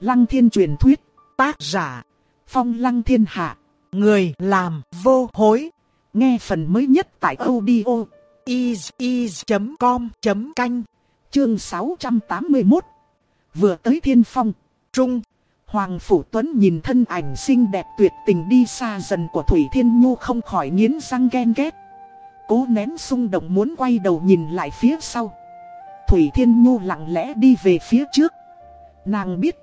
Lăng thiên truyền thuyết, tác giả, phong lăng thiên hạ, người làm vô hối. Nghe phần mới nhất tại audio is.com.canh, chương 681. Vừa tới thiên phong, trung, Hoàng Phủ Tuấn nhìn thân ảnh xinh đẹp tuyệt tình đi xa dần của Thủy Thiên Nhu không khỏi nghiến răng ghen ghét. Cố nén xung động muốn quay đầu nhìn lại phía sau. Thủy Thiên Nhu lặng lẽ đi về phía trước. Nàng biết,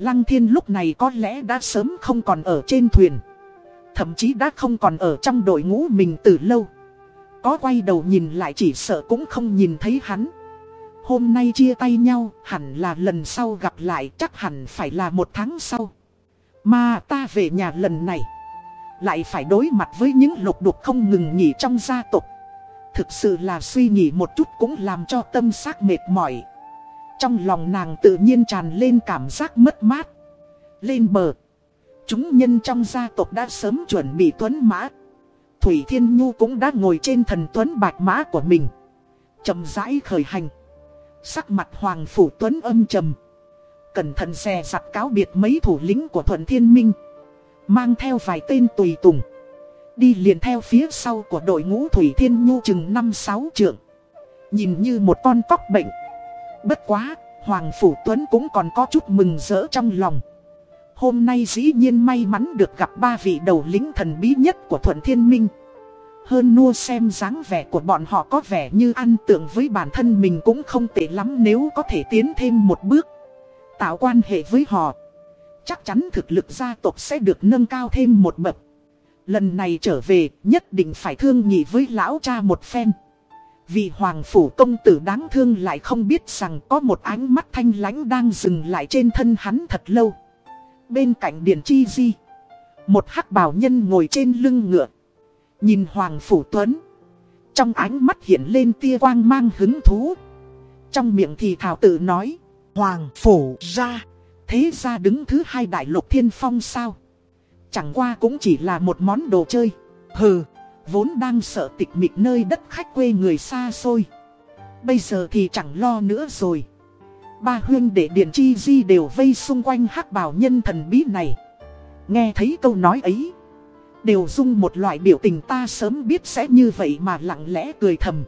Lăng Thiên lúc này có lẽ đã sớm không còn ở trên thuyền. Thậm chí đã không còn ở trong đội ngũ mình từ lâu. Có quay đầu nhìn lại chỉ sợ cũng không nhìn thấy hắn. Hôm nay chia tay nhau, hẳn là lần sau gặp lại chắc hẳn phải là một tháng sau. Mà ta về nhà lần này, lại phải đối mặt với những lục đục không ngừng nghỉ trong gia tộc. Thực sự là suy nghĩ một chút cũng làm cho tâm xác mệt mỏi. Trong lòng nàng tự nhiên tràn lên cảm giác mất mát. Lên bờ. Chúng nhân trong gia tộc đã sớm chuẩn bị tuấn mã. Thủy Thiên Nhu cũng đã ngồi trên thần tuấn bạch mã của mình. chậm rãi khởi hành. Sắc mặt Hoàng Phủ Tuấn âm trầm. Cẩn thận xe sặt cáo biệt mấy thủ lĩnh của Thuận Thiên Minh. Mang theo vài tên tùy tùng. Đi liền theo phía sau của đội ngũ Thủy Thiên Nhu chừng 5-6 trượng. Nhìn như một con cóc bệnh. Bất quá, Hoàng Phủ Tuấn cũng còn có chút mừng rỡ trong lòng. Hôm nay dĩ nhiên may mắn được gặp ba vị đầu lính thần bí nhất của Thuận Thiên Minh. Hơn nua xem dáng vẻ của bọn họ có vẻ như ăn tượng với bản thân mình cũng không tệ lắm nếu có thể tiến thêm một bước. Tạo quan hệ với họ. Chắc chắn thực lực gia tộc sẽ được nâng cao thêm một bậc. Lần này trở về nhất định phải thương nhị với lão cha một phen. Vì hoàng phủ công tử đáng thương lại không biết rằng có một ánh mắt thanh lãnh đang dừng lại trên thân hắn thật lâu. Bên cạnh Điền Chi Di, một hắc bào nhân ngồi trên lưng ngựa. Nhìn Hoàng Phủ Tuấn. Trong ánh mắt hiện lên tia quang mang hứng thú. Trong miệng thì thảo tự nói. Hoàng Phủ ra. Thế ra đứng thứ hai đại lục thiên phong sao. Chẳng qua cũng chỉ là một món đồ chơi. Hừ, vốn đang sợ tịch mịch nơi đất khách quê người xa xôi. Bây giờ thì chẳng lo nữa rồi. Ba huyên đệ điện chi di đều vây xung quanh hắc bào nhân thần bí này. Nghe thấy câu nói ấy. Đều dung một loại biểu tình ta sớm biết sẽ như vậy mà lặng lẽ cười thầm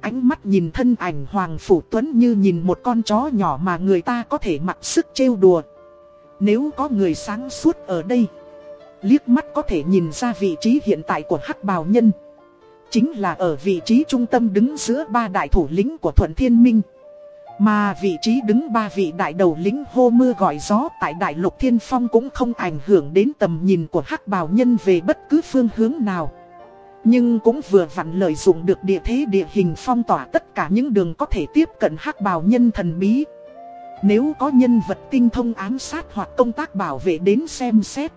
Ánh mắt nhìn thân ảnh Hoàng Phủ Tuấn như nhìn một con chó nhỏ mà người ta có thể mặc sức trêu đùa Nếu có người sáng suốt ở đây Liếc mắt có thể nhìn ra vị trí hiện tại của hắc bào nhân Chính là ở vị trí trung tâm đứng giữa ba đại thủ lĩnh của Thuận Thiên Minh mà vị trí đứng ba vị đại đầu lính hô mưa gọi gió tại đại lục thiên phong cũng không ảnh hưởng đến tầm nhìn của hắc bào nhân về bất cứ phương hướng nào. Nhưng cũng vừa vặn lợi dụng được địa thế địa hình phong tỏa tất cả những đường có thể tiếp cận hắc bào nhân thần bí. Nếu có nhân vật tinh thông ám sát hoặc công tác bảo vệ đến xem xét,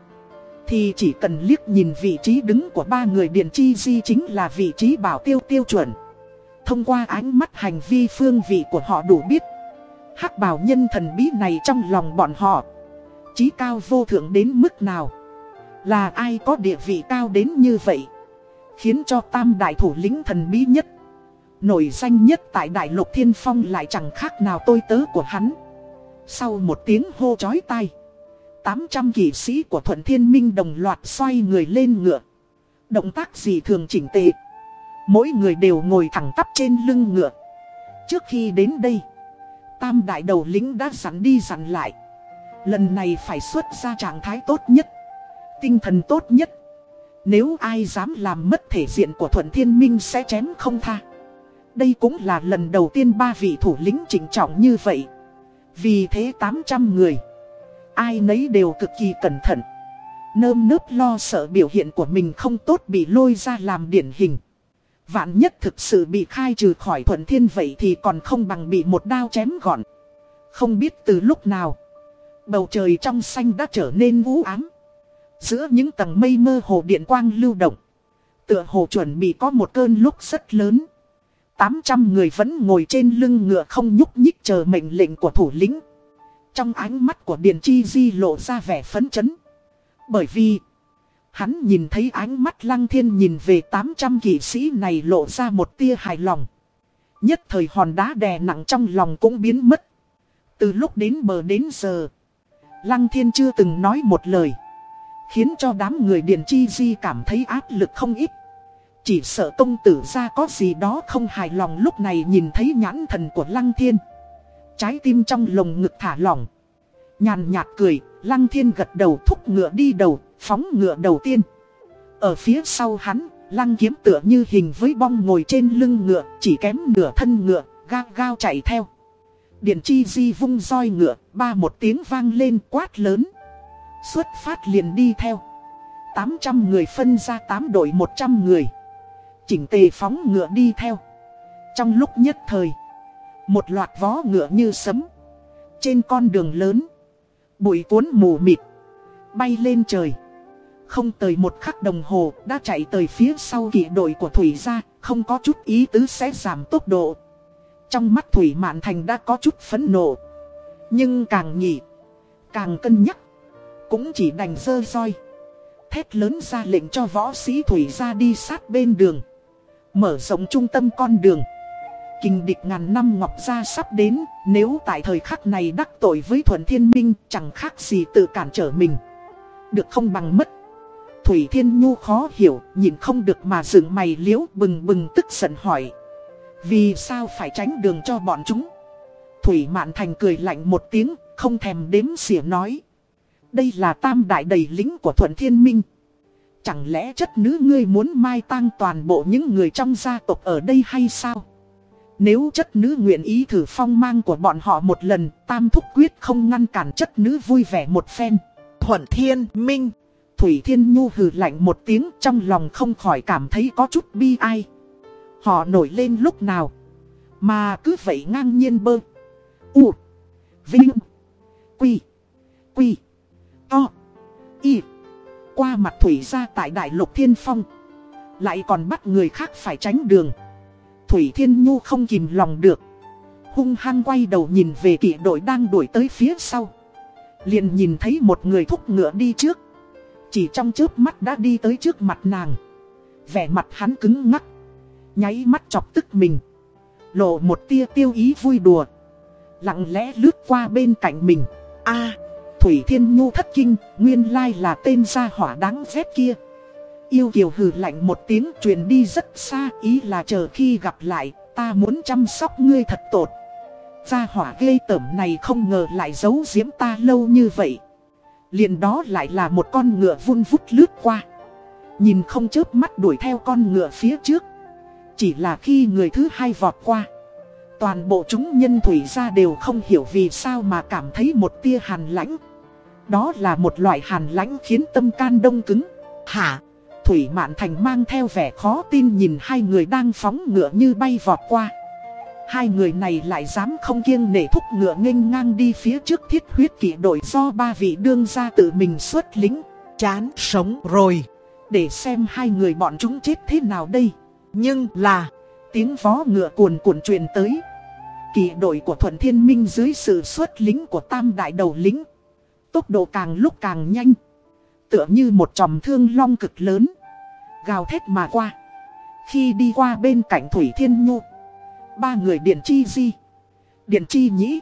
thì chỉ cần liếc nhìn vị trí đứng của ba người Điền chi di chính là vị trí bảo tiêu tiêu chuẩn. Thông qua ánh mắt hành vi phương vị của họ đủ biết, hắc bào nhân thần bí này trong lòng bọn họ, Chí cao vô thượng đến mức nào? Là ai có địa vị cao đến như vậy? Khiến cho tam đại thủ lĩnh thần bí nhất, Nổi danh nhất tại đại lục thiên phong lại chẳng khác nào tôi tớ của hắn. Sau một tiếng hô chói tai 800 kỵ sĩ của thuận thiên minh đồng loạt xoay người lên ngựa Động tác gì thường chỉnh tề, Mỗi người đều ngồi thẳng tắp trên lưng ngựa. Trước khi đến đây, tam đại đầu lính đã dặn đi dặn lại. Lần này phải xuất ra trạng thái tốt nhất, tinh thần tốt nhất. Nếu ai dám làm mất thể diện của Thuận Thiên Minh sẽ chém không tha. Đây cũng là lần đầu tiên ba vị thủ lĩnh chỉnh trọng như vậy. Vì thế 800 người, ai nấy đều cực kỳ cẩn thận. Nơm nớp lo sợ biểu hiện của mình không tốt bị lôi ra làm điển hình. Vạn nhất thực sự bị khai trừ khỏi thuận thiên vậy thì còn không bằng bị một đao chém gọn. Không biết từ lúc nào, bầu trời trong xanh đã trở nên vũ ám. Giữa những tầng mây mơ hồ điện quang lưu động, tựa hồ chuẩn bị có một cơn lúc rất lớn. 800 người vẫn ngồi trên lưng ngựa không nhúc nhích chờ mệnh lệnh của thủ lĩnh. Trong ánh mắt của Điền Chi Di lộ ra vẻ phấn chấn. Bởi vì... Hắn nhìn thấy ánh mắt lăng thiên nhìn về 800 kỵ sĩ này lộ ra một tia hài lòng. Nhất thời hòn đá đè nặng trong lòng cũng biến mất. Từ lúc đến bờ đến giờ, Lăng Thiên chưa từng nói một lời. Khiến cho đám người Điền Chi Di cảm thấy áp lực không ít. Chỉ sợ công tử ra có gì đó không hài lòng lúc này nhìn thấy nhãn thần của Lăng Thiên. Trái tim trong lồng ngực thả lỏng. Nhàn nhạt cười, Lăng Thiên gật đầu thúc ngựa đi đầu, phóng ngựa đầu tiên. Ở phía sau hắn, Lăng kiếm tựa như hình với bong ngồi trên lưng ngựa, chỉ kém nửa thân ngựa, gao gao chạy theo. Điện chi di vung roi ngựa, ba một tiếng vang lên quát lớn. Xuất phát liền đi theo. 800 người phân ra 8 đội 100 người. Chỉnh tề phóng ngựa đi theo. Trong lúc nhất thời, một loạt vó ngựa như sấm. Trên con đường lớn, bụi cuốn mù mịt, bay lên trời. Không tới một khắc đồng hồ đã chạy tới phía sau kỵ đội của Thủy gia, không có chút ý tứ sẽ giảm tốc độ. Trong mắt Thủy Mạn Thành đã có chút phấn nộ. Nhưng càng nhỉ, càng cân nhắc, cũng chỉ đành dơ roi. Thét lớn ra lệnh cho võ sĩ Thủy gia đi sát bên đường. Mở rộng trung tâm con đường kình địch ngàn năm ngọc gia sắp đến, nếu tại thời khắc này đắc tội với Thuần Thiên Minh chẳng khác gì tự cản trở mình. Được không bằng mất. Thủy Thiên Nhu khó hiểu, nhìn không được mà dựng mày liếu bừng bừng tức giận hỏi. Vì sao phải tránh đường cho bọn chúng? Thủy Mạn Thành cười lạnh một tiếng, không thèm đếm xỉa nói. Đây là tam đại đầy lính của Thuận Thiên Minh. Chẳng lẽ chất nữ ngươi muốn mai tang toàn bộ những người trong gia tộc ở đây hay sao? Nếu chất nữ nguyện ý thử phong mang của bọn họ một lần, tam thúc quyết không ngăn cản chất nữ vui vẻ một phen. Thuận Thiên Minh Thủy Thiên Nhu hừ lạnh một tiếng trong lòng không khỏi cảm thấy có chút bi ai. Họ nổi lên lúc nào. Mà cứ vậy ngang nhiên bơ. U. Vinh. Quy. Quy. To. Y. Qua mặt Thủy ra tại Đại Lục Thiên Phong. Lại còn bắt người khác phải tránh đường. Thủy Thiên Nhu không kìm lòng được. Hung hăng quay đầu nhìn về kỵ đội đang đuổi tới phía sau. Liền nhìn thấy một người thúc ngựa đi trước. Chỉ trong chớp mắt đã đi tới trước mặt nàng. Vẻ mặt hắn cứng ngắc. Nháy mắt chọc tức mình. Lộ một tia tiêu ý vui đùa. Lặng lẽ lướt qua bên cạnh mình. a Thủy Thiên Nhu thất kinh, nguyên lai là tên gia hỏa đáng ghét kia. Yêu kiều hừ lạnh một tiếng truyền đi rất xa, ý là chờ khi gặp lại, ta muốn chăm sóc ngươi thật tốt. Gia hỏa ghê tởm này không ngờ lại giấu giếm ta lâu như vậy. Liền đó lại là một con ngựa vun vút lướt qua. Nhìn không chớp mắt đuổi theo con ngựa phía trước. Chỉ là khi người thứ hai vọt qua Toàn bộ chúng nhân thủy ra đều không hiểu vì sao mà cảm thấy một tia hàn lãnh. Đó là một loại hàn lãnh khiến tâm can đông cứng. Hả? Thủy Mạn Thành mang theo vẻ khó tin nhìn hai người đang phóng ngựa như bay vọt qua Hai người này lại dám không kiêng nể thúc ngựa nghênh ngang đi phía trước thiết huyết kỵ đội do ba vị đương gia tự mình xuất lính. Chán sống rồi. Để xem hai người bọn chúng chết thế nào đây. Nhưng là, tiếng vó ngựa cuồn cuộn truyền tới. Kỵ đội của Thuận Thiên Minh dưới sự xuất lính của tam đại đầu lính. Tốc độ càng lúc càng nhanh. Tựa như một tròm thương long cực lớn. Gào thét mà qua. Khi đi qua bên cạnh Thủy Thiên Nhu, Ba người Điện Chi Di, Điện Chi Nhĩ,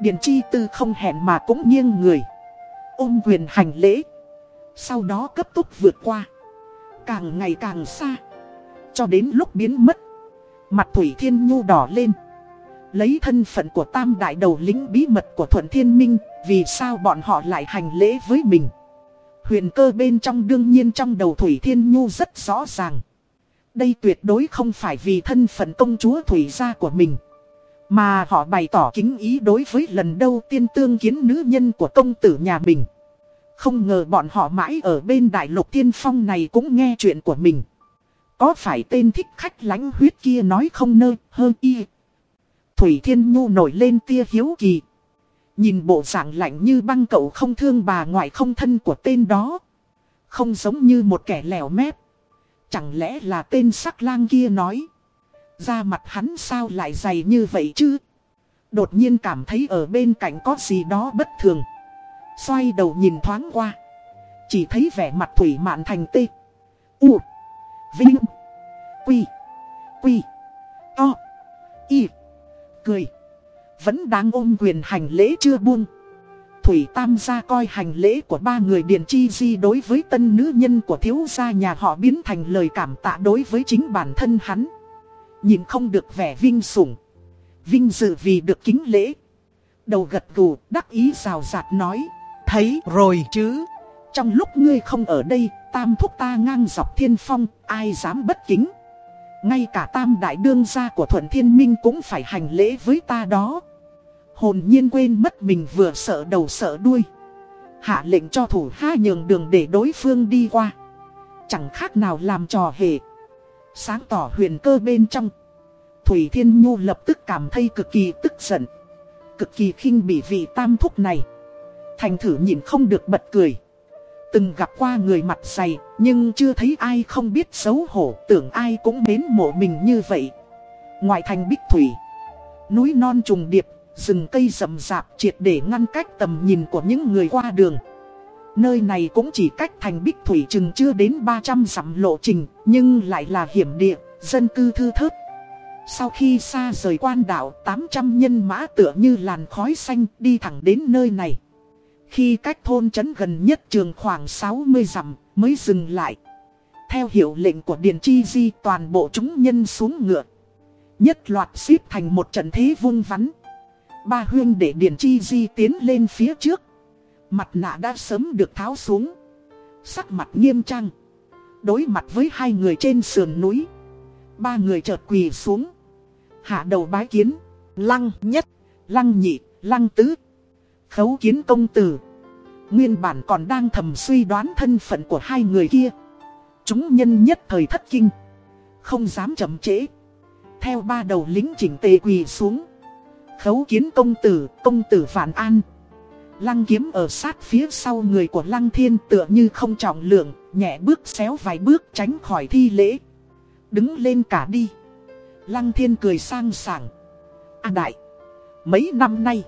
Điện Chi Tư không hẹn mà cũng nghiêng người, Ôm quyền hành lễ, Sau đó cấp tốc vượt qua Càng ngày càng xa, Cho đến lúc biến mất, Mặt Thủy Thiên Nhu đỏ lên, Lấy thân phận của tam đại đầu lính bí mật của Thuận Thiên Minh, Vì sao bọn họ lại hành lễ với mình Huyền cơ bên trong đương nhiên trong đầu Thủy Thiên Nhu rất rõ ràng đây tuyệt đối không phải vì thân phận công chúa Thủy gia của mình. Mà họ bày tỏ kính ý đối với lần đầu tiên tương kiến nữ nhân của công tử nhà mình. Không ngờ bọn họ mãi ở bên đại lục tiên phong này cũng nghe chuyện của mình. Có phải tên thích khách lánh huyết kia nói không nơi hơn y. Thủy Thiên Nhu nổi lên tia hiếu kỳ. Nhìn bộ dạng lạnh như băng cậu không thương bà ngoại không thân của tên đó. Không giống như một kẻ lèo mép. Chẳng lẽ là tên sắc lang kia nói. Da mặt hắn sao lại dày như vậy chứ? Đột nhiên cảm thấy ở bên cạnh có gì đó bất thường. Xoay đầu nhìn thoáng qua. Chỉ thấy vẻ mặt thủy mạn thành tê. U. Vinh. Quy. Quy. To. Y. Cười. Vẫn đang ôm quyền hành lễ chưa buông. Thủy Tam gia coi hành lễ của ba người Điền Chi Di đối với tân nữ nhân của thiếu gia nhà họ biến thành lời cảm tạ đối với chính bản thân hắn. Nhìn không được vẻ vinh sủng. Vinh dự vì được kính lễ. Đầu gật gù, đắc ý rào rạt nói. Thấy rồi chứ. Trong lúc ngươi không ở đây, tam thúc ta ngang dọc thiên phong, ai dám bất kính. Ngay cả tam đại đương gia của Thuận Thiên Minh cũng phải hành lễ với ta đó. Hồn nhiên quên mất mình vừa sợ đầu sợ đuôi. Hạ lệnh cho thủ ha nhường đường để đối phương đi qua. Chẳng khác nào làm trò hề. Sáng tỏ huyền cơ bên trong. Thủy Thiên Nhu lập tức cảm thấy cực kỳ tức giận. Cực kỳ khinh bỉ vị tam thúc này. Thành thử nhìn không được bật cười. Từng gặp qua người mặt dày, nhưng chưa thấy ai không biết xấu hổ, tưởng ai cũng mến mộ mình như vậy. Ngoài thành Bích Thủy, núi non trùng điệp, rừng cây rậm rạp triệt để ngăn cách tầm nhìn của những người qua đường. Nơi này cũng chỉ cách thành Bích Thủy chừng chưa đến 300 dặm lộ trình, nhưng lại là hiểm địa, dân cư thư thớt. Sau khi xa rời quan đảo, 800 nhân mã tựa như làn khói xanh đi thẳng đến nơi này. Khi cách thôn trấn gần nhất trường khoảng 60 dặm mới dừng lại. Theo hiệu lệnh của Điền Chi Di toàn bộ chúng nhân xuống ngựa. Nhất loạt xếp thành một trận thế vung vắn. Ba huyên để Điền Chi Di tiến lên phía trước. Mặt nạ đã sớm được tháo xuống. Sắc mặt nghiêm trang. Đối mặt với hai người trên sườn núi. Ba người chợt quỳ xuống. Hạ đầu bái kiến. Lăng nhất, lăng nhị, lăng tứ, Khấu kiến công tử. Nguyên bản còn đang thầm suy đoán thân phận của hai người kia. Chúng nhân nhất thời thất kinh. Không dám chậm trễ. Theo ba đầu lính chỉnh tề quỳ xuống. Khấu kiến công tử, công tử phản an. Lăng kiếm ở sát phía sau người của lăng thiên tựa như không trọng lượng, nhẹ bước xéo vài bước tránh khỏi thi lễ. Đứng lên cả đi. Lăng thiên cười sang sảng. À đại, mấy năm nay.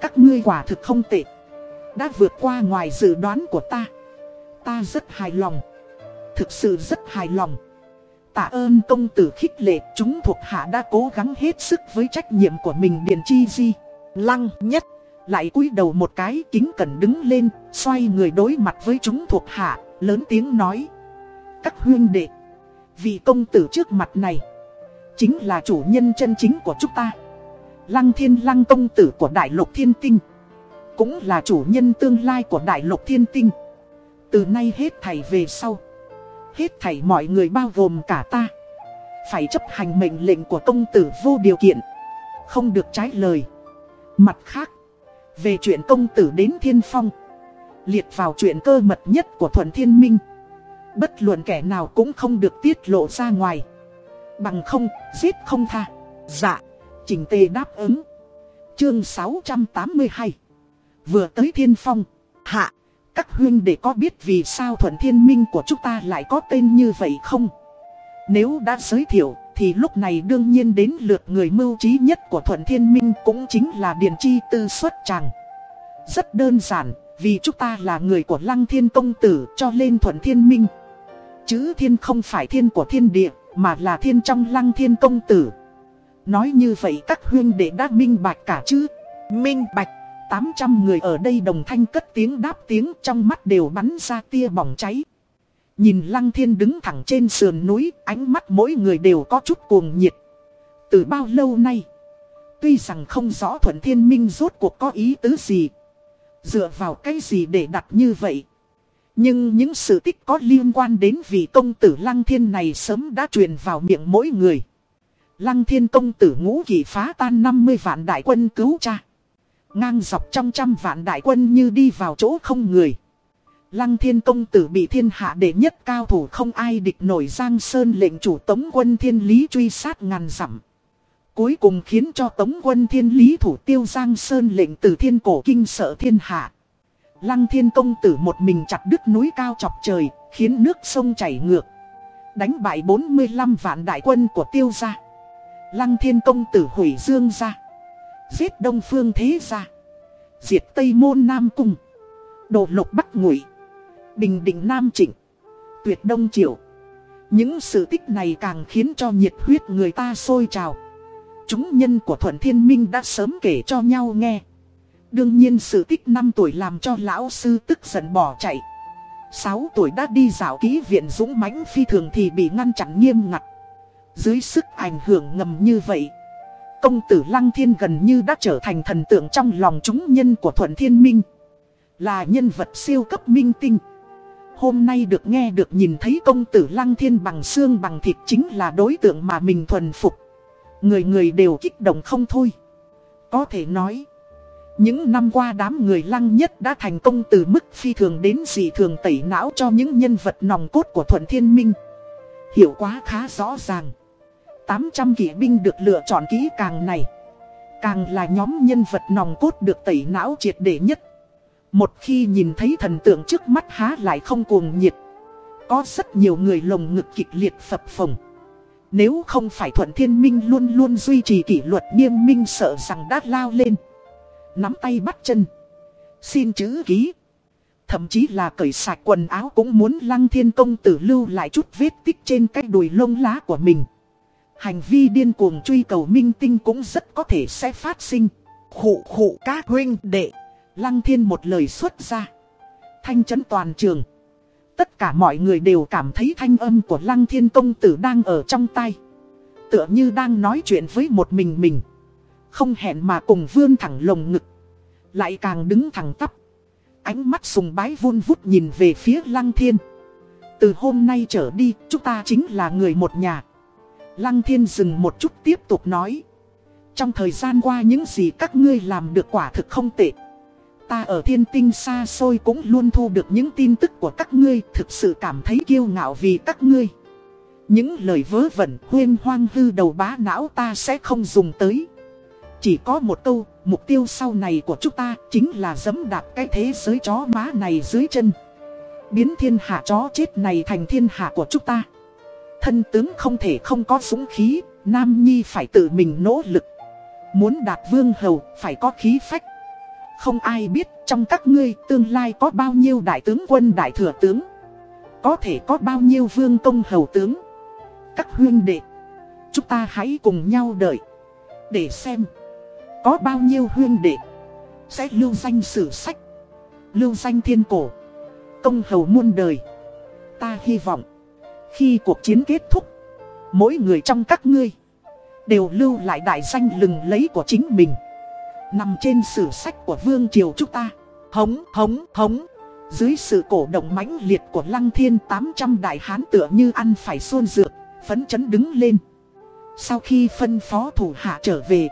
Các ngươi quả thực không tệ Đã vượt qua ngoài dự đoán của ta Ta rất hài lòng Thực sự rất hài lòng Tạ ơn công tử khích lệ, Chúng thuộc hạ đã cố gắng hết sức với trách nhiệm của mình Điền Chi Di. Lăng nhất Lại cúi đầu một cái kính cẩn đứng lên, Xoay người đối mặt với chúng thuộc hạ, Lớn tiếng nói. Các huyên đệ, Vị công tử trước mặt này Chính là chủ nhân chân chính của chúng ta. Lăng thiên lăng công tử của đại lục thiên tinh Cũng là chủ nhân tương lai của đại lục thiên tinh. Từ nay hết thầy về sau Hết thảy mọi người bao gồm cả ta. Phải chấp hành mệnh lệnh của công tử vô điều kiện. Không được trái lời. Mặt khác Về chuyện công tử đến thiên phong Liệt vào chuyện cơ mật nhất của thuần thiên minh Bất luận kẻ nào cũng không được tiết lộ ra ngoài. Bằng không, giết không tha. Dạ Trình tề đáp ứng. Chương 682 Vừa tới thiên phong. Hạ, các huynh để có biết vì sao thuận thiên minh của chúng ta lại có tên như vậy không? Nếu đã giới thiệu, thì lúc này đương nhiên đến lượt người mưu trí nhất của thuận thiên minh cũng chính là Điền Chi tư xuất tràng. Rất đơn giản, vì chúng ta là người của lăng thiên công tử cho lên thuận thiên minh. Chữ thiên không phải thiên của thiên địa, mà là thiên trong lăng thiên công tử. Nói như vậy các huyên đệ đã minh bạch cả chứ Minh bạch 800 người ở đây đồng thanh cất tiếng đáp tiếng trong mắt đều bắn ra tia bỏng cháy. Nhìn lăng thiên đứng thẳng trên sườn núi, Ánh mắt mỗi người đều có chút cuồng nhiệt. Từ bao lâu nay, Tuy rằng không rõ thuận thiên minh rốt cuộc có ý tứ gì, Dựa vào cái gì để đặt như vậy. Nhưng những sự tích có liên quan đến vị công tử lăng thiên này sớm đã truyền vào miệng mỗi người. Lăng thiên công tử ngũ kỳ phá tan 50 vạn đại quân cứu cha. Ngang dọc trong trăm vạn đại quân như đi vào chỗ không người. Lăng thiên công tử bị thiên hạ đệ nhất cao thủ không ai địch nổi Giang Sơn lệnh chủ tống quân thiên lý truy sát ngàn dặm. Cuối cùng khiến cho tống quân thiên lý thủ tiêu Giang Sơn lệnh từ thiên cổ kinh sợ thiên hạ. Lăng thiên công tử một mình chặt đứt núi cao chọc trời, khiến nước sông chảy ngược. Đánh bại 45 vạn đại quân của tiêu gia. Lăng thiên công tử hủy dương gia. Giết đông phương thế gia, Diệt tây môn nam cung. Đồ lục bắc ngụy. Bình định nam trịnh. Tuyệt đông triệu. Những sự tích này càng khiến cho nhiệt huyết người ta sôi trào. Chúng nhân của Thuận Thiên Minh đã sớm kể cho nhau nghe. Đương nhiên sự tích 5 tuổi làm cho lão sư tức giận bỏ chạy 6 tuổi đã đi dạo ký viện dũng mãnh phi thường thì bị ngăn chặn nghiêm ngặt Dưới sức ảnh hưởng ngầm như vậy Công tử Lăng Thiên gần như đã trở thành thần tượng trong lòng chúng nhân của Thuận Thiên Minh Là nhân vật siêu cấp minh tinh Hôm nay được nghe được nhìn thấy công tử Lăng Thiên bằng xương bằng thịt chính là đối tượng mà mình thuần phục Người người đều kích động không thôi Có thể nói, những năm qua đám người lăng nhất đã thành công từ mức phi thường đến dị thường tẩy não cho những nhân vật nòng cốt của Thuận Thiên Minh. Hiệu quả khá rõ ràng. 800 kỵ binh được lựa chọn kỹ càng này. Càng là nhóm nhân vật nòng cốt được tẩy não triệt để nhất. Một khi nhìn thấy thần tượng trước mắt há lại không cuồng nhiệt. Có rất nhiều người lồng ngực kịch liệt phập phồng. Nếu không phải Thuận Thiên Minh luôn luôn duy trì kỷ luật nghiêm minh sợ rằng đã lao lên. Nắm tay bắt chân. Xin chữ ký. Thậm chí là cởi sạch quần áo cũng muốn lăng thiên công tử lưu lại chút vết tích trên cái đùi lông lá của mình. Hành vi điên cuồng truy cầu minh tinh cũng rất có thể sẽ phát sinh. Khụ khụ các huynh đệ. Lăng thiên một lời xuất ra. Thanh chấn toàn trường. Tất cả mọi người đều cảm thấy thanh âm của lăng thiên công tử đang ở trong tay. Tựa như đang nói chuyện với một mình mình. Không hẹn mà cùng vươn thẳng lồng ngực. Lại càng đứng thẳng tắp. Ánh mắt sùng bái vun vút nhìn về phía lăng thiên. Từ hôm nay trở đi, chúng ta chính là người một nhà. Lăng thiên dừng một chút tiếp tục nói. Trong thời gian qua những gì các ngươi làm được quả thực không tệ. Ta ở thiên tinh xa xôi cũng luôn thu được những tin tức của các ngươi, thực sự cảm thấy kiêu ngạo vì các ngươi. Những lời vớ vẩn huyên hoang hư đầu bá não ta sẽ không dùng tới. Chỉ có một câu, mục tiêu sau này của chúng ta chính là dẫm đạp cái thế giới chó má này dưới chân. Biến thiên hạ chó chết này thành thiên hạ của chúng ta. Thân tướng không thể không có súng khí, Nam Nhi phải tự mình nỗ lực. Muốn đạt vương hầu, phải có khí phách. Không ai biết trong các ngươi tương lai có bao nhiêu đại tướng quân đại thừa tướng. Có thể có bao nhiêu vương công hầu tướng. Các huyên đệ, chúng ta hãy cùng nhau đợi. Để xem. Có bao nhiêu huyên đệ Sẽ lưu danh sử sách Lưu danh thiên cổ Công hầu muôn đời Ta hy vọng khi cuộc chiến kết thúc, Mỗi người trong các ngươi Đều lưu lại đại danh lừng lấy của chính mình Nằm trên sử sách của vương triều chúng ta Hống hống hống Dưới sự cổ động mãnh liệt của lăng thiên 800 đại hán tựa như ăn phải xuôn dược, Phấn chấn đứng lên Sau khi phân phó thủ hạ trở về,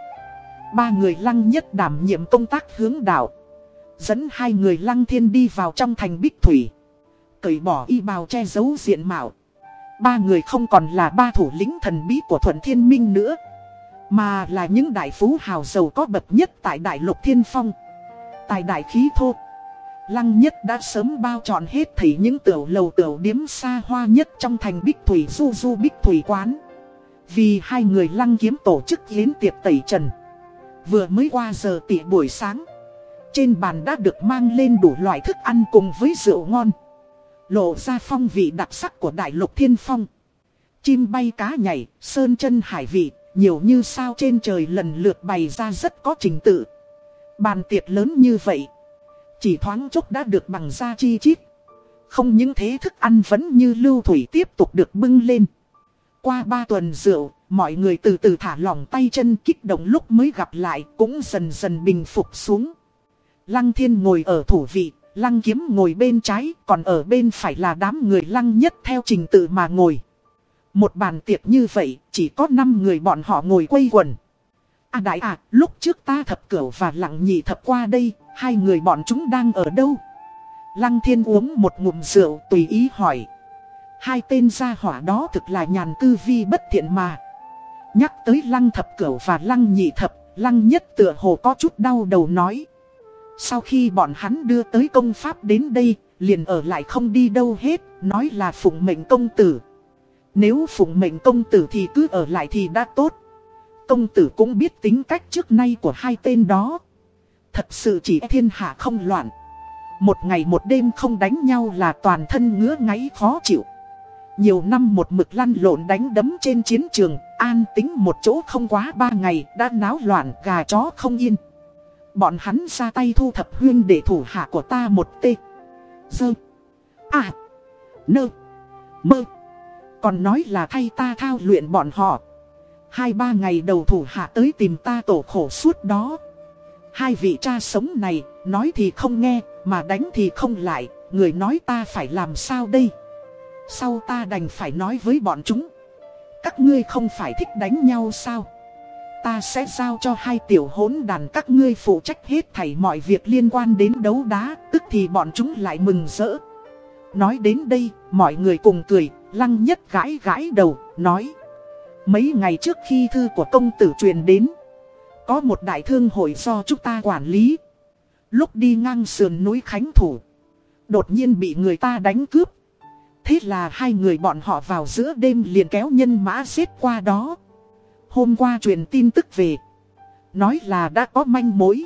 Ba người lăng nhất đảm nhiệm công tác hướng đạo. Dẫn hai người lăng thiên đi vào trong thành Bích Thủy. Cởi bỏ y bào che giấu diện mạo. Ba người không còn là ba thủ lĩnh thần bí của Thuận Thiên Minh nữa. Mà là những đại phú hào giàu có bậc nhất tại Đại Lục Thiên Phong. Tại Đại Khí Thô. Lăng nhất đã sớm bao trọn hết thảy những tiểu lầu tiểu điếm xa hoa nhất trong thành Bích Thủy Du Du Bích Thủy Quán. Vì hai người lăng kiếm tổ chức yến tiệc tẩy trần. Vừa mới qua giờ tỉ buổi sáng, Trên bàn đã được mang lên đủ loại thức ăn cùng với rượu ngon Lộ ra phong vị đặc sắc của đại lục thiên phong. Chim bay cá nhảy, sơn chân hải vị Nhiều như sao trên trời lần lượt bày ra rất có trình tự. Bàn tiệc lớn như vậy Chỉ thoáng chốc đã được bằng da chi chít. Không những thế thức ăn vẫn như lưu thủy tiếp tục được bưng lên. Qua ba tuần rượu, Mọi người từ từ thả lỏng tay chân kích động lúc mới gặp lại cũng dần dần bình phục xuống. Lăng thiên ngồi ở thủ vị, lăng kiếm ngồi bên trái, còn ở bên phải là đám người lăng nhất theo trình tự mà ngồi. Một bàn tiệc như vậy, chỉ có 5 người bọn họ ngồi quây quần. À đại à, lúc trước ta thập cửu và lặng nhị thập qua đây, hai người bọn chúng đang ở đâu? Lăng thiên uống một ngụm rượu tùy ý hỏi. Hai tên gia hỏa đó thực là nhàn cư vi bất thiện mà. Nhắc tới lăng thập cửu và lăng nhị thập, lăng nhất tựa hồ có chút đau đầu nói. Sau khi bọn hắn đưa tới công pháp đến đây, liền ở lại không đi đâu hết, nói là phụng mệnh công tử. Nếu phụng mệnh công tử thì cứ ở lại thì đã tốt. Công tử cũng biết tính cách trước nay của hai tên đó. Thật sự chỉ e thiên hạ không loạn. Một ngày một đêm không đánh nhau là toàn thân ngứa ngáy khó chịu. Nhiều năm một mực lăn lộn đánh đấm trên chiến trường, an tính một chỗ không quá ba ngày, đã náo loạn gà chó không yên. Bọn hắn ra tay thu thập huyên để thủ hạ của ta một tê. Dơ. À Nơ. Mơ. Còn nói là thay ta thao luyện bọn họ. Hai ba ngày đầu thủ hạ tới tìm ta tổ khổ suốt đó. Hai vị cha sống này, Nói thì không nghe, Mà đánh thì không lại. Người nói ta phải làm sao đây? Sau ta đành phải nói với bọn chúng. Các ngươi không phải thích đánh nhau sao? Ta sẽ giao cho hai tiểu hỗn đàn các ngươi phụ trách hết thảy mọi việc liên quan đến đấu đá Tức thì bọn chúng lại mừng rỡ. Nói đến đây, mọi người cùng cười, lăng nhất gãi gãi đầu, nói Mấy ngày trước khi thư của công tử truyền đến Có một đại thương hội do chúng ta quản lý. Lúc đi ngang sườn núi Khánh Thủ Đột nhiên bị người ta đánh cướp. Thế là hai người bọn họ vào giữa đêm liền kéo nhân mã xếp qua đó. Hôm qua truyền tin tức về. Nói là đã có manh mối.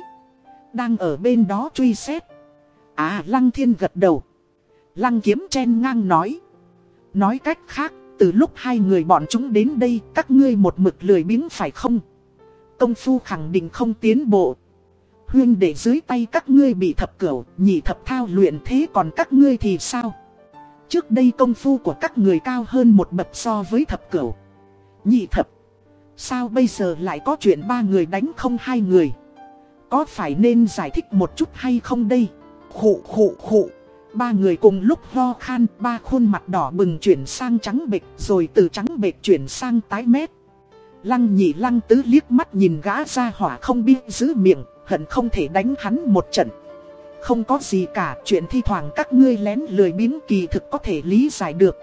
Đang ở bên đó truy xét. À Lăng Thiên gật đầu. Lăng kiếm chen ngang nói. Nói cách khác, Từ lúc hai người bọn chúng đến đây, Các ngươi một mực lười biếng phải không? Công phu khẳng định không tiến bộ. Huyên để dưới tay các ngươi bị thập cửu, Nhị thập thao luyện thế còn các ngươi thì sao? Trước đây công phu của các người cao hơn một bậc so với thập cửu. Nhị thập Sao bây giờ lại có chuyện ba người đánh không hai người? Có phải nên giải thích một chút hay không đây? Khụ khụ khụ. Ba người cùng lúc ho khan, Ba khuôn mặt đỏ bừng chuyển sang trắng bệch, Rồi từ trắng bệch chuyển sang tái mét. Lăng nhị lăng tứ liếc mắt nhìn gã ra hỏa không biết giữ miệng, Hận không thể đánh hắn một trận. Không có gì cả, chuyện thi thoảng các ngươi lén lười biếng kỳ thực có thể lý giải được.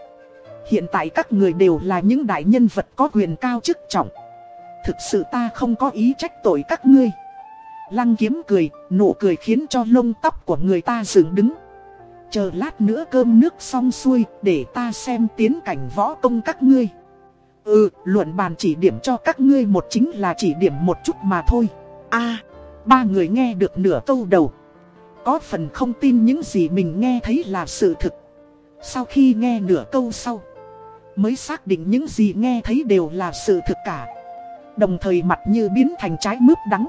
Hiện tại các người đều là những đại nhân vật có quyền cao chức trọng. Thực sự ta không có ý trách tội các ngươi. Lăng kiếm cười, nụ cười khiến cho lông tóc của người ta dựng đứng. Chờ lát nữa cơm nước xong xuôi để ta xem tiến cảnh võ công các ngươi. Ừ, luận bàn chỉ điểm cho các ngươi một chính là chỉ điểm một chút mà thôi. A ba người nghe được nửa câu đầu. Có phần không tin những gì mình nghe thấy là sự thực. Sau khi nghe nửa câu sau Mới xác định những gì nghe thấy đều là sự thực cả. Đồng thời mặt như biến thành trái mướp đắng.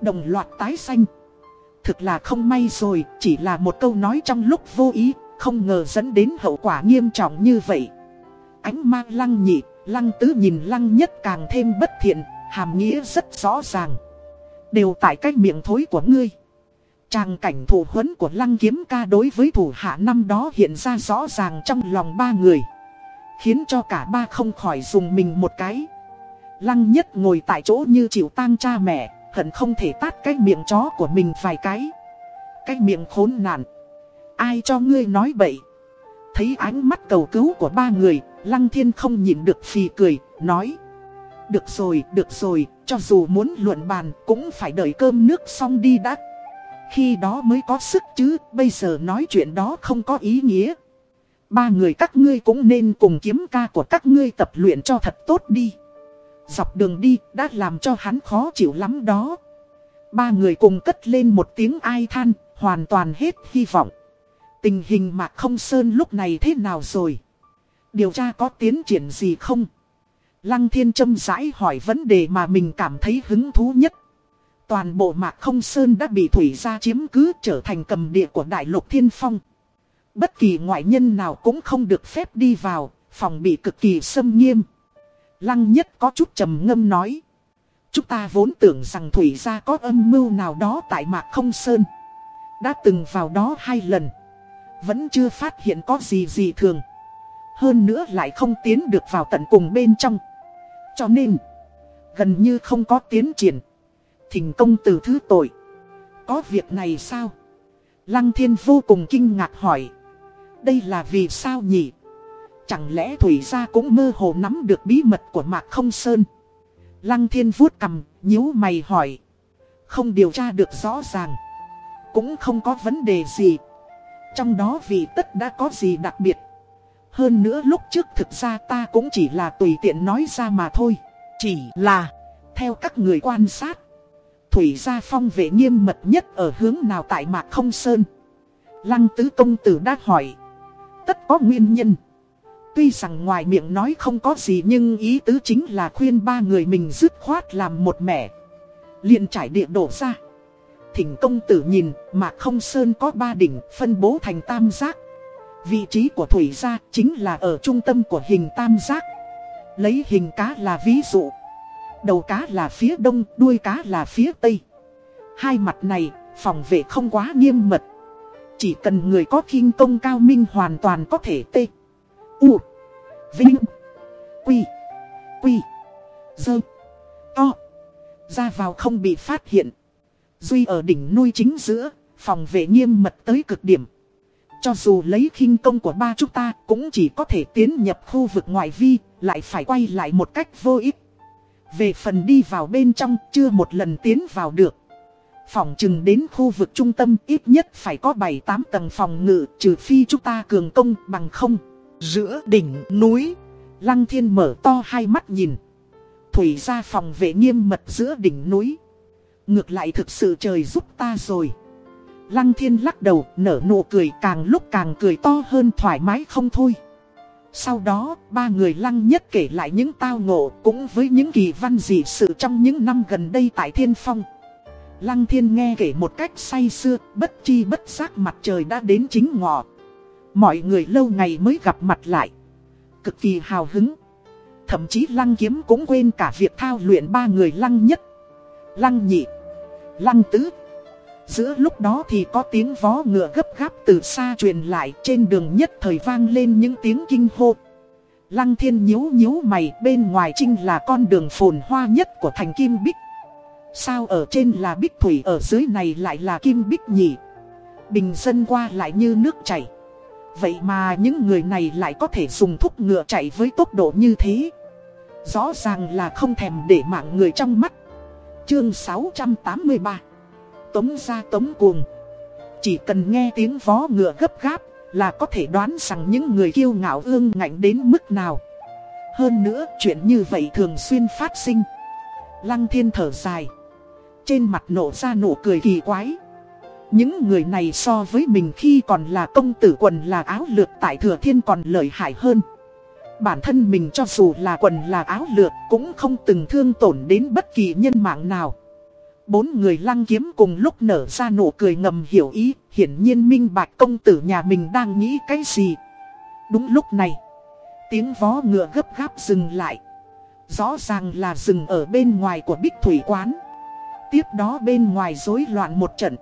Đồng loạt tái xanh. Thực là không may rồi, Chỉ là một câu nói trong lúc vô ý, Không ngờ dẫn đến hậu quả nghiêm trọng như vậy. Ánh mang lăng nhị, Lăng tứ nhìn lăng nhất càng thêm bất thiện, Hàm nghĩa rất rõ ràng. Đều tại cái miệng thối của ngươi. Tràng cảnh thủ huấn của lăng kiếm ca đối với thủ hạ năm đó hiện ra rõ ràng trong lòng ba người. Khiến cho cả ba không khỏi dùng mình một cái. Lăng nhất ngồi tại chỗ như chịu tang cha mẹ Hận không thể tát cái miệng chó của mình vài cái. Cái miệng khốn nạn. Ai cho ngươi nói bậy? Thấy ánh mắt cầu cứu của ba người Lăng thiên không nhịn được phì cười Nói. Được rồi, được rồi Cho dù muốn luận bàn Cũng phải đợi cơm nước xong đi đã. Khi đó mới có sức chứ Bây giờ nói chuyện đó không có ý nghĩa. Ba người các ngươi cũng nên cùng kiếm ca của các ngươi tập luyện cho thật tốt đi. Dọc đường đi đã làm cho hắn khó chịu lắm đó. Ba người cùng cất lên một tiếng ai than, hoàn toàn hết hy vọng. Tình hình Mạc Không Sơn lúc này thế nào rồi? Điều tra có tiến triển gì không? Lăng Thiên trâm rãi hỏi vấn đề mà mình cảm thấy hứng thú nhất. Toàn bộ Mạc Không Sơn đã bị Thủy gia chiếm cứ trở thành cầm địa của Đại lục Thiên Phong. Bất kỳ ngoại nhân nào cũng không được phép đi vào, phòng bị cực kỳ xâm nghiêm. Lăng nhất có chút trầm ngâm nói. Chúng ta vốn tưởng rằng Thủy gia có âm mưu nào đó tại Mạc Không Sơn. Đã từng vào đó hai lần. Vẫn chưa phát hiện có gì gì thường. Hơn nữa lại không tiến được vào tận cùng bên trong. Cho nên, gần như không có tiến triển. Thỉnh công từ thứ tội. Có việc này sao? Lăng thiên vô cùng kinh ngạc hỏi. Đây là vì sao nhỉ? Chẳng lẽ Thủy gia cũng mơ hồ nắm được bí mật của Mạc Không Sơn? Lăng thiên vuốt cầm, nhíu mày hỏi. Không điều tra được rõ ràng. Cũng không có vấn đề gì. Trong đó vì tất đã có gì đặc biệt. Hơn nữa lúc trước thực ra ta cũng chỉ là tùy tiện nói ra mà thôi. Chỉ là, theo các người quan sát, Thủy gia phong vệ nghiêm mật nhất ở hướng nào tại Mạc Không Sơn. Lăng tứ công tử đã hỏi. Tất có nguyên nhân. Tuy rằng ngoài miệng nói không có gì nhưng ý tứ chính là khuyên ba người mình dứt khoát làm một mẻ. liền trải địa đổ ra. thỉnh công tử nhìn mà không sơn có ba đỉnh phân bố thành tam giác. Vị trí của thủy gia chính là ở trung tâm của hình tam giác. Lấy hình cá là ví dụ. Đầu cá là phía đông, đuôi cá là phía tây. Hai mặt này, phòng vệ không quá nghiêm mật. Chỉ cần người có kinh công cao minh hoàn toàn có thể tê. U. Vinh. Quy. Quy. Dơ. To. Ra vào không bị phát hiện. Duy ở đỉnh nuôi chính giữa, phòng vệ nghiêm mật tới cực điểm. Cho dù lấy khinh công của ba chúng ta cũng chỉ có thể tiến nhập khu vực ngoại vi, lại phải quay lại một cách vô ích. Về phần đi vào bên trong chưa một lần tiến vào được. Phòng chừng đến khu vực trung tâm ít nhất phải có 7-8 tầng phòng ngự trừ phi chúng ta cường công bằng không. Giữa đỉnh núi, Lăng Thiên mở to hai mắt nhìn. Thủy ra phòng vệ nghiêm mật giữa đỉnh núi. Ngược lại thực sự trời giúp ta rồi. Lăng thiên lắc đầu nở nụ cười càng lúc càng cười to hơn thoải mái không thôi. Sau đó, ba người lăng nhất kể lại những tao ngộ cũng với những kỳ văn dị sự trong những năm gần đây tại Thiên Phong. Lăng thiên nghe kể một cách say sưa, bất chi bất giác mặt trời đã đến chính ngọ. Mọi người lâu ngày mới gặp mặt lại. Cực kỳ hào hứng. Thậm chí lăng kiếm cũng quên cả việc thao luyện ba người lăng nhất. Lăng nhị. Lăng tứ. Giữa lúc đó thì có tiếng vó ngựa gấp gáp từ xa truyền lại trên đường nhất thời vang lên những tiếng kinh hô. Lăng thiên nhíu nhíu mày, bên ngoài trinh là con đường phồn hoa nhất của thành Kim Bích. Sao ở trên là Bích Thủy, ở dưới này lại là Kim Bích nhỉ? Bình dân qua lại như nước chảy. Vậy mà những người này lại có thể dùng thúc ngựa chạy với tốc độ như thế. Rõ ràng là không thèm để mạng người trong mắt. Chương 683 Tống ra tống cuồng. Chỉ cần nghe tiếng vó ngựa gấp gáp Là có thể đoán rằng những người kiêu ngạo ương ngạnh đến mức nào. Hơn nữa, chuyện như vậy thường xuyên phát sinh. Lăng thiên thở dài. Trên mặt nổ ra nụ cười kỳ quái. Những người này so với mình khi còn là công tử quần là áo lược tại thừa thiên còn lợi hại hơn Bản thân mình cho dù là quần là áo lược cũng không từng thương tổn đến bất kỳ nhân mạng nào Bốn người lăng kiếm cùng lúc nở ra nụ cười ngầm hiểu ý, hiển nhiên minh bạch công tử nhà mình đang nghĩ cái gì. Đúng lúc này, tiếng vó ngựa gấp gáp dừng lại. Rõ ràng là dừng ở bên ngoài của bích thủy quán. Tiếp đó bên ngoài rối loạn một trận.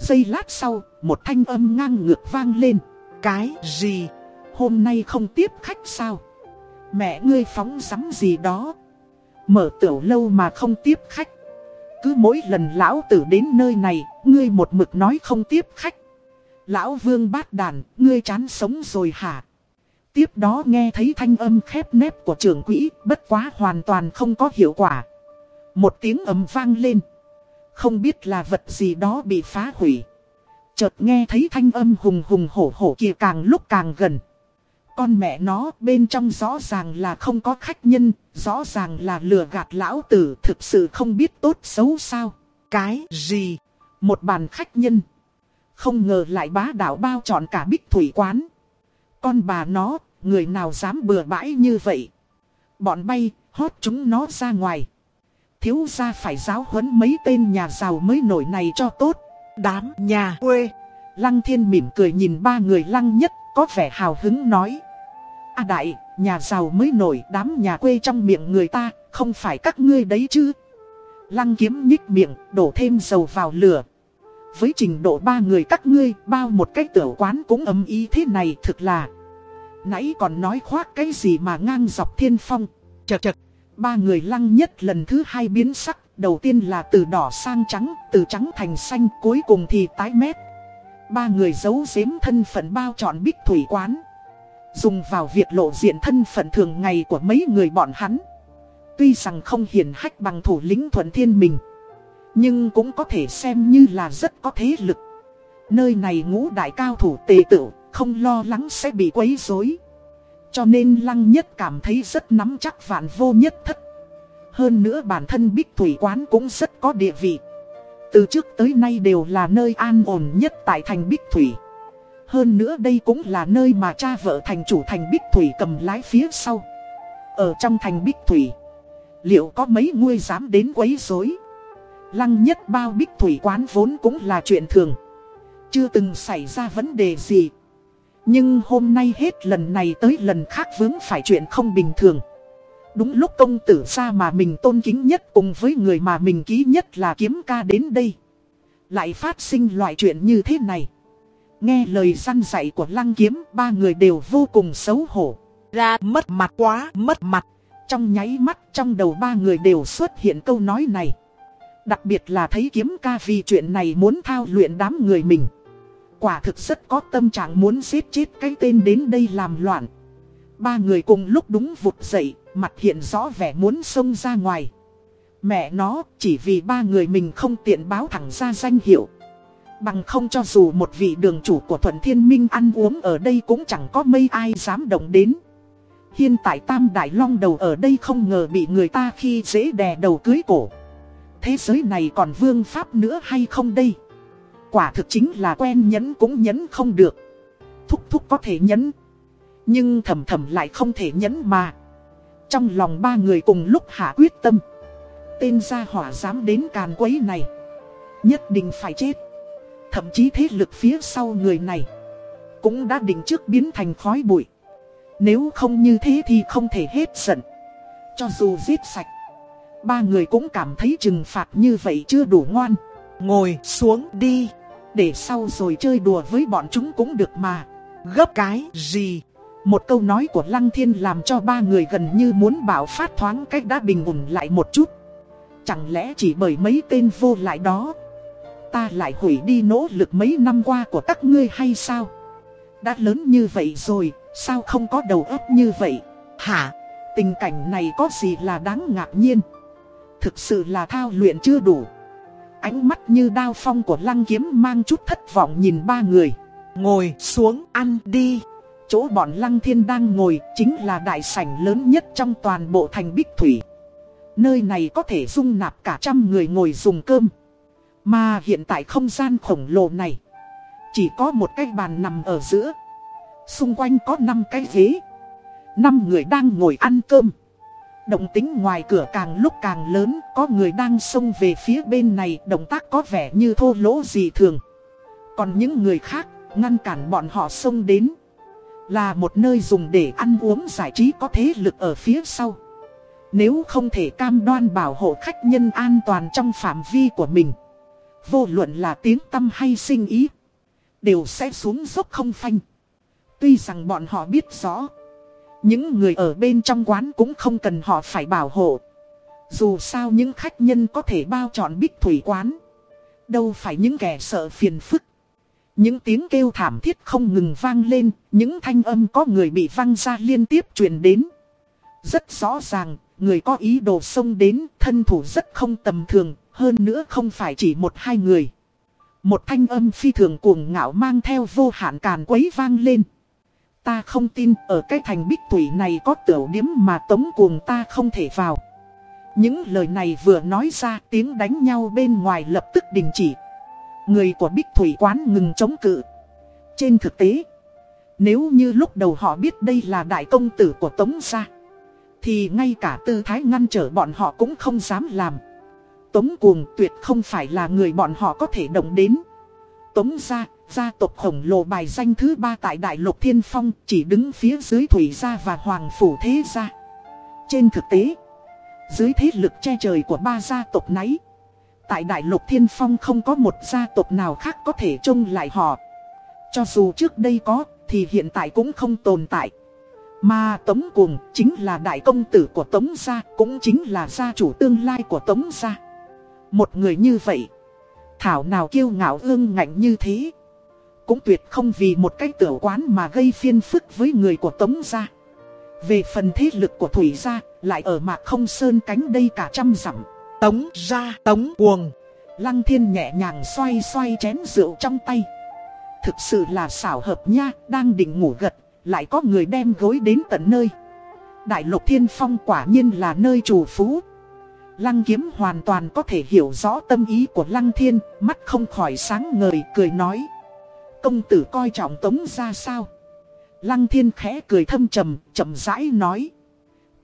Giây lát sau, một thanh âm ngang ngược vang lên. Cái gì? Hôm nay không tiếp khách sao? Mẹ ngươi phóng sắm gì đó? Mở tiểu lâu mà không tiếp khách. Cứ mỗi lần lão tử đến nơi này, ngươi một mực nói không tiếp khách. Lão vương bát đàn, ngươi chán sống rồi hả? Tiếp đó nghe thấy thanh âm khép nép của trưởng quỹ, bất quá hoàn toàn không có hiệu quả. Một tiếng ầm vang lên. Không biết là vật gì đó bị phá hủy. Chợt nghe thấy thanh âm hùng hùng hổ hổ kia càng lúc càng gần. Con mẹ nó bên trong rõ ràng là không có khách nhân, rõ ràng là lừa gạt lão tử thực sự không biết tốt xấu sao. Cái gì? Một bàn khách nhân. Không ngờ lại bá đạo bao trọn cả bích thủy quán. Con bà nó, người nào dám bừa bãi như vậy? Bọn bay, hót chúng nó ra ngoài. Thiếu gia phải giáo huấn mấy tên nhà giàu mới nổi này cho tốt. Đám nhà quê. Lăng thiên mỉm cười nhìn ba người lăng nhất có vẻ hào hứng nói. A đại, nhà giàu mới nổi đám nhà quê trong miệng người ta, không phải các ngươi đấy chứ. Lăng kiếm nhích miệng, đổ thêm dầu vào lửa. Với trình độ ba người các ngươi, bao một cái tiểu quán cũng ấm ý thế này thực là. Nãy còn nói khoác cái gì mà ngang dọc thiên phong. Chật chật, ba người lăng nhất lần thứ hai biến sắc. Đầu tiên là từ đỏ sang trắng, từ trắng thành xanh, cuối cùng thì tái mét. Ba người giấu giếm thân phận bao trọn bích thủy quán. Dùng vào việc lộ diện thân phận thường ngày của mấy người bọn hắn Tuy rằng không hiển hách bằng thủ lĩnh thuận thiên mình Nhưng cũng có thể xem như là rất có thế lực Nơi này ngũ đại cao thủ tề tự Không lo lắng sẽ bị quấy rối cho nên lăng nhất cảm thấy rất nắm chắc vạn vô nhất thất Hơn nữa bản thân Bích Thủy Quán cũng rất có địa vị Từ trước tới nay đều là nơi an ổn nhất tại thành Bích Thủy hơn nữa đây cũng là nơi mà cha vợ thành chủ thành Bích Thủy cầm lái phía sau. Ở trong thành Bích Thủy, liệu có mấy ngươi dám đến quấy rối? Lăng nhất bao bích thủy quán vốn cũng là chuyện thường. Chưa từng xảy ra vấn đề gì. Nhưng hôm nay hết lần này tới lần khác vướng phải chuyện không bình thường. Đúng lúc công tử ra mà mình tôn kính nhất cùng với người mà mình ký nhất là kiếm ca đến đây. Lại phát sinh loại chuyện như thế này. Nghe lời săn dạy của lăng kiếm ba người đều vô cùng xấu hổ. Ra mất mặt quá mất mặt. Trong nháy mắt trong đầu ba người đều xuất hiện câu nói này. Đặc biệt là thấy kiếm ca vì chuyện này muốn thao luyện đám người mình. Quả thực rất có tâm trạng muốn giết chết cái tên đến đây làm loạn. Ba người cùng lúc đúng vụt dậy, mặt hiện rõ vẻ muốn xông ra ngoài. Mẹ nó, chỉ vì ba người mình không tiện báo thẳng ra danh hiệu. Bằng không cho dù một vị đường chủ của Thuận Thiên Minh ăn uống ở đây cũng chẳng có mây ai dám động đến. Hiện tại Tam Đại Long đầu ở đây không ngờ bị người ta khi dễ đè đầu cưới cổ. Thế giới này còn vương pháp nữa hay không đây? Quả thực chính là quen nhấn cũng nhấn không được. Thúc thúc có thể nhấn, Nhưng thầm thầm lại không thể nhấn mà. Trong lòng ba người cùng lúc hạ quyết tâm. Tên gia hỏa dám đến càn quấy này. Nhất định phải chết. Thậm chí thế lực phía sau người này. Cũng đã định trước biến thành khói bụi. Nếu không như thế thì không thể hết giận. Cho dù giết sạch. Ba người cũng cảm thấy trừng phạt như vậy chưa đủ ngoan. Ngồi xuống đi. Để sau rồi chơi đùa với bọn chúng cũng được mà. Gấp cái gì? Một câu nói của Lăng Thiên làm cho ba người gần như muốn bảo phát thoáng cách đã bình ổn lại một chút. Chẳng lẽ chỉ bởi mấy tên vô lại đó Ta lại hủy đi nỗ lực mấy năm qua của các ngươi hay sao Đã lớn như vậy rồi, Sao không có đầu óc như vậy Hả Tình cảnh này có gì là đáng ngạc nhiên Thực sự là thao luyện chưa đủ Ánh mắt như đao phong của lăng kiếm mang chút thất vọng nhìn ba người. Ngồi xuống, ăn đi. Chỗ bọn lăng thiên đang ngồi chính là đại sảnh lớn nhất trong toàn bộ thành Bích Thủy. Nơi này có thể dung nạp cả trăm người ngồi dùng cơm. Mà hiện tại không gian khổng lồ này, Chỉ có một cái bàn nằm ở giữa. Xung quanh có 5 cái ghế. 5 người đang ngồi ăn cơm. Động tính ngoài cửa càng lúc càng lớn, Có người đang xông về phía bên này, Động tác có vẻ như thô lỗ gì thường. Còn những người khác, ngăn cản bọn họ xông đến. Là một nơi dùng để ăn uống giải trí có thế lực ở phía sau. Nếu không thể cam đoan bảo hộ khách nhân an toàn trong phạm vi của mình, Vô luận là tiếng tâm hay sinh ý, Đều sẽ xuống dốc không phanh. Tuy rằng bọn họ biết rõ những người ở bên trong quán cũng không cần họ phải bảo hộ. Dù sao những khách nhân có thể bao trọn bích thủy quán. Đâu phải những kẻ sợ phiền phức. Những tiếng kêu thảm thiết không ngừng vang lên, những thanh âm có người bị văng ra liên tiếp truyền đến. Rất rõ ràng, người có ý đồ xông đến, thân thủ rất không tầm thường, hơn nữa không phải chỉ một hai người. Một thanh âm phi thường cuồng ngạo mang theo vô hạn càn quấy vang lên. Ta không tin ở cái thành bích thủy này có tiểu điếm mà tống cuồng ta không thể vào. Những lời này vừa nói ra tiếng đánh nhau bên ngoài lập tức đình chỉ. Người của bích thủy quán ngừng chống cự. Trên thực tế, nếu như lúc đầu họ biết đây là đại công tử của tống gia, thì ngay cả tư thái ngăn trở bọn họ cũng không dám làm. Tống cuồng tuyệt không phải là người bọn họ có thể động đến. Tống gia Gia tộc khổng lồ bài danh thứ ba tại Đại lục Thiên Phong chỉ đứng phía dưới Thủy Gia và Hoàng Phủ Thế Gia. Trên thực tế, dưới thế lực che trời của ba gia tộc nấy, tại Đại lục Thiên Phong không có một gia tộc nào khác có thể trông lại họ. Cho dù trước đây có, thì hiện tại cũng không tồn tại. Mà Tống Cuồng chính là đại công tử của Tống Gia, cũng chính là gia chủ tương lai của Tống Gia. Một người như vậy, Thảo nào kiêu ngạo ương ngạnh như thế cũng tuyệt không vì một cái tiểu quán mà gây phiên phức với người của Tống gia. Về phần thế lực của Thủy gia, lại ở mạc không sơn cánh đây cả trăm dặm. Tống gia, tống cuồng. Lăng thiên nhẹ nhàng xoay xoay chén rượu trong tay. Thực sự là xảo hợp nha, đang định ngủ gật, lại có người đem gối đến tận nơi. Đại lục thiên phong quả nhiên là nơi chủ phú. Lăng kiếm hoàn toàn có thể hiểu rõ tâm ý của lăng thiên, mắt không khỏi sáng ngời, cười nói. Công tử coi trọng tống ra sao? Lăng thiên khẽ cười thâm trầm, chậm rãi nói.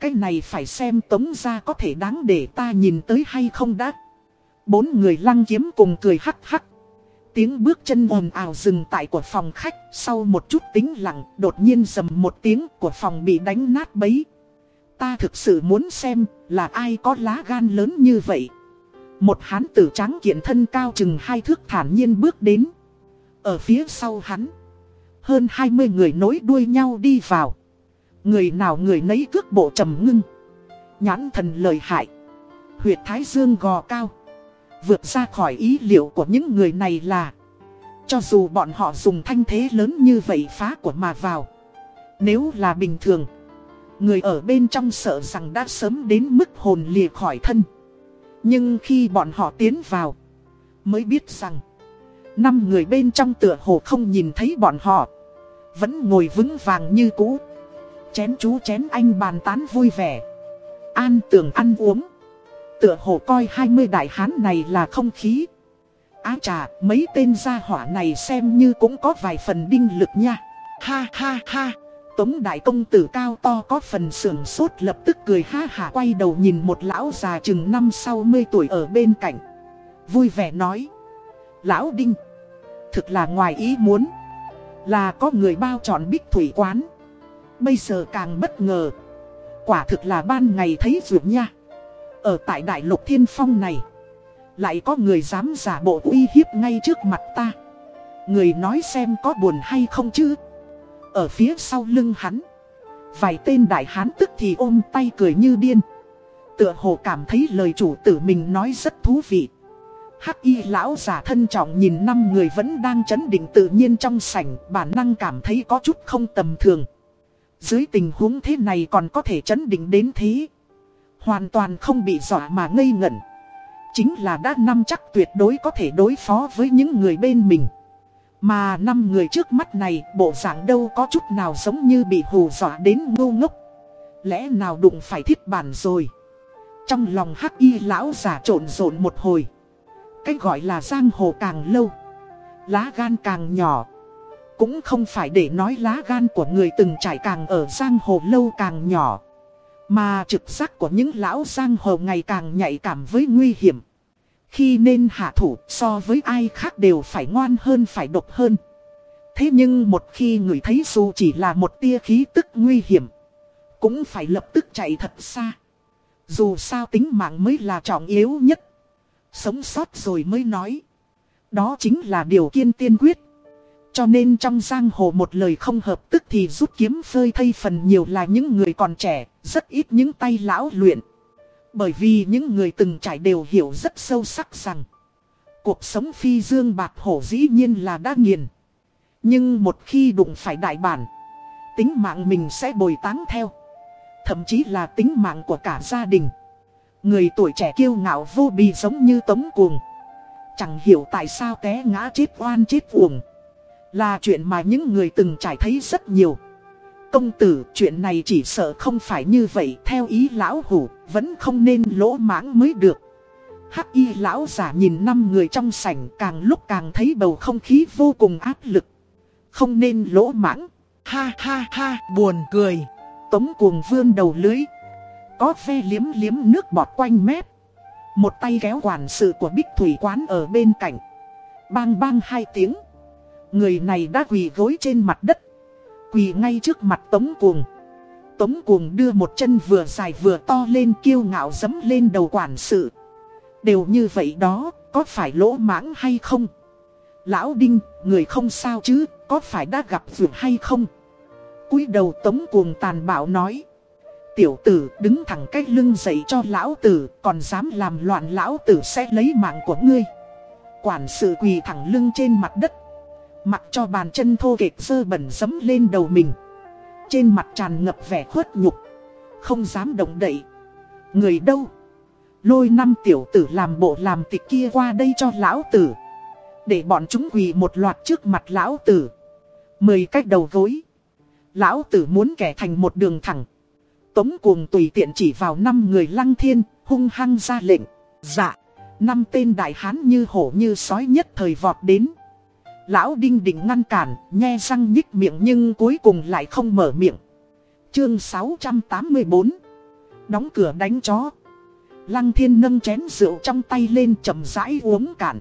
Cái này phải xem tống ra có thể đáng để ta nhìn tới hay không đã. Bốn người lăng kiếm cùng cười hắc hắc. Tiếng bước chân ồn ào dừng tại của phòng khách, sau một chút tĩnh lặng, đột nhiên dầm một tiếng của phòng bị đánh nát bấy. Ta thực sự muốn xem là ai có lá gan lớn như vậy. Một hán tử trắng kiện thân cao chừng hai thước thản nhiên bước đến. Ở phía sau hắn, hơn 20 người nối đuôi nhau đi vào. Người nào người nấy cước bộ trầm ngưng. Nhãn thần lời hại. Huyệt thái dương gò cao. Vượt ra khỏi ý liệu của những người này là Cho dù bọn họ dùng thanh thế lớn như vậy phá của mà vào Nếu là bình thường Người ở bên trong sợ rằng đã sớm đến mức hồn lìa khỏi thân Nhưng khi bọn họ tiến vào Mới biết rằng Năm người bên trong tựa hồ không nhìn thấy bọn họ. Vẫn ngồi vững vàng như cũ. Chén chú chén anh bàn tán vui vẻ. An tưởng ăn uống. Tựa hồ coi 20 đại hán này là không khí. Á trà mấy tên gia hỏa này xem như cũng có vài phần đinh lực nha. Ha ha ha. Tống đại công tử cao to có phần sưởng sốt lập tức cười ha hả quay đầu nhìn một lão già chừng năm sau mươi tuổi ở bên cạnh. Vui vẻ nói. Lão Đinh Thực là ngoài ý muốn. Là có người bao chọn bích thủy quán. Bây giờ càng bất ngờ. Quả thực là ban ngày thấy ruột nha. Ở tại đại lục thiên phong này, Lại có người dám giả bộ uy hiếp ngay trước mặt ta. Người nói xem có buồn hay không chứ? Ở phía sau lưng hắn, Vài tên đại hán tức thì ôm tay cười như điên. Tựa hồ cảm thấy lời chủ tử mình nói rất thú vị. Hắc y lão giả thân trọng nhìn năm người vẫn đang chấn định tự nhiên trong sảnh, Bản năng cảm thấy có chút không tầm thường. Dưới tình huống thế này còn có thể chấn định đến thế. Hoàn toàn không bị dọa mà ngây ngẩn. Chính là đã năm chắc tuyệt đối có thể đối phó với những người bên mình. Mà năm người trước mắt này, bộ dạng đâu có chút nào giống như bị hù dọa đến ngu ngốc. Lẽ nào đụng phải thiết bản rồi? Trong lòng hắc y lão giả trộn rộn một hồi. Cách gọi là giang hồ càng lâu, Lá gan càng nhỏ. Cũng không phải để nói lá gan của người từng trải càng ở giang hồ lâu càng nhỏ, Mà trực giác của những lão giang hồ ngày càng nhạy cảm với nguy hiểm. Khi nên hạ thủ so với ai khác đều phải ngoan hơn, phải độc hơn. Thế nhưng một khi người thấy dù chỉ là một tia khí tức nguy hiểm, Cũng phải lập tức chạy thật xa. Dù sao tính mạng mới là trọng yếu nhất. Sống sót rồi mới nói. Đó chính là điều kiên tiên quyết. Cho nên trong giang hồ một lời không hợp tức thì rút kiếm phơi thay phần nhiều là những người còn trẻ, rất ít những tay lão luyện. Bởi vì những người từng trải đều hiểu rất sâu sắc rằng Cuộc sống phi dương bạc hổ dĩ nhiên là đã nghiền. Nhưng một khi đụng phải đại bản Tính mạng mình sẽ bồi táng theo. Thậm chí là tính mạng của cả gia đình. Người tuổi trẻ kiêu ngạo vô bì giống như tống cuồng. Chẳng hiểu tại sao té ngã chết oan chết uổng. Là chuyện mà những người từng trải thấy rất nhiều. Công tử, chuyện này chỉ sợ không phải như vậy, Theo ý lão hủ, vẫn không nên lỗ mãng mới được. Hắc y lão giả nhìn năm người trong sảnh, càng lúc càng thấy bầu không khí vô cùng áp lực. Không nên lỗ mãng. Ha ha ha, buồn cười. Tống cuồng vương đầu lưới. Có ve liếm liếm nước bọt quanh mép. Một tay kéo quản sự của bích thủy quán ở bên cạnh. Bang bang hai tiếng. Người này đã quỳ gối trên mặt đất. Quỳ ngay trước mặt Tống Cuồng. Tống Cuồng đưa một chân vừa dài vừa to lên kiêu ngạo dấm lên đầu quản sự. Đều như vậy đó, có phải lỗ mãng hay không? Lão Đinh, người không sao chứ, có phải đã gặp vượt hay không? cúi đầu Tống Cuồng tàn bạo nói. Tiểu tử đứng thẳng cách lưng dậy cho lão tử, Còn dám làm loạn lão tử sẽ lấy mạng của ngươi. Quản sự quỳ thẳng lưng trên mặt đất. Mặc cho bàn chân thô kệch sơ bẩn dấm lên đầu mình. Trên mặt tràn ngập vẻ khuất nhục. Không dám động đậy. Người đâu? Lôi năm tiểu tử làm bộ làm tịch kia qua đây cho lão tử. Để bọn chúng quỳ một loạt trước mặt lão tử. Mười cách đầu gối. Lão tử muốn kẻ thành một đường thẳng. Tống cuồng tùy tiện chỉ vào năm người lăng thiên Hung hăng ra lệnh Dạ Năm tên đại hán như hổ như sói nhất thời vọt đến Lão Đinh định ngăn cản, nhe răng nhích miệng nhưng cuối cùng lại không mở miệng. Chương 684 Đóng cửa đánh chó Lăng thiên nâng chén rượu trong tay lên chậm rãi uống cạn.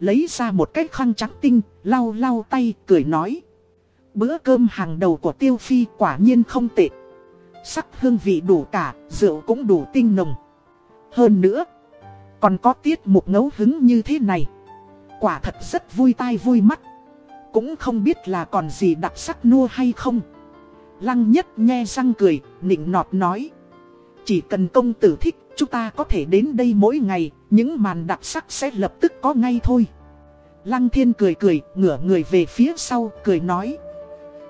Lấy ra một cái khăn trắng tinh, lau lau tay, cười nói. Bữa cơm hàng đầu của tiêu phi quả nhiên không tệ. Sắc hương vị đủ cả, rượu cũng đủ tinh nồng. Hơn nữa, còn có tiết mục ngấu hứng như thế này. Quả thật rất vui tai vui mắt. Cũng không biết là còn gì đặc sắc nua hay không. Lăng nhất nghe răng cười, nịnh nọt nói. Chỉ cần công tử thích, chúng ta có thể đến đây mỗi ngày, những màn đặc sắc sẽ lập tức có ngay thôi. Lăng thiên cười cười, ngửa người về phía sau, cười nói.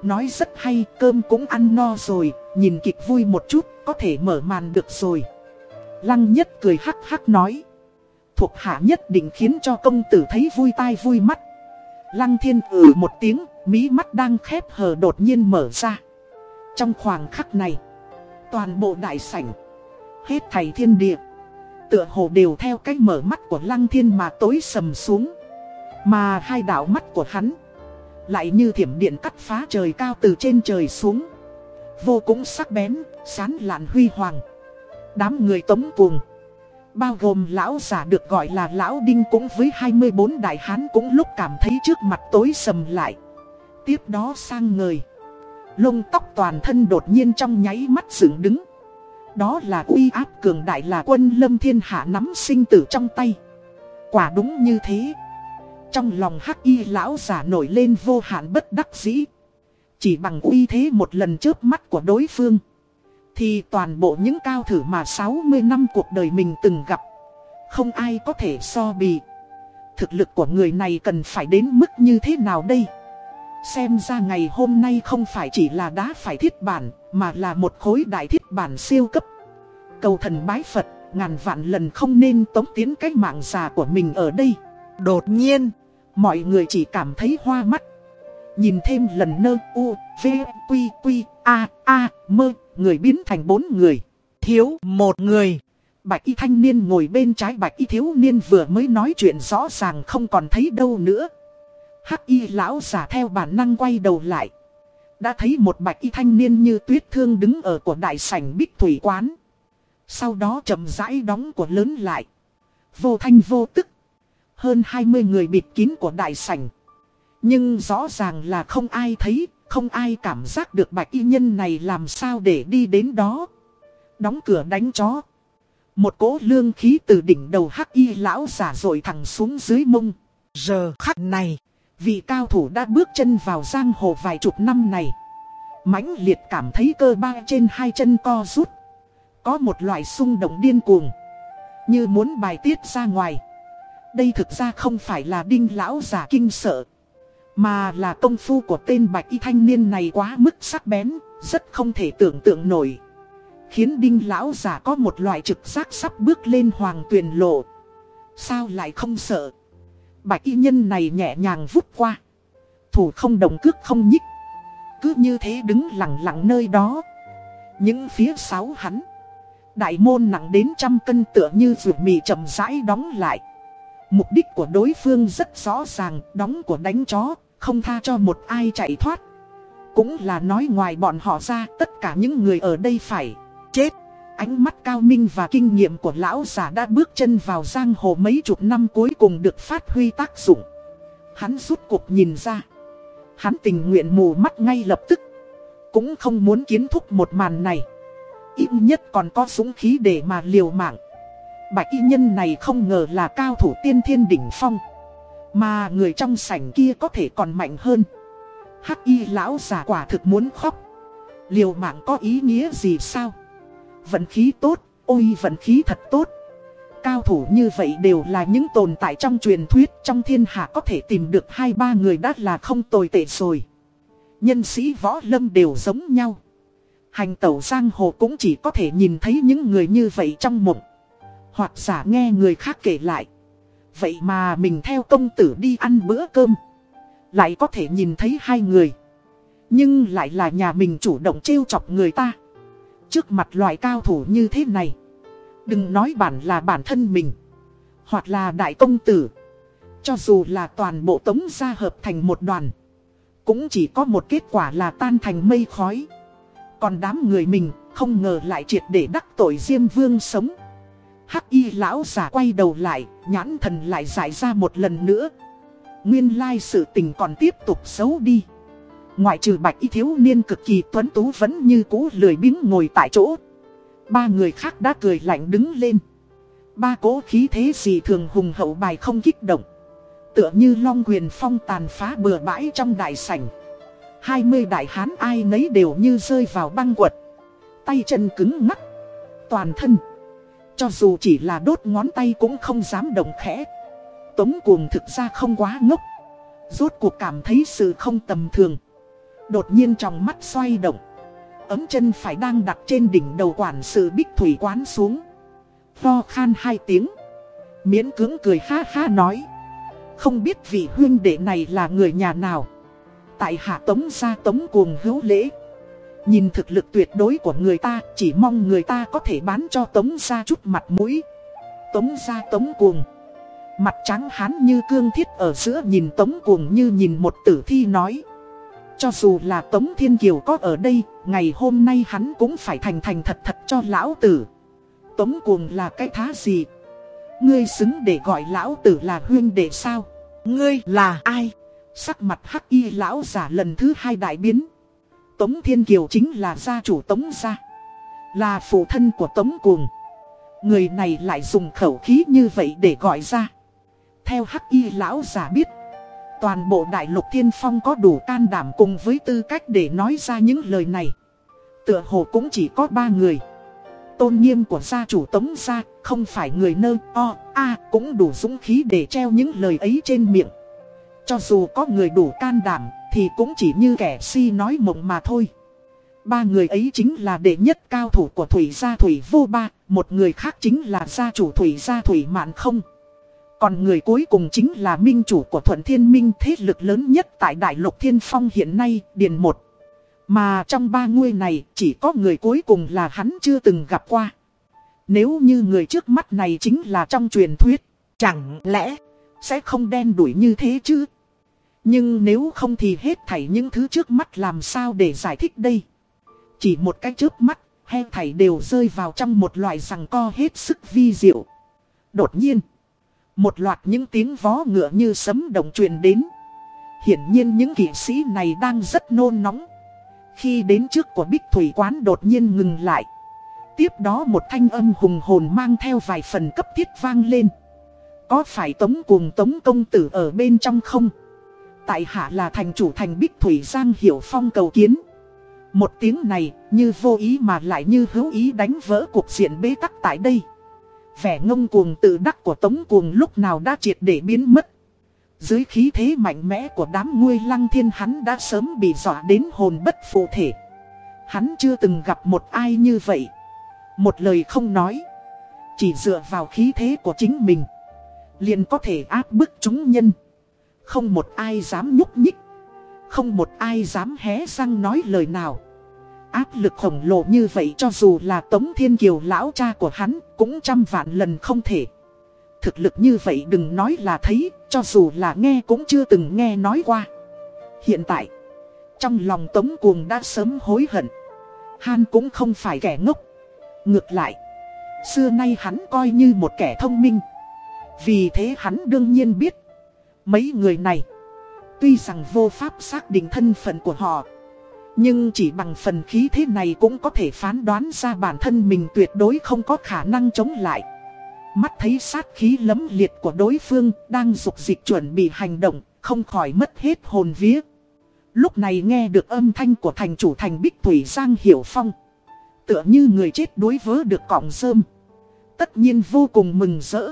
Nói rất hay, cơm cũng ăn no rồi, nhìn kịch vui một chút, có thể mở màn được rồi. Lăng nhất cười hắc hắc nói. Thuộc hạ nhất định khiến cho công tử thấy vui tai vui mắt. Lăng thiên ử một tiếng, mí mắt đang khép hờ đột nhiên mở ra. Trong khoảng khắc này, toàn bộ đại sảnh, hết thầy thiên địa, tựa hồ đều theo cách mở mắt của lăng thiên mà tối sầm xuống. Mà hai đảo mắt của hắn, lại như thiểm điện cắt phá trời cao từ trên trời xuống. Vô cùng sắc bén, sán lạn huy hoàng. Đám người tống cuồng. Bao gồm lão giả được gọi là lão đinh cũng với 24 đại hán cũng lúc cảm thấy trước mặt tối sầm lại. Tiếp đó sang người. Lông tóc toàn thân đột nhiên trong nháy mắt dựng đứng. Đó là uy áp cường đại là quân lâm thiên hạ nắm sinh tử trong tay. Quả đúng như thế. Trong lòng hắc y lão giả nổi lên vô hạn bất đắc dĩ. Chỉ bằng uy thế một lần trước mắt của đối phương. Thì toàn bộ những cao thử mà 60 năm cuộc đời mình từng gặp. Không ai có thể so bì. Thực lực của người này cần phải đến mức như thế nào đây? Xem ra ngày hôm nay không phải chỉ là đá phải thiết bản, mà là một khối đại thiết bản siêu cấp. Cầu thần bái Phật, ngàn vạn lần không nên tống tiến cái mạng già của mình ở đây. Đột nhiên, mọi người chỉ cảm thấy hoa mắt. Nhìn thêm lần nơ u, v, quy, quy, a, a, mơ, người biến thành bốn người. Thiếu một người. Bạch y thanh niên ngồi bên trái bạch y thiếu niên vừa mới nói chuyện rõ ràng không còn thấy đâu nữa. Hắc y lão giả theo bản năng quay đầu lại. Đã thấy một bạch y thanh niên như tuyết thương đứng ở của đại sảnh bích thủy quán. Sau đó chậm rãi đóng của lớn lại. Vô thanh vô tức. Hơn 20 người bịt kín của đại sảnh. Nhưng rõ ràng là không ai thấy, không ai cảm giác được bạch y nhân này làm sao để đi đến đó. Đóng cửa đánh chó. Một cỗ lương khí từ đỉnh đầu hắc y lão giả rồi thẳng xuống dưới mông. Giờ khắc này, vị cao thủ đã bước chân vào giang hồ vài chục năm này. mãnh liệt cảm thấy cơ ba trên hai chân co rút. Có một loại xung động điên cuồng. Như muốn bài tiết ra ngoài. Đây thực ra không phải là đinh lão giả kinh sợ. Mà là công phu của tên bạch y thanh niên này quá mức sắc bén, rất không thể tưởng tượng nổi. Khiến đinh lão giả có một loại trực giác sắp bước lên hoàng tuyền lộ. Sao lại không sợ? Bạch y nhân này nhẹ nhàng vút qua. Thủ không động cước không nhích. Cứ như thế đứng lặng lặng nơi đó. Những phía sáu hắn. Đại môn nặng đến trăm cân tựa như rượu mì chậm rãi đóng lại. Mục đích của đối phương rất rõ ràng, đóng của đánh chó, không tha cho một ai chạy thoát. Cũng là nói ngoài bọn họ ra, tất cả những người ở đây phải chết. Ánh mắt cao minh và kinh nghiệm của lão giả đã bước chân vào giang hồ mấy chục năm cuối cùng được phát huy tác dụng. Hắn rút cuộc nhìn ra. Hắn tình nguyện mù mắt ngay lập tức. Cũng không muốn kiến thúc một màn này. Ít nhất còn có súng khí để mà liều mạng. Bạch y nhân này không ngờ là cao thủ tiên thiên đỉnh phong. Mà người trong sảnh kia có thể còn mạnh hơn. Hắc y lão giả quả thực muốn khóc. Liều mạng có ý nghĩa gì sao? Vận khí tốt, ôi vận khí thật tốt. Cao thủ như vậy đều là những tồn tại trong truyền thuyết trong thiên hạ có thể tìm được hai ba người đã là không tồi tệ rồi. Nhân sĩ võ lâm đều giống nhau. Hành tẩu giang hồ cũng chỉ có thể nhìn thấy những người như vậy trong mộng. Hoặc giả nghe người khác kể lại. Vậy mà mình theo công tử đi ăn bữa cơm. Lại có thể nhìn thấy hai người. Nhưng lại là nhà mình chủ động trêu chọc người ta. Trước mặt loại cao thủ như thế này. Đừng nói bản là bản thân mình. Hoặc là đại công tử. Cho dù là toàn bộ tống gia hợp thành một đoàn. Cũng chỉ có một kết quả là tan thành mây khói. Còn đám người mình không ngờ lại triệt để đắc tội Diêm Vương sống. Hắc y lão giả quay đầu lại, nhãn thần lại giải ra một lần nữa. Nguyên lai sự tình còn tiếp tục xấu đi. Ngoại trừ bạch y thiếu niên cực kỳ tuấn tú vẫn như cũ lười biếng ngồi tại chỗ. Ba người khác đã cười lạnh đứng lên. Ba cố khí thế gì thường hùng hậu bài không kích động. Tựa như long quyền phong tàn phá bừa bãi trong đại sảnh. Hai mươi đại hán ai nấy đều như rơi vào băng quật. Tay chân cứng ngắc. Toàn thân. Cho dù chỉ là đốt ngón tay cũng không dám động khẽ. Tống cuồng thực ra không quá ngốc. Rốt cuộc cảm thấy sự không tầm thường. Đột nhiên trong mắt xoay động. Ấm chân phải đang đặt trên đỉnh đầu quản sự bích thủy quán xuống. Lo khan hai tiếng. Miễn cưỡng cười ha ha nói. Không biết vị huyên đệ này là người nhà nào. Tại hạ tống ra tống cuồng hữu lễ. Nhìn thực lực tuyệt đối của người ta chỉ mong người ta có thể bán cho tống ra chút mặt mũi. Tống ra tống cuồng. Mặt trắng hán như cương thiết ở giữa nhìn tống cuồng như nhìn một tử thi nói. Cho dù là Tống Thiên Kiều có ở đây, ngày hôm nay hắn cũng phải thành thành thật thật cho lão tử. Tống cuồng là cái thá gì? Ngươi xứng để gọi lão tử là huyên đệ sao? Ngươi là ai? Sắc mặt hắc y lão giả lần thứ hai đại biến. Tống Thiên Kiều chính là gia chủ Tống gia. Là phụ thân của Tống Cuồng. Người này lại dùng khẩu khí như vậy để gọi ra. Theo hắc y lão giả biết. Toàn bộ đại lục thiên phong có đủ can đảm cùng với tư cách để nói ra những lời này. Tựa hồ cũng chỉ có ba người. Tôn nghiêm của gia chủ tống gia không phải người nơ, o, a cũng đủ dũng khí để treo những lời ấy trên miệng. Cho dù có người đủ can đảm thì cũng chỉ như kẻ si nói mộng mà thôi. Ba người ấy chính là đệ nhất cao thủ của Thủy Gia Thủy Vô Ba, một người khác chính là gia chủ Thủy Gia Thủy Mạn Không. Còn người cuối cùng chính là minh chủ của Thuận Thiên Minh thế lực lớn nhất tại Đại lục Thiên Phong hiện nay, Điền Một. Mà trong ba ngôi này chỉ có người cuối cùng là hắn chưa từng gặp qua. Nếu như người trước mắt này chính là trong truyền thuyết, chẳng lẽ sẽ không đen đuổi như thế chứ? Nhưng nếu không thì hết thảy những thứ trước mắt làm sao để giải thích đây? Chỉ một cái trước mắt, hết thảy đều rơi vào trong một loại rằng co hết sức vi diệu. Đột nhiên, một loạt những tiếng vó ngựa như sấm động truyền đến. Hiển nhiên những kỵ sĩ này đang rất nôn nóng. Khi đến trước của bích thủy quán đột nhiên ngừng lại. Tiếp đó một thanh âm hùng hồn mang theo vài phần cấp thiết vang lên. Có phải tống cùng tống công tử ở bên trong không? Tại hạ là thành chủ thành Bích Thủy Giang Hiểu Phong cầu kiến. Một tiếng này, như vô ý mà lại như hữu ý đánh vỡ cuộc diện bế tắc tại đây. Vẻ ngông cuồng tự đắc của Tống Cuồng lúc nào đã triệt để biến mất. Dưới khí thế mạnh mẽ của đám nguôi lăng thiên hắn đã sớm bị dọa đến hồn bất phụ thể. Hắn chưa từng gặp một ai như vậy. Một lời không nói. Chỉ dựa vào khí thế của chính mình. Liền có thể áp bức chúng nhân. Không một ai dám nhúc nhích. Không một ai dám hé răng nói lời nào. Áp lực khổng lồ như vậy cho dù là Tống Thiên Kiều lão cha của hắn cũng trăm vạn lần không thể. Thực lực như vậy đừng nói là thấy, cho dù là nghe cũng chưa từng nghe nói qua. Hiện tại, trong lòng Tống Cuồng đã sớm hối hận. Han cũng không phải kẻ ngốc. Ngược lại, xưa nay hắn coi như một kẻ thông minh. Vì thế hắn đương nhiên biết Mấy người này, tuy rằng vô pháp xác định thân phận của họ, nhưng chỉ bằng phần khí thế này cũng có thể phán đoán ra bản thân mình tuyệt đối không có khả năng chống lại. Mắt thấy sát khí lấm liệt của đối phương đang dục dịch chuẩn bị hành động, không khỏi mất hết hồn vía. Lúc này nghe được âm thanh của thành chủ thành Bích Thủy Giang Hiểu Phong. Tựa như người chết đối vớ được cọng rơm. Tất nhiên vô cùng mừng rỡ.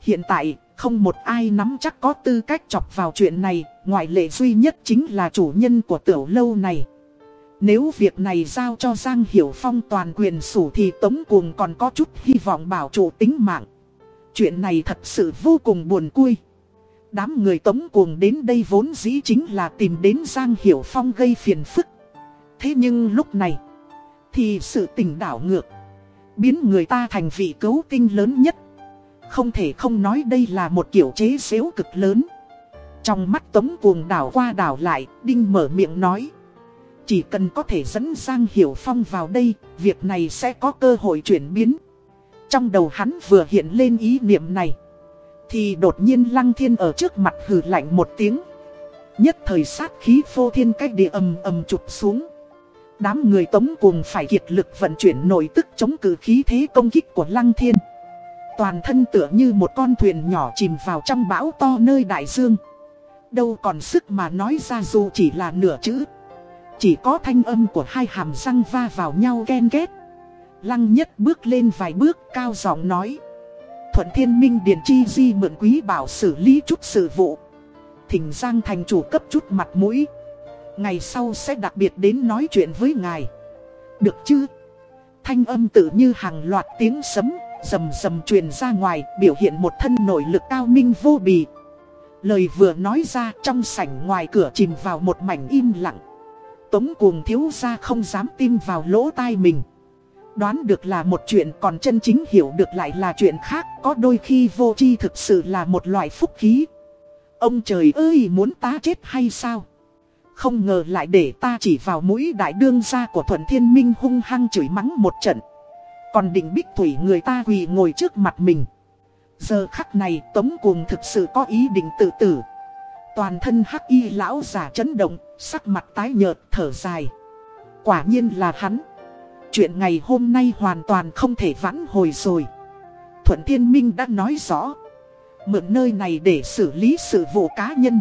Hiện tại, không một ai nắm chắc có tư cách chọc vào chuyện này, ngoại lệ duy nhất chính là chủ nhân của tiểu lâu này. Nếu việc này giao cho Giang Hiểu Phong toàn quyền sủ thì Tống Cuồng còn có chút hy vọng bảo trụ tính mạng. Chuyện này thật sự vô cùng buồn cui. Đám người Tống Cuồng đến đây vốn dĩ chính là tìm đến Giang Hiểu Phong gây phiền phức. Thế nhưng lúc này, thì sự tình đảo ngược, biến người ta thành vị cấu tinh lớn nhất. Không thể không nói đây là một kiểu chế xếu cực lớn. Trong mắt tống cuồng đảo qua đảo lại, Đinh mở miệng nói. Chỉ cần có thể dẫn Giang Hiểu Phong vào đây, việc này sẽ có cơ hội chuyển biến. Trong đầu hắn vừa hiện lên ý niệm này Thì đột nhiên lăng thiên ở trước mặt hừ lạnh một tiếng Nhất thời sát khí phô thiên cách địa ầm ầm chụp xuống Đám người tống cuồng phải kiệt lực vận chuyển nội tức chống cử khí thế công kích của lăng thiên Toàn thân tựa như một con thuyền nhỏ chìm vào trong bão to nơi đại dương. Đâu còn sức mà nói ra dù chỉ là nửa chữ. Chỉ có thanh âm của hai hàm răng va vào nhau ghen ghét. Lăng nhất bước lên vài bước, cao giọng nói. Thuận thiên minh điền chi di mượn quý bảo xử lý chút sự vụ. Thỉnh Giang thành chủ cấp chút mặt mũi. Ngày sau sẽ đặc biệt đến nói chuyện với ngài. Được chứ? Thanh âm tự như hàng loạt tiếng sấm. Rầm rầm truyền ra ngoài, Biểu hiện một thân nội lực cao minh vô bì. Lời vừa nói ra, trong sảnh ngoài cửa chìm vào một mảnh im lặng. Tống cuồng thiếu ra không dám tim vào lỗ tai mình. Đoán được là một chuyện, còn chân chính hiểu được lại là chuyện khác, Có đôi khi vô chi thực sự là một loại phúc khí. Ông trời ơi, muốn ta chết hay sao? Không ngờ lại để ta chỉ vào mũi đại đương gia của Thuận Thiên Minh hung hăng chửi mắng một trận. Còn định bích thủy người ta quỳ ngồi trước mặt mình. Giờ khắc này Tống Cuồng thực sự có ý định tự tử. Toàn thân hắc y lão giả chấn động, Sắc mặt tái nhợt, thở dài. Quả nhiên là hắn. Chuyện ngày hôm nay hoàn toàn không thể vãn hồi rồi. Thuận Thiên Minh đã nói rõ. Mượn nơi này để xử lý sự vụ cá nhân.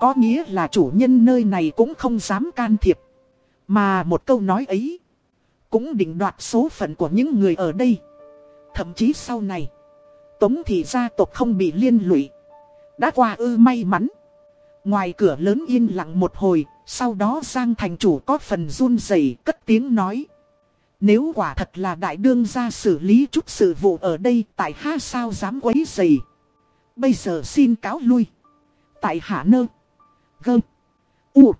Có nghĩa là chủ nhân nơi này cũng không dám can thiệp. Mà một câu nói ấy cũng định đoạt số phận của những người ở đây. Thậm chí sau này, Tống thị gia tộc không bị liên lụy. Đã qua ư may mắn. Ngoài cửa lớn yên lặng một hồi, Sau đó Giang thành chủ có phần run rẩy cất tiếng nói. Nếu quả thật là đại đương gia xử lý chút sự vụ ở đây, Tại ha sao dám quấy rầy? Bây giờ xin cáo lui. Tại hạ nơ. Gơ. U.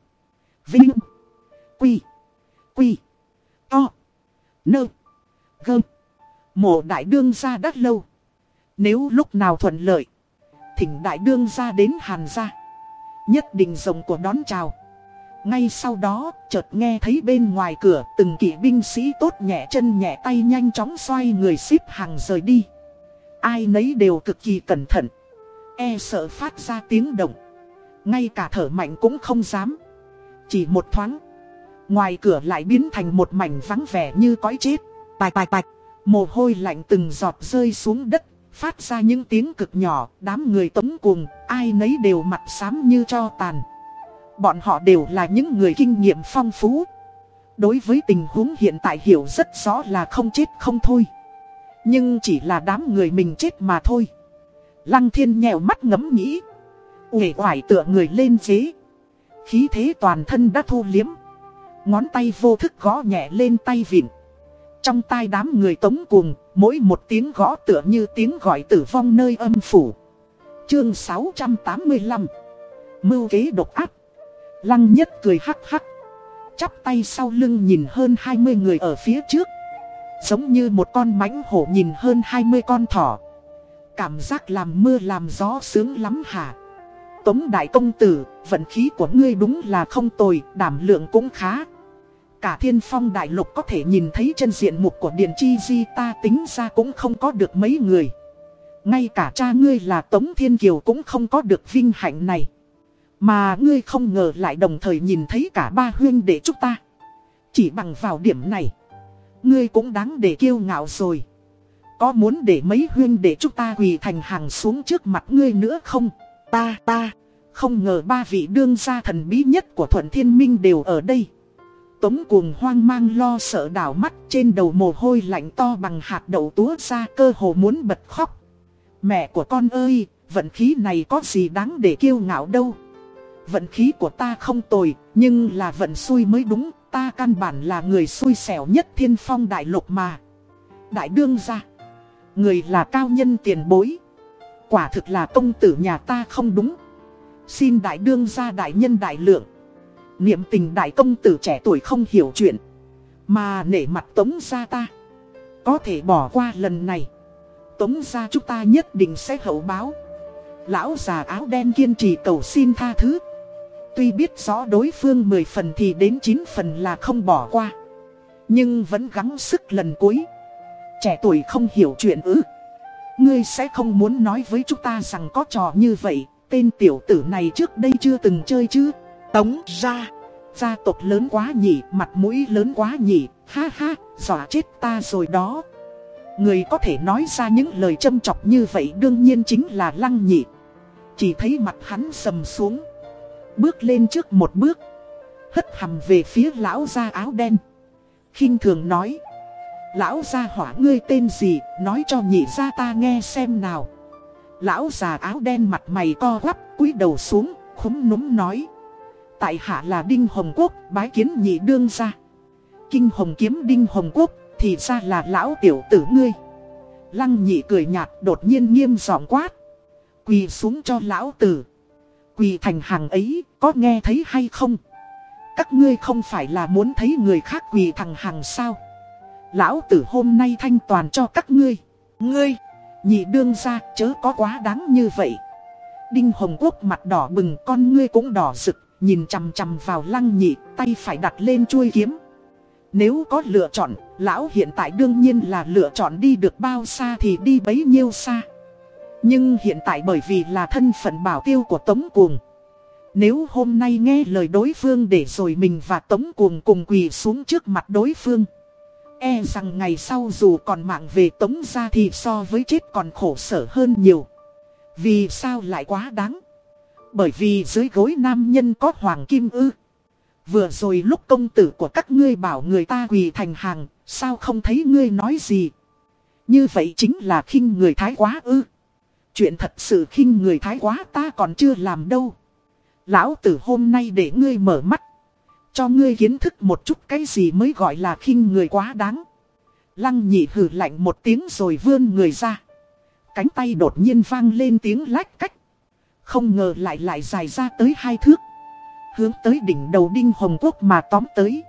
Vinh. Quy. Quy. To Nơ. Gơ Mộ đại đương gia đắt lâu. Nếu lúc nào thuận lợi, Thỉnh đại đương ra đến hàn gia. Nhất định rồng của đón chào. Ngay sau đó, chợt nghe thấy bên ngoài cửa Từng kỵ binh sĩ tốt nhẹ chân nhẹ tay nhanh chóng xoay người xếp hàng rời đi. Ai nấy đều cực kỳ cẩn thận. E sợ phát ra tiếng động. Ngay cả thở mạnh cũng không dám. Chỉ một thoáng Ngoài cửa lại biến thành một mảnh vắng vẻ như cõi chết Tạch tạch tạch Mồ hôi lạnh từng giọt rơi xuống đất Phát ra những tiếng cực nhỏ, đám người tống cuồng, ai nấy đều mặt xám như cho tàn. Bọn họ đều là những người kinh nghiệm phong phú. Đối với tình huống hiện tại hiểu rất rõ là không chết không thôi. Nhưng chỉ là đám người mình chết mà thôi. Lăng thiên nhèo mắt ngấm nghĩ. Uể oải tựa người lên dế Khí thế toàn thân đã thu liếm. Ngón tay vô thức gõ nhẹ lên tay vịn. Trong tai đám người tống cùng, mỗi một tiếng gõ tựa như tiếng gọi tử vong nơi âm phủ. Chương 685 Mưu kế độc ác Lăng nhất cười hắc hắc. Chắp tay sau lưng nhìn hơn 20 người ở phía trước. Giống như một con mãnh hổ nhìn hơn 20 con thỏ. Cảm giác làm mưa làm gió sướng lắm hả? Tống đại công tử, vận khí của ngươi đúng là không tồi, đảm lượng cũng khá. Cả thiên phong đại lục có thể nhìn thấy chân diện mục của Điền Chi Di ta tính ra cũng không có được mấy người. Ngay cả cha ngươi là Tống Thiên Kiều cũng không có được vinh hạnh này. Mà ngươi không ngờ lại đồng thời nhìn thấy cả ba huyên để chúng ta. Chỉ bằng vào điểm này, ngươi cũng đáng để kiêu ngạo rồi. Có muốn để mấy huyên để chúng ta quỳ thành hàng xuống trước mặt ngươi nữa không? Ta, ta, không ngờ ba vị đương gia thần bí nhất của Thuận Thiên Minh đều ở đây. Tống cuồng hoang mang lo sợ đảo mắt trên đầu mồ hôi lạnh to bằng hạt đậu túa ra cơ hồ muốn bật khóc. Mẹ của con ơi, vận khí này có gì đáng để kiêu ngạo đâu. Vận khí của ta không tồi, nhưng là vận xui mới đúng, ta căn bản là người xui xẻo nhất thiên phong đại lục mà. Đại đương gia, người là cao nhân tiền bối. Quả thực là công tử nhà ta không đúng. Xin đại đương ra đại nhân đại lượng. Niệm tình đại công tử trẻ tuổi không hiểu chuyện. Mà nể mặt tống gia ta. Có thể bỏ qua lần này. Tống gia chúng ta nhất định sẽ hậu báo. Lão già áo đen kiên trì cầu xin tha thứ. Tuy biết rõ đối phương 10 phần thì đến 9 phần là không bỏ qua. Nhưng vẫn gắng sức lần cuối. Trẻ tuổi không hiểu chuyện ư. Ngươi sẽ không muốn nói với chúng ta rằng có trò như vậy. Tên tiểu tử này trước đây chưa từng chơi chứ. Tống ra Gia tộc lớn quá nhỉ, Mặt mũi lớn quá nhỉ. Ha ha, Dọa chết ta rồi đó. Người có thể nói ra những lời châm chọc như vậy đương nhiên chính là lăng nhị. Chỉ thấy mặt hắn sầm xuống. Bước lên trước một bước. Hất hầm về phía lão ra áo đen. Khinh thường nói. Lão gia hỏa ngươi tên gì, nói cho nhị gia ta nghe xem nào. Lão già áo đen mặt mày co quắp, cúi đầu xuống, khúm núm nói. Tại hạ là Đinh Hồng Quốc, bái kiến nhị đương gia. Kinh Hồng kiếm Đinh Hồng Quốc, thì ra là lão tiểu tử ngươi. Lăng nhị cười nhạt, đột nhiên nghiêm giọng quát. Quỳ xuống cho lão tử. Quỳ thành hàng ấy, có nghe thấy hay không? Các ngươi không phải là muốn thấy người khác quỳ thằng hàng sao? Lão tử hôm nay thanh toàn cho các ngươi. Ngươi, nhị đương ra chớ có quá đáng như vậy. Đinh Hồng Quốc mặt đỏ bừng con ngươi cũng đỏ rực, nhìn chằm chằm vào lăng nhị, tay phải đặt lên chuôi kiếm. Nếu có lựa chọn, lão hiện tại đương nhiên là lựa chọn đi được bao xa thì đi bấy nhiêu xa. Nhưng hiện tại bởi vì là thân phận bảo tiêu của Tống Cuồng. Nếu hôm nay nghe lời đối phương để rồi mình và Tống Cuồng cùng quỳ xuống trước mặt đối phương. E rằng ngày sau dù còn mạng về tống ra thì so với chết còn khổ sở hơn nhiều. Vì sao lại quá đáng? Bởi vì dưới gối nam nhân có hoàng kim ư. Vừa rồi lúc công tử của các ngươi bảo người ta quỳ thành hàng, sao không thấy ngươi nói gì? Như vậy chính là khinh người thái quá ư. Chuyện thật sự khinh người thái quá ta còn chưa làm đâu. Lão tử hôm nay để ngươi mở mắt. Cho ngươi kiến thức một chút cái gì mới gọi là khinh người quá đáng. Lăng nhị hử lạnh một tiếng rồi vươn người ra. Cánh tay đột nhiên vang lên tiếng lách cách. Không ngờ lại lại dài ra tới hai thước. Hướng tới đỉnh đầu đinh hồng quốc mà tóm tới.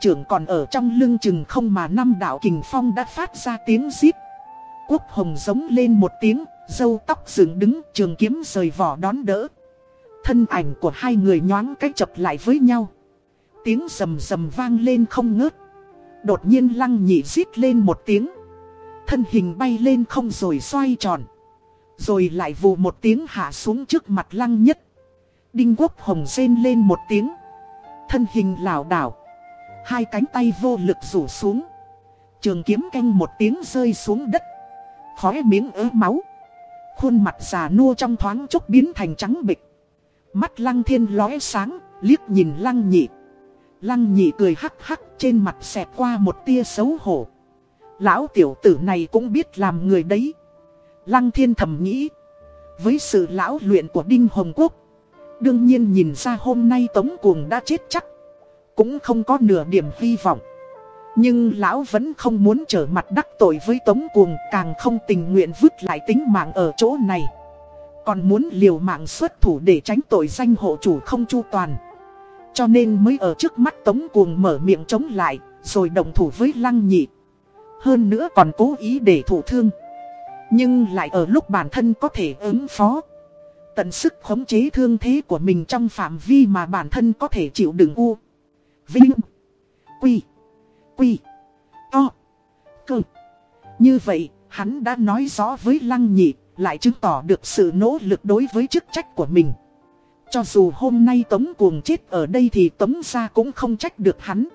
Trưởng còn ở trong lưng chừng không mà năm đạo kình phong đã phát ra tiếng zip. Quốc hồng giống lên một tiếng, dâu tóc dựng đứng trường kiếm rời vỏ đón đỡ. Thân ảnh của hai người nhoáng cách chập lại với nhau tiếng rầm rầm vang lên không ngớt. Đột nhiên lăng nhị rít lên một tiếng. Thân hình bay lên không rồi xoay tròn. Rồi lại vù một tiếng hạ xuống trước mặt lăng nhất. Đinh quốc hồng rên lên một tiếng. Thân hình lảo đảo. Hai cánh tay vô lực rủ xuống. Trường kiếm canh một tiếng rơi xuống đất. Khóe miếng ớ máu. Khuôn mặt già nua trong thoáng chốc biến thành trắng bịch. Mắt lăng thiên lóe sáng, liếc nhìn lăng nhị. Lăng nhị cười hắc hắc, trên mặt xẹt qua một tia xấu hổ. Lão tiểu tử này cũng biết làm người đấy. Lăng thiên thầm nghĩ. Với sự lão luyện của Đinh Hồng Quốc. Đương nhiên nhìn ra hôm nay Tống Cuồng đã chết chắc. Cũng không có nửa điểm hy vọng. Nhưng lão vẫn không muốn trở mặt đắc tội với Tống Cuồng, càng không tình nguyện vứt lại tính mạng ở chỗ này. Còn muốn liều mạng xuất thủ để tránh tội danh hộ chủ không chu toàn. Cho nên mới ở trước mắt Tống Cuồng mở miệng chống lại, rồi đồng thủ với Lăng Nhị. Hơn nữa còn cố ý để thủ thương. Nhưng lại ở lúc bản thân có thể ứng phó. Tận sức khống chế thương thế của mình trong phạm vi mà bản thân có thể chịu đựng u. Vinh. Quy. Quy. To. Cơ. Như vậy, hắn đã nói rõ với Lăng Nhị, lại chứng tỏ được sự nỗ lực đối với chức trách của mình. Cho dù hôm nay Tống Cuồng chết ở đây thì Tống gia cũng không trách được hắn.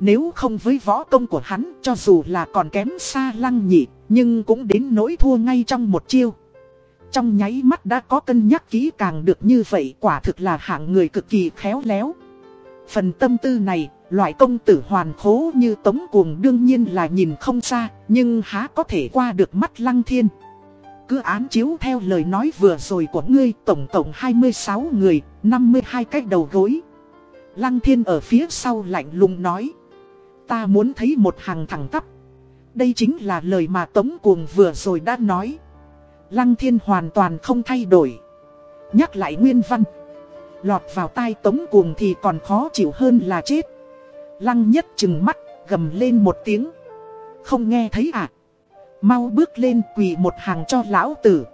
Nếu không với võ công của hắn cho dù là còn kém xa lăng nhị, nhưng cũng đến nỗi thua ngay trong một chiêu. Trong nháy mắt đã có cân nhắc kỹ càng được như vậy quả thực là hạng người cực kỳ khéo léo. Phần tâm tư này, loại công tử hoàn khố như Tống Cuồng đương nhiên là nhìn không xa, nhưng há có thể qua được mắt lăng thiên cứ án chiếu theo lời nói vừa rồi của ngươi tổng tổng 26 người, 52 cái đầu gối. Lăng thiên ở phía sau lạnh lùng nói. Ta muốn thấy một hàng thẳng tắp. Đây chính là lời mà Tống Cuồng vừa rồi đã nói. Lăng thiên hoàn toàn không thay đổi. Nhắc lại nguyên văn. Lọt vào tai Tống Cuồng thì còn khó chịu hơn là chết. Lăng nhất chừng mắt, gầm lên một tiếng. Không nghe thấy à? Mau bước lên quỳ một hàng cho lão tử.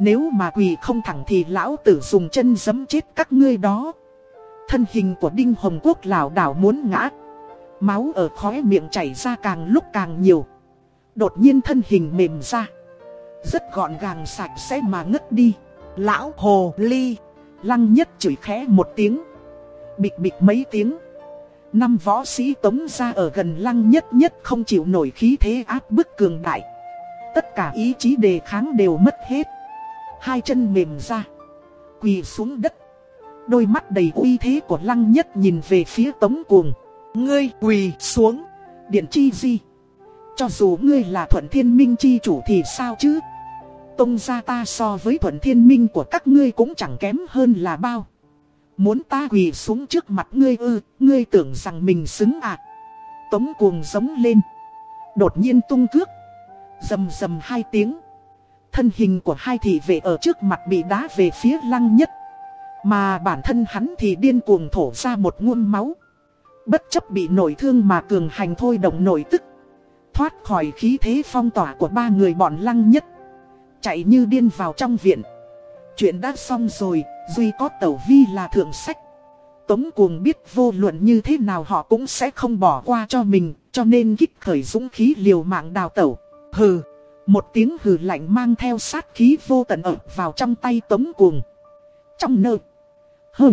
Nếu mà quỳ không thẳng thì lão tử dùng chân giấm chết các ngươi đó. Thân hình của Đinh Hồng Quốc lảo đảo muốn ngã. Máu ở khóe miệng chảy ra càng lúc càng nhiều. Đột nhiên thân hình mềm ra Rất gọn gàng sạch sẽ mà ngất đi Lão hồ ly, Lăng nhất chửi khẽ một tiếng Bịch bịch mấy tiếng Năm võ sĩ tống ra ở gần lăng nhất nhất không chịu nổi khí thế áp bức cường đại. Tất cả ý chí đề kháng đều mất hết. Hai chân mềm ra, Quỳ xuống đất. Đôi mắt đầy uy thế của lăng nhất nhìn về phía tống cuồng. Ngươi quỳ xuống, Điện chi di. Cho dù ngươi là thuận thiên minh chi chủ thì sao chứ? Tông ra ta so với thuận thiên minh của các ngươi cũng chẳng kém hơn là bao. Muốn ta quỳ xuống trước mặt ngươi ư, Ngươi tưởng rằng mình xứng à. Tống cuồng giống lên. Đột nhiên tung cước. Dầm dầm hai tiếng. Thân hình của hai thị vệ ở trước mặt bị đá về phía lăng nhất. Mà bản thân hắn thì điên cuồng thổ ra một nguồn máu. Bất chấp bị nổi thương mà cường hành thôi động nổi tức. Thoát khỏi khí thế phong tỏa của ba người bọn lăng nhất. Chạy như điên vào trong viện. Chuyện đã xong rồi, duy có tẩu vi là thượng sách. Tống cuồng biết vô luận như thế nào họ cũng sẽ không bỏ qua cho mình Cho nên kích khởi dũng khí liều mạng đào tẩu. Hừ, một tiếng hừ lạnh mang theo sát khí vô tận ập vào trong tay tống cuồng. Trong nơ Hừ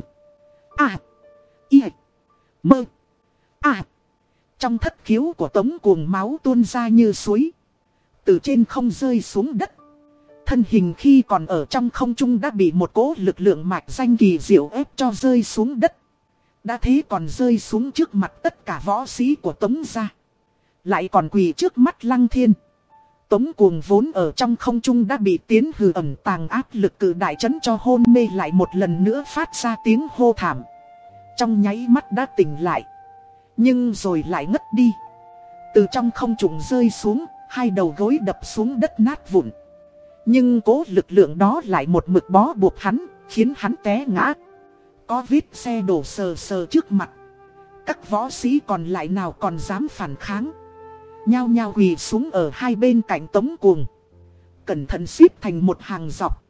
À Y Mơ À Trong thất khiếu của tống cuồng máu tuôn ra như suối. Từ trên không rơi xuống đất. Thân hình khi còn ở trong không trung đã bị một cỗ lực lượng mạch danh kỳ diệu ép cho rơi xuống đất. Đã thế còn rơi xuống trước mặt tất cả võ sĩ của Tống gia. Lại còn quỳ trước mắt lăng thiên. Tống cuồng vốn ở trong không trung đã bị tiến hừ ẩm tàng áp lực cử đại chấn cho hôn mê lại một lần nữa phát ra tiếng hô thảm. Trong nháy mắt đã tỉnh lại. Nhưng rồi lại ngất đi. Từ trong không trùng rơi xuống, hai đầu gối đập xuống đất nát vụn. Nhưng cố lực lượng đó lại một mực bó buộc hắn, khiến hắn té ngã. Có vít xe đổ sờ sờ trước mặt. Các võ sĩ còn lại nào còn dám phản kháng. Nhao nhao quỳ xuống ở hai bên cạnh tống cuồng. Cẩn thận xếp thành một hàng dọc.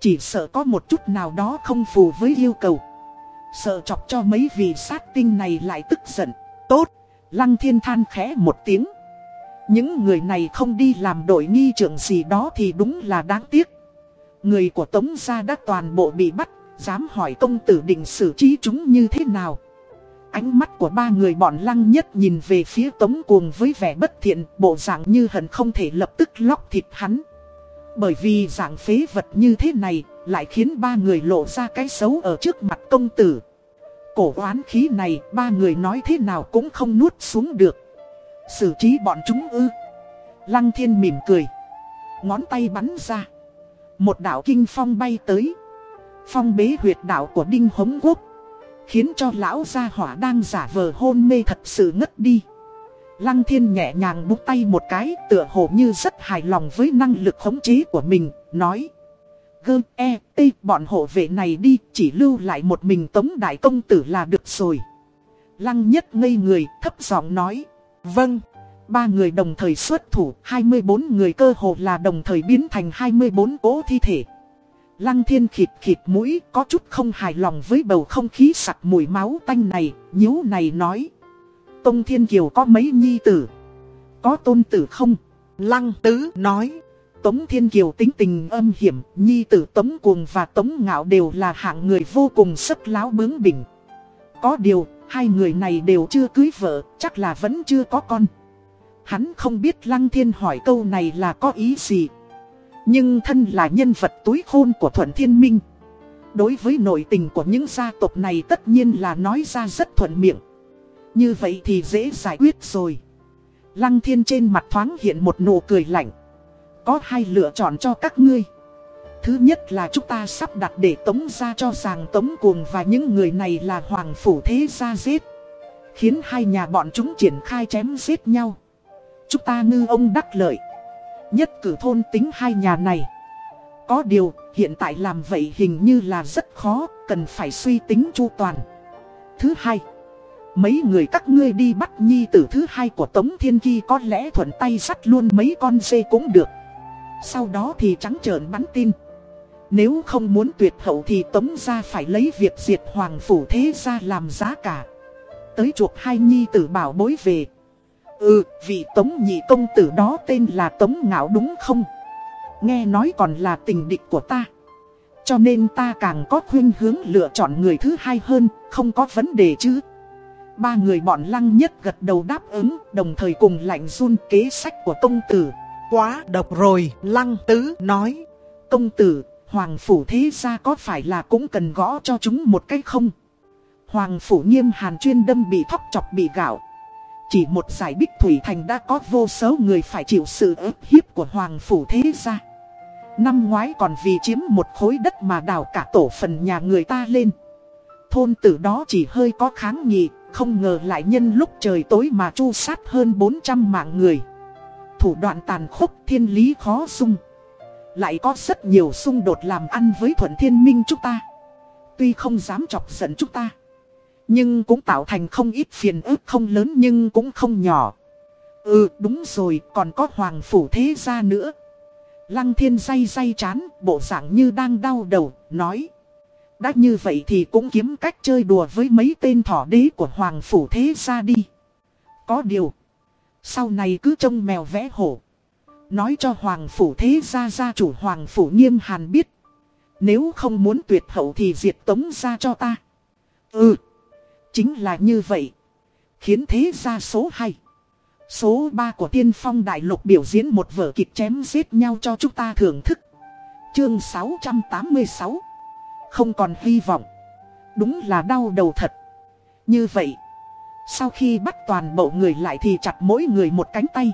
Chỉ sợ có một chút nào đó không phù với yêu cầu. Sợ chọc cho mấy vị sát tinh này lại tức giận. Tốt, lăng thiên than khẽ một tiếng. Những người này không đi làm đội nghi trưởng gì đó thì đúng là đáng tiếc. Người của Tống Gia đã toàn bộ bị bắt, dám hỏi công tử định xử trí chúng như thế nào. Ánh mắt của ba người bọn lăng nhất nhìn về phía Tống Cuồng với vẻ bất thiện, bộ dạng như hận không thể lập tức lóc thịt hắn. Bởi vì dạng phế vật như thế này, lại khiến ba người lộ ra cái xấu ở trước mặt công tử. Cổ oán khí này, ba người nói thế nào cũng không nuốt xuống được. Xử trí bọn chúng ư. Lăng thiên mỉm cười, Ngón tay bắn ra. Một đạo kinh phong bay tới. Phong bế huyệt đạo của Đinh Hống Quốc, Khiến cho lão gia hỏa đang giả vờ hôn mê thật sự ngất đi. Lăng thiên nhẹ nhàng bút tay một cái, tựa hồ như rất hài lòng với năng lực khống chế của mình, Nói, Gơ e tê, bọn hộ vệ này đi, chỉ lưu lại một mình tống đại công tử là được rồi. Lăng nhất ngây người, thấp giọng nói Vâng, ba người đồng thời xuất thủ, 24 người cơ hồ là đồng thời biến thành 24 cố thi thể. Lăng thiên khịt khịt mũi, có chút không hài lòng với bầu không khí sặc mùi máu tanh này, nhíu này nói. Tông Thiên Kiều có mấy nhi tử? Có tôn tử không? Lăng Tứ nói. Tống Thiên Kiều tính tình âm hiểm, nhi tử Tống Cuồng và Tống Ngạo đều là hạng người vô cùng sức láo bướng bỉnh. Có điều, Hai người này đều chưa cưới vợ, chắc là vẫn chưa có con. Hắn không biết Lăng Thiên hỏi câu này là có ý gì. Nhưng thân là nhân vật túi khôn của Thuận Thiên Minh. Đối với nội tình của những gia tộc này tất nhiên là nói ra rất thuận miệng. Như vậy thì dễ giải quyết rồi. Lăng Thiên trên mặt thoáng hiện một nụ cười lạnh. Có hai lựa chọn cho các ngươi. Thứ nhất là chúng ta sắp đặt để tống ra cho rằng tống cuồng và những người này là hoàng phủ thế gia giết. Khiến hai nhà bọn chúng triển khai chém giết nhau. Chúng ta ngư ông đắc lợi. Nhất cử thôn tính hai nhà này. Có điều, hiện tại làm vậy hình như là rất khó, cần phải suy tính chu toàn. Thứ hai, mấy người các ngươi đi bắt nhi tử thứ hai của Tống Thiên Ki có lẽ thuận tay sắt luôn mấy con dê cũng được. Sau đó thì trắng trợn bắn tin. Nếu không muốn tuyệt hậu thì tống ra phải lấy việc diệt hoàng phủ thế ra làm giá cả Tới chuộc hai nhi tử bảo bối về Ừ, vị tống nhị công tử đó tên là Tống Ngạo đúng không? Nghe nói còn là tình địch của ta. Cho nên ta càng có khuyên hướng lựa chọn người thứ hai hơn, không có vấn đề chứ. Ba người bọn lăng nhất gật đầu đáp ứng, đồng thời cùng lạnh run kế sách của công tử. Quá độc rồi, lăng tứ nói. Công tử, hoàng phủ thế ra có phải là cũng cần gõ cho chúng một cách không? Hoàng phủ nghiêm hàn chuyên đâm bị thóc chọc bị gạo. Chỉ một giải bích thủy thành đã có vô số người phải chịu sự ức hiếp của hoàng phủ thế gia. Năm ngoái còn vì chiếm một khối đất mà đào cả tổ phần nhà người ta lên. Thôn tử đó chỉ hơi có kháng nghị, không ngờ lại nhân lúc trời tối mà chu sát hơn 400 mạng người. Thủ đoạn tàn khốc thiên lý khó dung. Lại có rất nhiều xung đột làm ăn với thuận thiên minh chúng ta. Tuy không dám chọc giận chúng ta. Nhưng cũng tạo thành không ít phiền ức không lớn nhưng cũng không nhỏ. Ừ đúng rồi, còn có hoàng phủ thế gia nữa. Lăng thiên day day chán, bộ dạng như đang đau đầu, nói. Đã như vậy thì cũng kiếm cách chơi đùa với mấy tên thỏ đế của hoàng phủ thế gia đi. Có điều. Sau này cứ trông mèo vẽ hổ. Nói cho hoàng phủ thế gia gia chủ hoàng phủ nghiêm hàn biết. Nếu không muốn tuyệt hậu thì diệt tống ra cho ta. Ừ. Chính là như vậy. Khiến thế gia số 2. Số 3 của tiên phong đại lục biểu diễn một vở kịch chém giết nhau cho chúng ta thưởng thức. Chương 686 Không còn hy vọng. Đúng là đau đầu thật. Như vậy. Sau khi bắt toàn bộ người lại thì chặt mỗi người một cánh tay.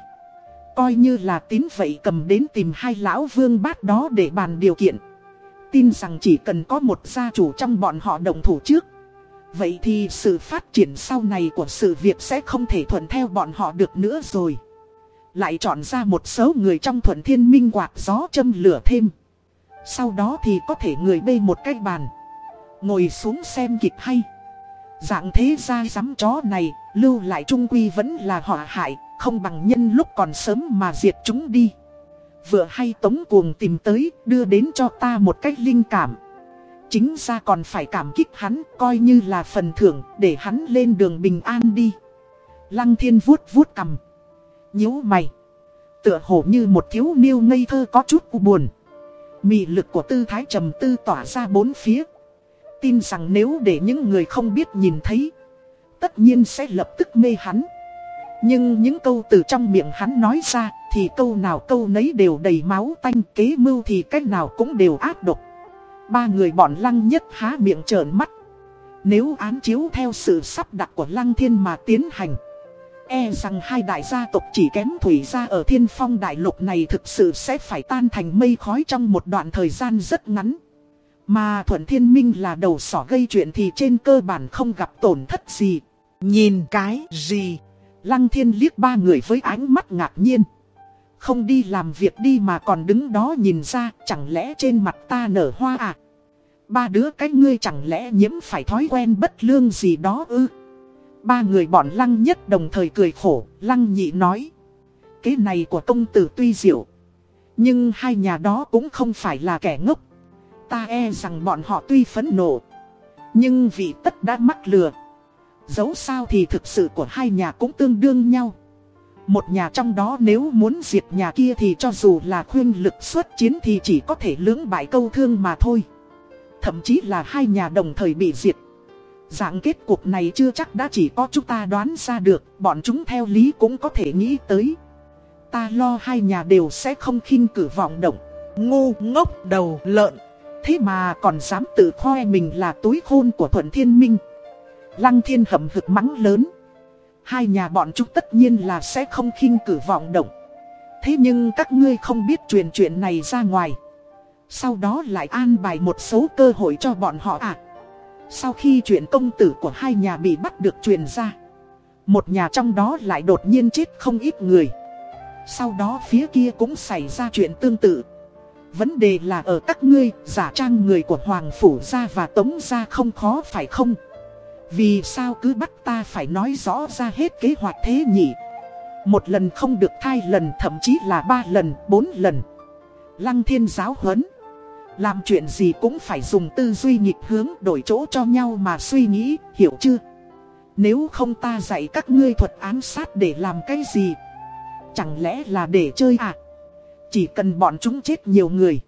Coi như là tín vậy cầm đến tìm hai lão vương bát đó để bàn điều kiện. Tin rằng chỉ cần có một gia chủ trong bọn họ đồng thủ trước. Vậy thì sự phát triển sau này của sự việc sẽ không thể thuận theo bọn họ được nữa rồi. Lại chọn ra một số người trong thuận thiên minh quạt gió châm lửa thêm. Sau đó thì có thể người bê một cái bàn. Ngồi xuống xem kịch hay. Dạng thế ra giám chó này, lưu lại trung quy vẫn là họa hại, không bằng nhân lúc còn sớm mà diệt chúng đi. Vừa hay tống cuồng tìm tới, đưa đến cho ta một cách linh cảm. Chính ra còn phải cảm kích hắn, coi như là phần thưởng, để hắn lên đường bình an đi. Lăng thiên vuốt vuốt cầm. nhíu mày. Tựa hồ như một thiếu niêu ngây thơ có chút u buồn. Mị lực của tư thái trầm tư tỏa ra bốn phía. Tin rằng nếu để những người không biết nhìn thấy, tất nhiên sẽ lập tức mê hắn. Nhưng những câu từ trong miệng hắn nói ra, thì câu nào câu nấy đều đầy máu tanh kế mưu thì cách nào cũng đều ác độc. Ba người bọn lăng nhất há miệng trợn mắt. Nếu án chiếu theo sự sắp đặt của lăng thiên mà tiến hành. E rằng hai đại gia tộc chỉ kém thủy gia ở thiên phong đại lục này thực sự sẽ phải tan thành mây khói trong một đoạn thời gian rất ngắn. Mà thuận thiên minh là đầu sỏ gây chuyện thì trên cơ bản không gặp tổn thất gì. Nhìn cái gì? Lăng thiên liếc ba người với ánh mắt ngạc nhiên. Không đi làm việc đi mà còn đứng đó nhìn ra, chẳng lẽ trên mặt ta nở hoa à? Ba đứa cái ngươi chẳng lẽ nhiễm phải thói quen bất lương gì đó ư? Ba người bọn lăng nhất đồng thời cười khổ, lăng nhị nói. Cái này của công tử tuy diệu. Nhưng hai nhà đó cũng không phải là kẻ ngốc. Ta e rằng bọn họ tuy phấn nộ. Nhưng vì tất đã mắc lừa. Dẫu sao thì thực sự của hai nhà cũng tương đương nhau. Một nhà trong đó nếu muốn diệt nhà kia thì cho dù là khuyên lực xuất chiến thì chỉ có thể lưỡng bại câu thương mà thôi. Thậm chí là hai nhà đồng thời bị diệt. Dạng kết cục này chưa chắc đã chỉ có chúng ta đoán ra được, bọn chúng theo lý cũng có thể nghĩ tới. Ta lo hai nhà đều sẽ không khinh cử vọng động, ngu ngốc đầu lợn. Thế mà còn dám tự khoe mình là túi khôn của Thuận Thiên Minh. Lăng Thiên hậm hực mắng lớn. Hai nhà bọn chúng tất nhiên là sẽ không khinh cử vọng động. Thế nhưng các ngươi không biết truyền chuyện này ra ngoài. Sau đó lại an bài một số cơ hội cho bọn họ à. Sau khi chuyện công tử của hai nhà bị bắt được truyền ra. Một nhà trong đó lại đột nhiên chết không ít người. Sau đó phía kia cũng xảy ra chuyện tương tự. Vấn đề là ở các ngươi, giả trang người của Hoàng Phủ gia và Tống gia không khó phải không? Vì sao cứ bắt ta phải nói rõ ra hết kế hoạch thế nhỉ? Một lần không được thay lần thậm chí là ba lần, bốn lần. Lăng thiên giáo huấn. Làm chuyện gì cũng phải dùng tư duy nghịch hướng đổi chỗ cho nhau mà suy nghĩ, hiểu chưa? Nếu không ta dạy các ngươi thuật ám sát để làm cái gì Chẳng lẽ là để chơi à Chỉ cần bọn chúng chết nhiều người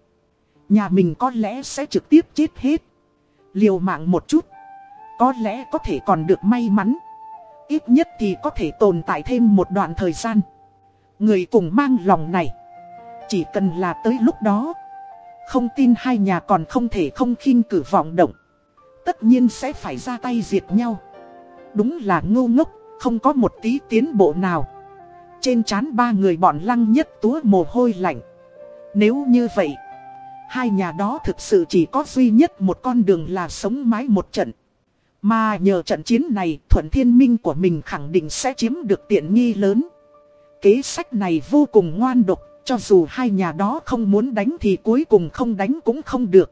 Nhà mình có lẽ sẽ trực tiếp chết hết Liều mạng một chút có lẽ có thể còn được may mắn. Ít nhất thì có thể tồn tại thêm một đoạn thời gian. Người cùng mang lòng này. Chỉ cần là tới lúc đó. Không tin hai nhà còn không thể không khinh cử vọng động. Tất nhiên sẽ phải ra tay diệt nhau. Đúng là ngu ngốc, Không có một tí tiến bộ nào. Trên trán ba người bọn lăng nhất túa mồ hôi lạnh. Nếu như vậy, Hai nhà đó thực sự chỉ có duy nhất một con đường là sống mái một trận. Mà nhờ trận chiến này thuận thiên minh của mình khẳng định sẽ chiếm được tiện nghi lớn Kế sách này vô cùng ngoan độc, cho dù hai nhà đó không muốn đánh thì cuối cùng không đánh cũng không được.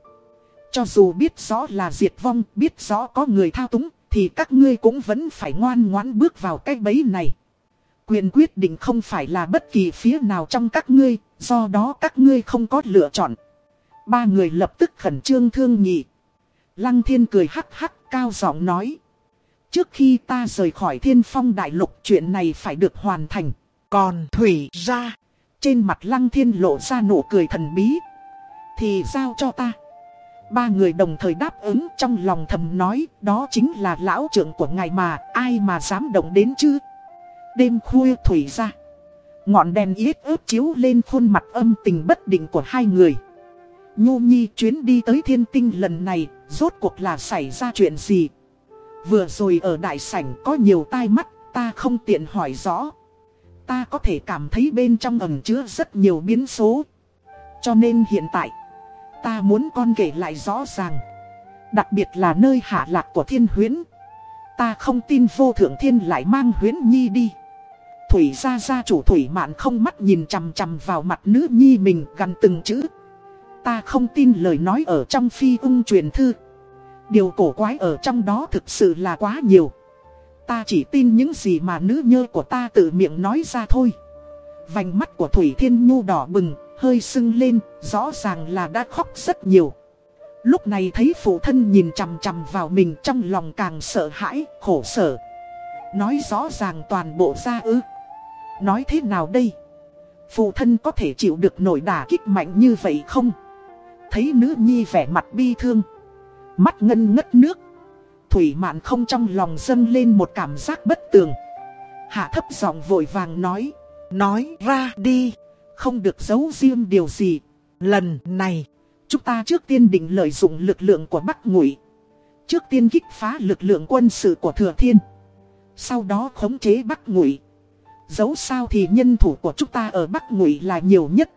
Cho dù biết rõ là diệt vong, biết rõ có người thao túng, thì các ngươi cũng vẫn phải ngoan ngoãn bước vào cái bẫy này. Quyền quyết định không phải là bất kỳ phía nào trong các ngươi, do đó các ngươi không có lựa chọn. Ba người lập tức khẩn trương thương nhị. Lăng thiên cười hắc hắc cao giọng nói. Trước khi ta rời khỏi thiên phong đại lục chuyện này phải được hoàn thành. Còn Thủy ra. Trên mặt lăng thiên lộ ra nụ cười thần bí. Thì giao cho ta. Ba người đồng thời đáp ứng trong lòng thầm nói đó chính là lão trưởng của ngài mà ai mà dám động đến chứ. Đêm khuya Thủy ra. Ngọn đèn yết ướp chiếu lên khuôn mặt âm tình bất định của hai người. Nhu Nhi chuyến đi tới thiên tinh lần này, rốt cuộc là xảy ra chuyện gì? Vừa rồi ở đại sảnh có nhiều tai mắt, ta không tiện hỏi rõ. Ta có thể cảm thấy bên trong ẩn chứa rất nhiều biến số. Cho nên hiện tại, ta muốn con kể lại rõ ràng. Đặc biệt là nơi hạ lạc của thiên huyến. Ta không tin vô thượng thiên lại mang huyến nhi đi. Thủy gia gia chủ thủy mạn không mắt nhìn chằm chằm vào mặt nữ nhi mình gần từng chữ. Ta không tin lời nói ở trong phi ung truyền thư. Điều cổ quái ở trong đó thực sự là quá nhiều. Ta chỉ tin những gì mà nữ nhơ của ta tự miệng nói ra thôi. Vành mắt của Thủy Thiên Nhu đỏ bừng, hơi sưng lên, rõ ràng là đã khóc rất nhiều. Lúc này thấy phụ thân nhìn chằm chằm vào mình trong lòng càng sợ hãi, khổ sở. Nói rõ ràng toàn bộ ra ư. Nói thế nào đây? Phụ thân có thể chịu được nổi đả kích mạnh như vậy không? Thấy nữ nhi vẻ mặt bi thương. Mắt ngân ngất nước. Thủy Mạn không trong lòng dâng lên một cảm giác bất tường. Hạ thấp giọng vội vàng nói. Nói ra đi. Không được giấu riêng điều gì. Lần này, chúng ta trước tiên định lợi dụng lực lượng của Bắc Ngụy. Trước tiên kích phá lực lượng quân sự của Thừa Thiên. Sau đó khống chế Bắc Ngụy. Dẫu sao thì nhân thủ của chúng ta ở Bắc Ngụy là nhiều nhất.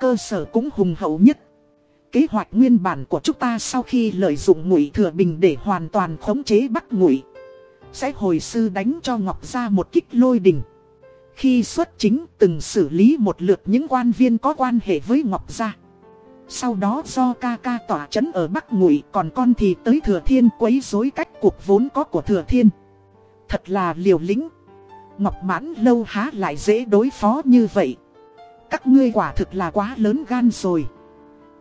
Cơ sở cũng hùng hậu nhất. Kế hoạch nguyên bản của chúng ta sau khi lợi dụng ngụy thừa bình để hoàn toàn khống chế bắc ngụy. Sẽ hồi sư đánh cho Ngọc ra một kích lôi đình. Khi xuất chính từng xử lý một lượt những quan viên có quan hệ với Ngọc gia. Sau đó do ca ca tỏa chấn ở Bắc Ngụy, còn con thì tới Thừa Thiên quấy rối cách cuộc vốn có của Thừa Thiên. Thật là liều lĩnh. Ngọc mãn lâu há lại dễ đối phó như vậy. Các ngươi quả thực là quá lớn gan rồi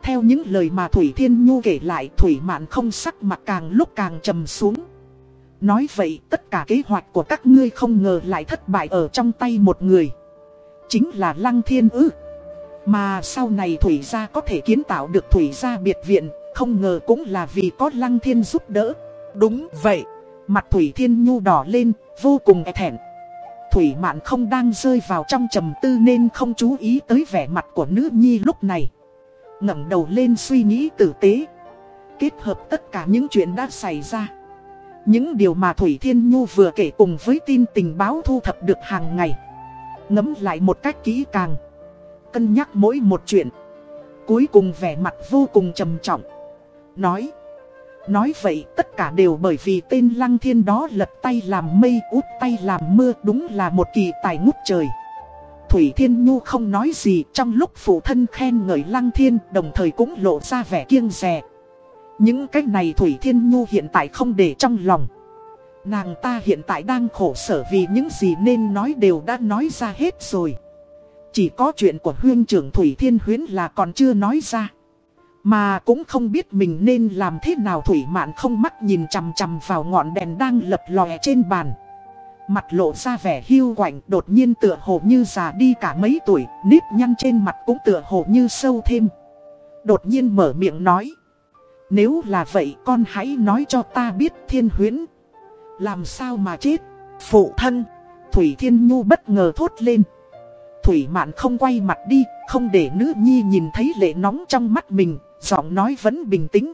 theo những lời mà Thủy Thiên Nhu kể lại Thủy Mạn không sắc mặt càng lúc càng trầm xuống. Nói vậy tất cả kế hoạch của các ngươi không ngờ lại thất bại ở trong tay một người. Chính là Lăng Thiên ư. Mà sau này Thủy gia có thể kiến tạo được Thủy gia biệt viện, không ngờ cũng là vì có Lăng Thiên giúp đỡ. Đúng vậy, mặt Thủy Thiên Nhu đỏ lên, vô cùng e thẹn. Thủy Mạn không đang rơi vào trong trầm tư nên không chú ý tới vẻ mặt của nữ nhi lúc này ngẩng đầu lên suy nghĩ tử tế. Kết hợp tất cả những chuyện đã xảy ra. Những điều mà Thủy Thiên Nhu vừa kể cùng với tin tình báo thu thập được hàng ngày. Ngấm lại một cách kỹ càng. Cân nhắc mỗi một chuyện. Cuối cùng vẻ mặt vô cùng trầm trọng. Nói. Nói vậy tất cả đều bởi vì tên Lăng Thiên đó lật tay làm mây út tay làm mưa, đúng là một kỳ tài ngút trời. Thủy Thiên Nhu không nói gì, trong lúc phụ thân khen ngợi Lăng Thiên, đồng thời cũng lộ ra vẻ kiêng rè. Những cách này Thủy Thiên Nhu hiện tại không để trong lòng. Nàng ta hiện tại đang khổ sở vì những gì nên nói đều đã nói ra hết rồi. Chỉ có chuyện của huyên trưởng Thủy Thiên Huyến là còn chưa nói ra. Mà cũng không biết mình nên làm thế nào Thủy Mạn không mắt nhìn chằm chằm vào ngọn đèn đang lập lòe trên bàn Mặt lộ ra vẻ hiu quạnh, đột nhiên tựa hồ như già đi cả mấy tuổi, Nếp nhăn trên mặt cũng tựa hồ như sâu thêm. Đột nhiên mở miệng nói, Nếu là vậy, con hãy nói cho ta biết thiên huyến Làm sao mà chết? Phụ thân, Thủy Thiên Nhu bất ngờ thốt lên. Thủy Mạn không quay mặt đi, Không để nữ nhi nhìn thấy lệ nóng trong mắt mình, Giọng nói vẫn bình tĩnh.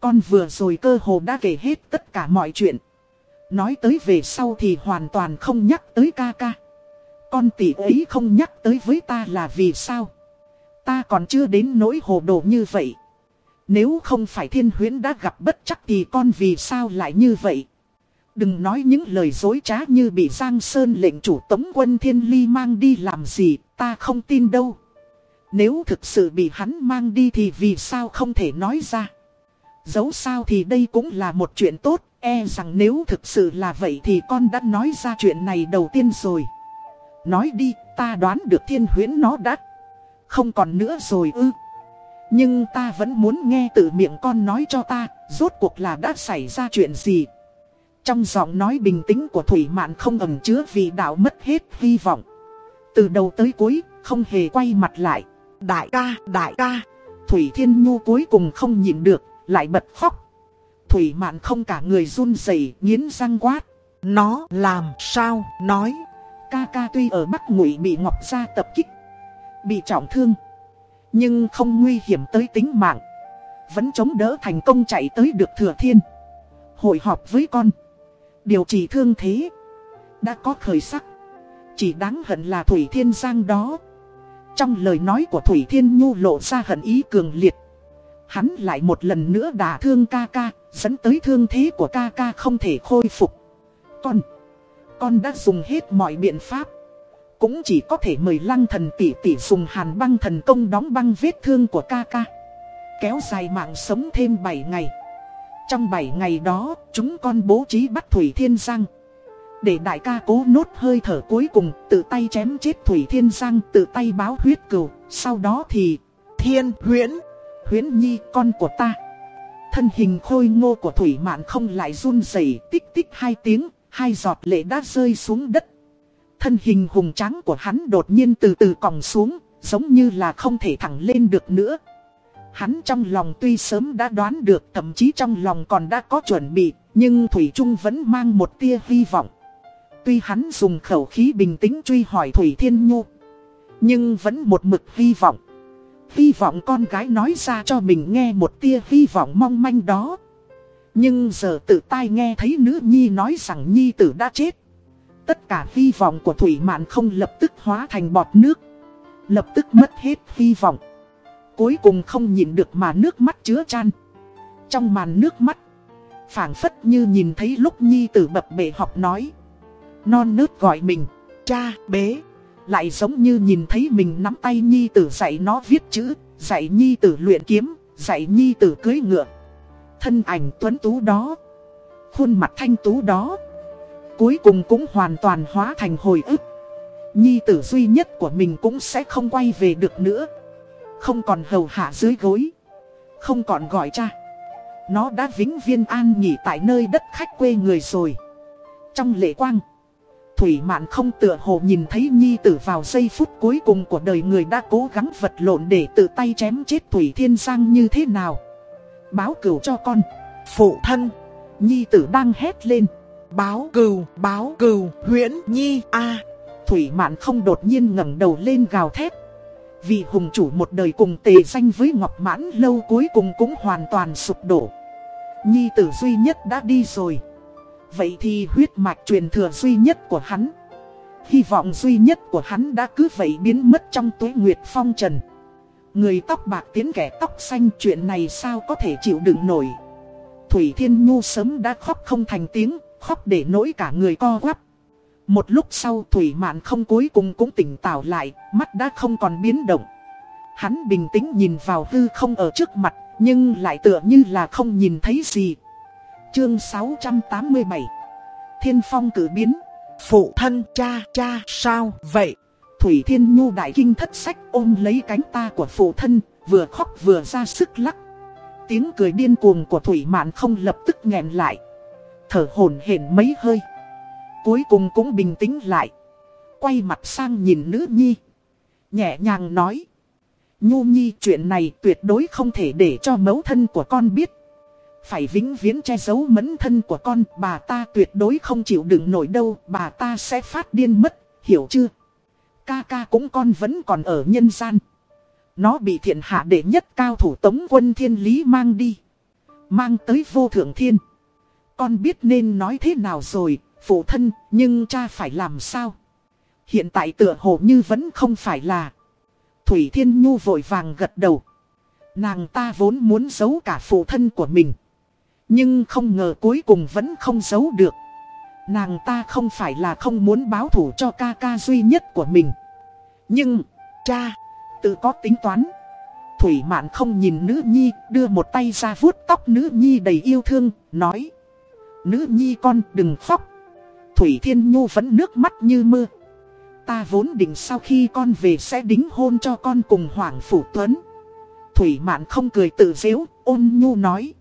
Con vừa rồi cơ hồ đã kể hết tất cả mọi chuyện Nói tới về sau thì hoàn toàn không nhắc tới ca ca. Con tỷ ấy không nhắc tới với ta là vì sao? Ta còn chưa đến nỗi hồ đồ như vậy. Nếu không phải thiên huyến đã gặp bất chắc thì con vì sao lại như vậy? Đừng nói những lời dối trá như bị Giang Sơn lệnh chủ tống quân thiên ly mang đi làm gì, Ta không tin đâu. Nếu thực sự bị hắn mang đi thì vì sao không thể nói ra? Dẫu sao thì đây cũng là một chuyện tốt E rằng nếu thực sự là vậy thì con đã nói ra chuyện này đầu tiên rồi. Nói đi ta đoán được thiên huyến nó đã Không còn nữa rồi ư. Nhưng ta vẫn muốn nghe từ miệng con nói cho ta Rốt cuộc là đã xảy ra chuyện gì. Trong giọng nói bình tĩnh của Thủy Mạn không ẩm chứa vì đạo mất hết hy vọng. Từ đầu tới cuối không hề quay mặt lại. Đại ca, đại ca. Thủy Thiên Nhu cuối cùng không nhịn được. Lại bật khóc Thủy Mạn không cả người run rẩy, nghiến răng quát. Nó làm sao nói. Ca ca tuy ở Bắc Ngụy bị Ngọc Gia tập kích. Bị trọng thương. Nhưng không nguy hiểm tới tính mạng. Vẫn chống đỡ thành công chạy tới được Thừa Thiên. Hội họp với con. Điều trị thương thế. Đã có khởi sắc. Chỉ đáng hận là Thủy Thiên Giang đó. Trong lời nói của Thủy Thiên Nhu lộ ra hận ý cường liệt. Hắn lại một lần nữa đả thương ca ca, dẫn tới thương thế của ca ca không thể khôi phục. Con, con đã dùng hết mọi biện pháp. Cũng chỉ có thể mời lăng thần tỷ tỷ dùng hàn băng thần công đóng băng vết thương của ca ca. Kéo dài mạng sống thêm 7 ngày. Trong 7 ngày đó, chúng con bố trí bắt Thủy Thiên Giang. Để đại ca cố nốt hơi thở cuối cùng, tự tay chém chết Thủy Thiên Giang, tự tay báo huyết cừu. Sau đó thì, Thiên huyễn Huyến Nhi con của ta. Thân hình khôi ngô của Thủy Mạn không lại run rẩy tích tích hai tiếng, hai giọt lệ đã rơi xuống đất. Thân hình hùng trắng của hắn đột nhiên từ từ còng xuống, giống như là không thể thẳng lên được nữa. Hắn trong lòng tuy sớm đã đoán được, thậm chí trong lòng còn đã có chuẩn bị, nhưng Thủy Trung vẫn mang một tia hy vọng. Tuy hắn dùng khẩu khí bình tĩnh truy hỏi Thủy Thiên Nhu, nhưng vẫn một mực hy vọng. Hy vọng con gái nói ra cho mình nghe một tia hy vọng mong manh đó. Nhưng giờ tự tai nghe thấy nữ nhi nói rằng nhi tử đã chết. Tất cả hy vọng của Thủy Mạn không lập tức hóa thành bọt nước. Lập tức mất hết hy vọng. Cuối cùng không nhìn được mà nước mắt chứa chan. Trong màn nước mắt, phảng phất như nhìn thấy lúc nhi tử bập bệ học nói. Non nớt gọi mình, cha, bế. Lại giống như nhìn thấy mình nắm tay nhi tử dạy nó viết chữ, dạy nhi tử luyện kiếm, dạy nhi tử cưới ngựa. Thân ảnh tuấn tú đó, khuôn mặt thanh tú đó, cuối cùng cũng hoàn toàn hóa thành hồi ức. Nhi tử duy nhất của mình cũng sẽ không quay về được nữa. Không còn hầu hạ dưới gối, không còn gọi cha. Nó đã vĩnh viên an nghỉ tại nơi đất khách quê người rồi. Trong lễ quang. Thủy Mạn không tựa hồ nhìn thấy Nhi tử vào giây phút cuối cùng của đời người đã cố gắng vật lộn để tự tay chém chết Thủy Thiên Giang như thế nào. Báo cửu cho con. Phụ thân. Nhi tử đang hét lên. Báo cừu, báo cừu, huyễn nhi a Thủy Mạn không đột nhiên ngẩng đầu lên gào thét. Vì hùng chủ một đời cùng tề danh với Ngọc Mãn lâu cuối cùng cũng hoàn toàn sụp đổ. Nhi tử duy nhất đã đi rồi. Vậy thì huyết mạch truyền thừa duy nhất của hắn, Hy vọng duy nhất của hắn đã cứ vậy biến mất trong tuế nguyệt phong trần. Người tóc bạc tiến kẻ tóc xanh, chuyện này sao có thể chịu đựng nổi? Thủy Thiên Nhu sớm đã khóc không thành tiếng, Khóc để nỗi cả người co quắp. Một lúc sau, Thủy Mạn không cuối cùng cũng tỉnh táo lại, Mắt đã không còn biến động. Hắn bình tĩnh nhìn vào hư không ở trước mặt, Nhưng lại tựa như là không nhìn thấy gì Chương 687 Thiên phong cử biến. Phụ thân, cha cha, sao vậy? Thủy Thiên Nhu đại kinh thất sách ôm lấy cánh ta của phụ thân, Vừa khóc vừa ra sức lắc. Tiếng cười điên cuồng của Thủy Mạn không lập tức nghẹn lại. Thở hổn hển mấy hơi. Cuối cùng cũng bình tĩnh lại. Quay mặt sang nhìn nữ nhi. Nhẹ nhàng nói. Nhu nhi, chuyện này tuyệt đối không thể để cho mẫu thân của con biết. Phải vĩnh viễn che giấu mẫn thân của con, Bà ta tuyệt đối không chịu đựng nổi đâu, Bà ta sẽ phát điên mất, Hiểu chưa? Ca ca cũng con vẫn còn ở nhân gian. Nó bị thiện hạ đệ nhất cao thủ tống quân thiên lý mang đi, Mang tới vô thượng thiên. Con biết nên nói thế nào rồi, Phụ thân, nhưng cha phải làm sao? Hiện tại tựa hồ như vẫn không phải là. Thủy Thiên Nhu vội vàng gật đầu. Nàng ta vốn muốn giấu cả phụ thân của mình. Nhưng không ngờ cuối cùng vẫn không giấu được. Nàng ta không phải là không muốn báo thủ cho ca ca duy nhất của mình. Nhưng, cha, tự có tính toán. Thủy Mạn không nhìn nữ nhi, đưa một tay ra vuốt tóc nữ nhi đầy yêu thương, nói. Nữ nhi con đừng khóc. Thủy Thiên Nhu vẫn nước mắt như mưa. Ta vốn định sau khi con về sẽ đính hôn cho con cùng Hoàng Phủ Tuấn. Thủy Mạn không cười tự dễu, ôn nhu nói.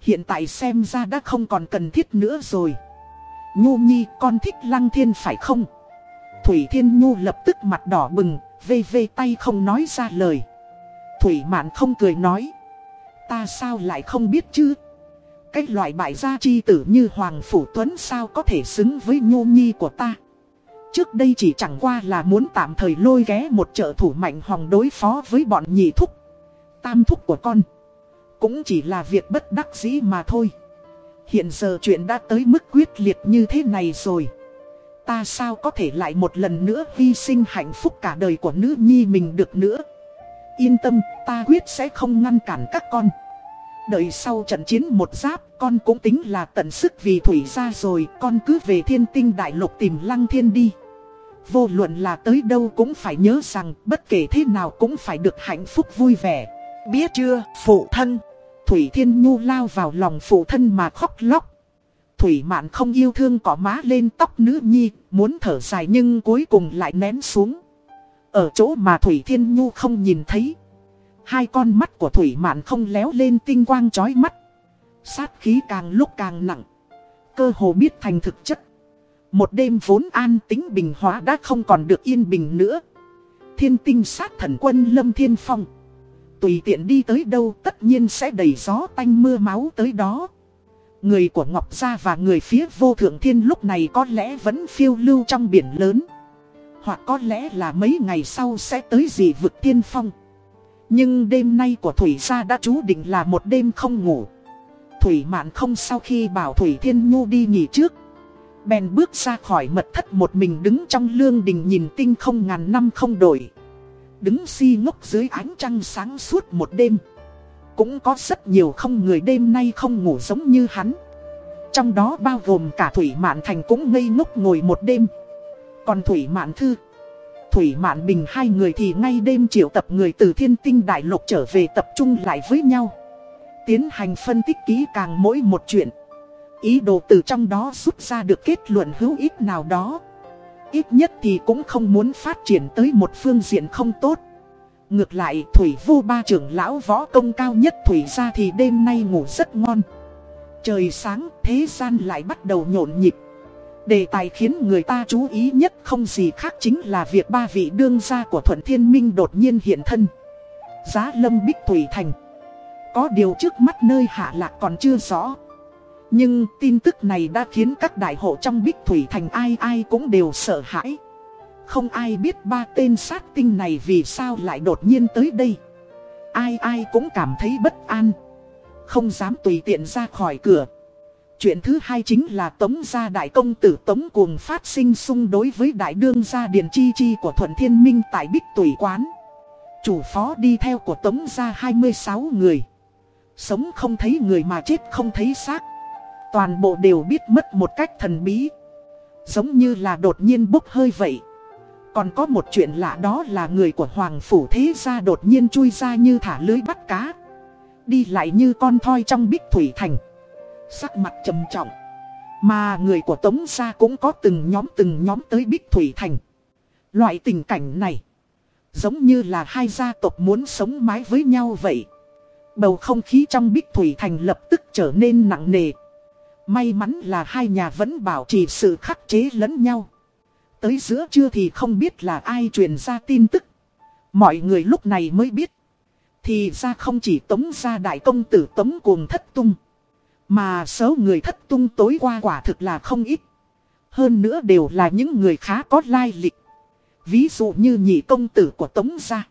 Hiện tại xem ra đã không còn cần thiết nữa rồi. Nhu nhi con thích Lăng Thiên phải không? Thủy Thiên Nhu lập tức mặt đỏ bừng, vê vê tay không nói ra lời. Thủy Mạn không cười nói. Ta sao lại không biết chứ? Cái loại bại gia chi tử như Hoàng Phủ Tuấn sao có thể xứng với Nhu nhi của ta? Trước đây chỉ chẳng qua là muốn tạm thời lôi ghé một trợ thủ mạnh hòng đối phó với bọn nhị thúc. Tam thúc của con. Cũng chỉ là việc bất đắc dĩ mà thôi. Hiện giờ chuyện đã tới mức quyết liệt như thế này rồi. Ta sao có thể lại một lần nữa hy sinh hạnh phúc cả đời của nữ nhi mình được nữa. Yên tâm, ta quyết sẽ không ngăn cản các con. Đợi sau trận chiến một giáp, con cũng tính là tận sức vì thủy ra rồi, con cứ về thiên tinh đại lục tìm lăng thiên đi. Vô luận là tới đâu cũng phải nhớ rằng bất kể thế nào cũng phải được hạnh phúc vui vẻ. Biết chưa, phụ thân? Thủy Thiên Nhu lao vào lòng phụ thân mà khóc lóc. Thủy Mạn không yêu thương cỏ má lên tóc nữ nhi, muốn thở dài nhưng cuối cùng lại nén xuống. Ở chỗ mà Thủy Thiên Nhu không nhìn thấy. Hai con mắt của Thủy Mạn không léo lên tinh quang chói mắt. Sát khí càng lúc càng nặng. Cơ hồ biết thành thực chất. Một đêm vốn an tính bình hóa đã không còn được yên bình nữa. Thiên tinh sát thần quân Lâm Thiên Phong. Tùy tiện đi tới đâu, tất nhiên sẽ đầy gió tanh mưa máu tới đó. Người của Ngọc Gia và người phía vô thượng thiên lúc này có lẽ vẫn phiêu lưu trong biển lớn. Hoặc có lẽ là mấy ngày sau sẽ tới dị vực thiên phong. Nhưng đêm nay của Thủy Gia đã chú định là một đêm không ngủ. Thủy Mạn không sau khi bảo Thủy Thiên Nhu đi nghỉ trước. Bèn bước ra khỏi mật thất một mình đứng trong lương đình nhìn tinh không ngàn năm không đổi. Đứng si ngốc dưới ánh trăng sáng suốt một đêm. Cũng có rất nhiều không người đêm nay không ngủ giống như hắn. Trong đó bao gồm cả Thủy Mạn Thành cũng ngây ngốc ngồi một đêm. Còn Thủy Mạn Thư, Thủy Mạn Bình hai người thì ngay đêm triệu tập người từ thiên tinh đại lục trở về tập trung lại với nhau. Tiến hành phân tích kỹ càng mỗi một chuyện. Ý đồ từ trong đó rút ra được kết luận hữu ích nào đó. Ít nhất thì cũng không muốn phát triển tới một phương diện không tốt. Ngược lại, Thủy vô ba trưởng lão võ công cao nhất Thủy ra thì đêm nay ngủ rất ngon. Trời sáng, thế gian lại bắt đầu nhộn nhịp. Đề tài khiến người ta chú ý nhất không gì khác chính là việc ba vị đương gia của Thuận Thiên Minh đột nhiên hiện thân. Giá lâm bích Thủy Thành. Có điều trước mắt nơi hạ lạc còn chưa rõ. Nhưng tin tức này đã khiến các đại hộ trong Bích Thủy Thành ai ai cũng đều sợ hãi. Không ai biết ba tên sát tinh này vì sao lại đột nhiên tới đây. Ai ai cũng cảm thấy bất an. Không dám tùy tiện ra khỏi cửa. Chuyện thứ hai chính là Tống gia đại công tử Tống cuồng phát sinh xung đối với đại đương gia Điền Chi Chi của Thuận Thiên Minh tại Bích Tùy Quán. Chủ phó đi theo của Tống gia 26 người. Sống không thấy người mà chết không thấy xác. Toàn bộ đều biết mất một cách thần bí. Giống như là đột nhiên bốc hơi vậy. Còn có một chuyện lạ đó là người của Hoàng Phủ Thế Gia đột nhiên chui ra như thả lưới bắt cá. Đi lại như con thoi trong bích thủy thành. Sắc mặt trầm trọng. Mà người của Tống Gia cũng có từng nhóm từng nhóm tới bích thủy thành. Loại tình cảnh này. Giống như là hai gia tộc muốn sống mái với nhau vậy. Bầu không khí trong Bích Thủy Thành lập tức trở nên nặng nề. May mắn là hai nhà vẫn bảo trì sự khắc chế lẫn nhau. Tới giữa trưa thì không biết là ai truyền ra tin tức. Mọi người lúc này mới biết. Thì ra không chỉ tống ra đại công tử tống cuồng thất tung. Mà số người thất tung tối qua quả thực là không ít. Hơn nữa đều là những người khá có lai lịch. Ví dụ như nhị công tử của tống gia.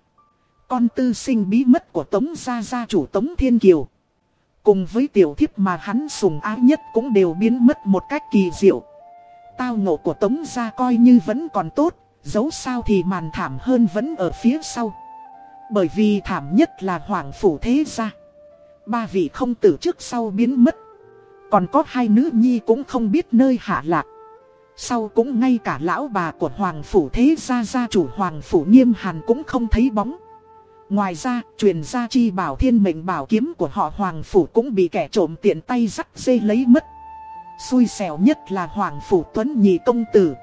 Con tư sinh bí mất của tống gia gia chủ tống thiên kiều. Cùng với tiểu thiếp mà hắn sùng ái nhất cũng đều biến mất một cách kỳ diệu. Tao ngộ của tống gia coi như vẫn còn tốt, dẫu sao thì màn thảm hơn vẫn ở phía sau. Bởi vì thảm nhất là hoàng phủ thế gia. Ba vị không tử trước sau biến mất. Còn có hai nữ nhi cũng không biết nơi hạ lạc. Sau cũng ngay cả lão bà của Hoàng Phủ Thế Gia Gia chủ Hoàng Phủ Nghiêm Hàn cũng không thấy bóng. Ngoài ra, truyền gia chi bảo thiên mệnh bảo kiếm của họ Hoàng Phủ cũng bị kẻ trộm tiện tay dắt dây lấy mất. Xui xẻo nhất là Hoàng Phủ Tuấn Nhị Công Tử.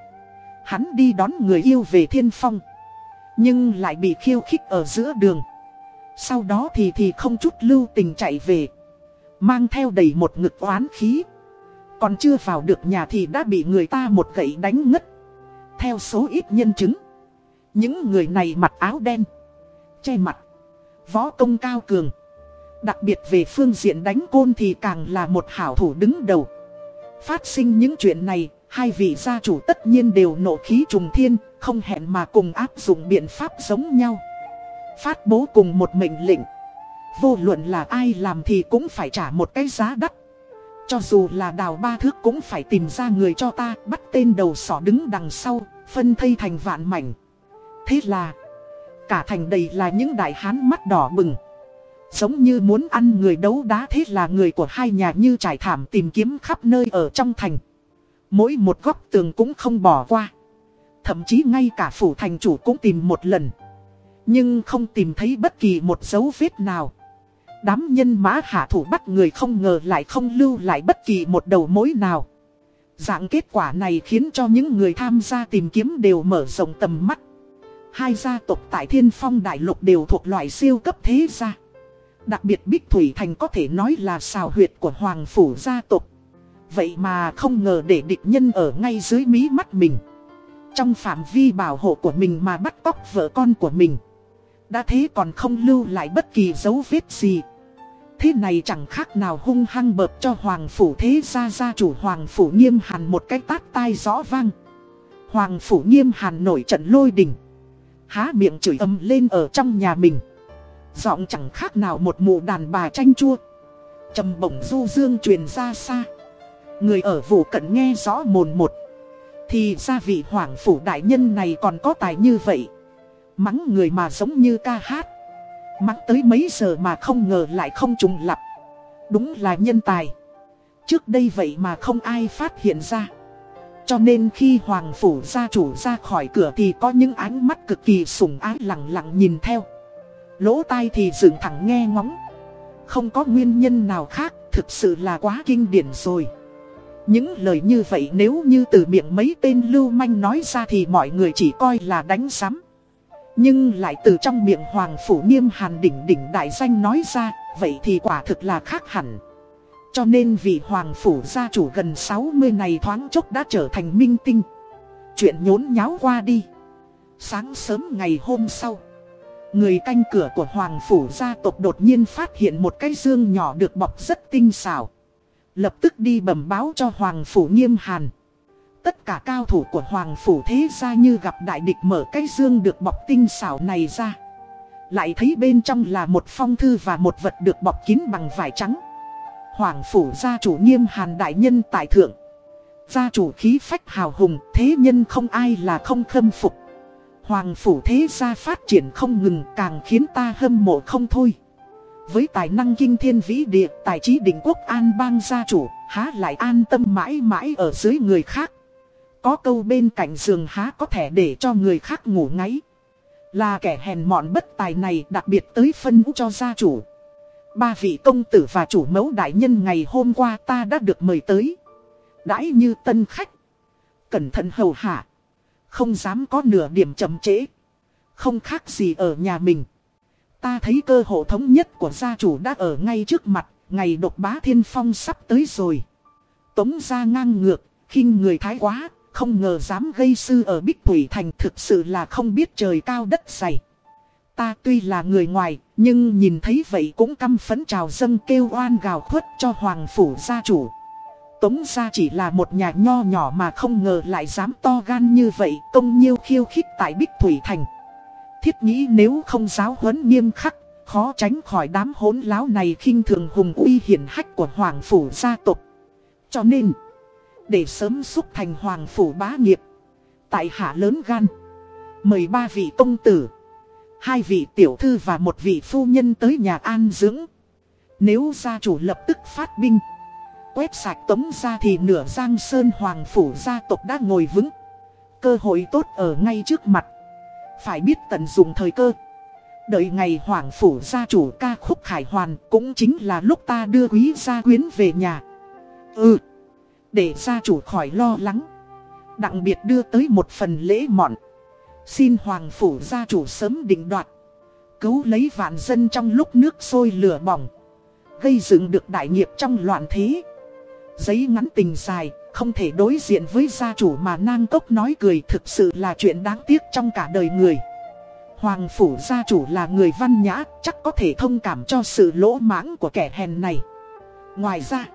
Hắn đi đón người yêu về thiên phong. Nhưng lại bị khiêu khích ở giữa đường. Sau đó thì thì không chút lưu tình chạy về. Mang theo đầy một ngực oán khí. Còn chưa vào được nhà thì đã bị người ta một gậy đánh ngất. Theo số ít nhân chứng. Những người này mặc áo đen. Che mặt. Võ công cao cường. Đặc biệt về phương diện đánh côn thì càng là một hảo thủ đứng đầu. Phát sinh những chuyện này, hai vị gia chủ tất nhiên đều nộ khí trùng thiên, không hẹn mà cùng áp dụng biện pháp giống nhau. Phát bố cùng một mệnh lệnh. Vô luận là ai làm thì cũng phải trả một cái giá đắt. Cho dù là đào ba thước cũng phải tìm ra người cho ta bắt tên đầu sỏ đứng đằng sau, phân thây thành vạn mảnh. Thế là, cả thành đầy là những đại hán mắt đỏ bừng. Giống như muốn ăn người đấu đá thế là người của hai nhà như trải thảm tìm kiếm khắp nơi ở trong thành. Mỗi một góc tường cũng không bỏ qua. Thậm chí ngay cả phủ thành chủ cũng tìm một lần. Nhưng không tìm thấy bất kỳ một dấu vết nào. Đám nhân mã hạ thủ bắt người không ngờ lại không lưu lại bất kỳ một đầu mối nào. Dạng kết quả này khiến cho những người tham gia tìm kiếm đều mở rộng tầm mắt. Hai gia tộc tại Thiên Phong Đại Lục đều thuộc loại siêu cấp thế gia. Đặc biệt Bích Thủy Thành có thể nói là xào huyệt của Hoàng Phủ gia tộc. Vậy mà không ngờ để địch nhân ở ngay dưới mí mắt mình. Trong phạm vi bảo hộ của mình mà bắt cóc vợ con của mình. Đã thế còn không lưu lại bất kỳ dấu vết gì. Thế này chẳng khác nào hung hăng bợp cho Hoàng Phủ Thế gia gia chủ Hoàng Phủ Nghiêm Hàn một cái tát tai rõ vang. Hoàng Phủ Nghiêm Hàn nổi trận lôi đình. Há miệng chửi âm lên ở trong nhà mình. Giọng chẳng khác nào một mụ đàn bà tranh chua. trầm bổng du dương truyền ra xa. Người ở vụ cận nghe rõ mồn một. Thì ra vị Hoàng Phủ Đại Nhân này còn có tài như vậy. Mắng người mà giống như ca hát. Mắng tới mấy giờ mà không ngờ lại không trùng lập. Đúng là nhân tài. Trước đây vậy mà không ai phát hiện ra. Cho nên khi Hoàng Phủ gia chủ ra khỏi cửa thì có những ánh mắt cực kỳ sủng ái lặng lặng nhìn theo. Lỗ tai thì dựng thẳng nghe ngóng. Không có nguyên nhân nào khác, thực sự là quá kinh điển rồi. Những lời như vậy nếu như từ miệng mấy tên lưu manh nói ra thì mọi người chỉ coi là đánh giám. Nhưng lại từ trong miệng Hoàng Phủ Niêm Hàn đỉnh đỉnh đại danh nói ra, vậy thì quả thực là khác hẳn. Cho nên vị Hoàng Phủ gia chủ gần 60 này thoáng chốc đã trở thành minh tinh. Chuyện nhốn nháo qua đi. Sáng sớm ngày hôm sau, người canh cửa của Hoàng Phủ gia tộc đột nhiên phát hiện một cái dương nhỏ được bọc rất tinh xảo. Lập tức đi bẩm báo cho Hoàng Phủ Nghiêm Hàn. Tất cả cao thủ của Hoàng Phủ thế gia như gặp đại địch mở cái dương được bọc tinh xảo này ra. Lại thấy bên trong là một phong thư và một vật được bọc kín bằng vải trắng. Hoàng Phủ gia chủ nghiêm hàn đại nhân tại thượng. Gia chủ khí phách hào hùng, thế nhân không ai là không khâm phục. Hoàng Phủ thế gia phát triển không ngừng càng khiến ta hâm mộ không thôi. Với tài năng kinh thiên vĩ địa, tài trí đỉnh quốc an bang gia chủ, há lại an tâm mãi mãi ở dưới người khác. Có câu bên cạnh giường há có thể để cho người khác ngủ ngáy. Là kẻ hèn mọn bất tài này đặc biệt tới phân cho gia chủ. Ba vị công tử và chủ mẫu đại nhân ngày hôm qua ta đã được mời tới. Đãi như tân khách. Cẩn thận hầu hạ. Không dám có nửa điểm chậm trễ. Không khác gì ở nhà mình. Ta thấy cơ hội thống nhất của gia chủ đã ở ngay trước mặt, ngày độc bá thiên phong sắp tới rồi. Tống ra ngang ngược, khinh người thái quá, không ngờ dám gây sư ở Bích Thủy Thành thực sự là không biết trời cao đất dày. Ta tuy là người ngoài, nhưng nhìn thấy vậy cũng căm phấn trào dâng kêu oan gào khuất cho Hoàng Phủ gia chủ. Tống gia chỉ là một nhà nho nhỏ mà không ngờ lại dám to gan như vậy, công nhiêu khiêu khích tại Bích Thủy Thành. Thiết nghĩ nếu không giáo huấn nghiêm khắc, khó tránh khỏi đám hỗn láo này khinh thường hùng uy hiển hách của Hoàng Phủ gia tộc. Cho nên, để sớm xúc thành Hoàng Phủ bá nghiệp, tại hạ lớn gan, mời ba vị công tử, hai vị tiểu thư và một vị phu nhân tới nhà an dưỡng. Nếu gia chủ lập tức phát binh, quét sạch tống ra thì nửa giang sơn hoàng phủ gia tộc đã ngồi vững. Cơ hội tốt ở ngay trước mặt. Phải biết tận dụng thời cơ. Đợi ngày hoàng phủ gia chủ ca khúc khải hoàn cũng chính là lúc ta đưa quý gia quyến về nhà. Ừ, để gia chủ khỏi lo lắng. Đặc biệt đưa tới một phần lễ mọn. Xin hoàng phủ gia chủ sớm định đoạt. Cứu lấy vạn dân trong lúc nước sôi lửa bỏng. Gây dựng được đại nghiệp trong loạn thế. Giấy ngắn tình dài, không thể đối diện với gia chủ mà nang cốc nói cười thực sự là chuyện đáng tiếc trong cả đời người. Hoàng phủ gia chủ là người văn nhã, chắc có thể thông cảm cho sự lỗ mãng của kẻ hèn này. Ngoài ra,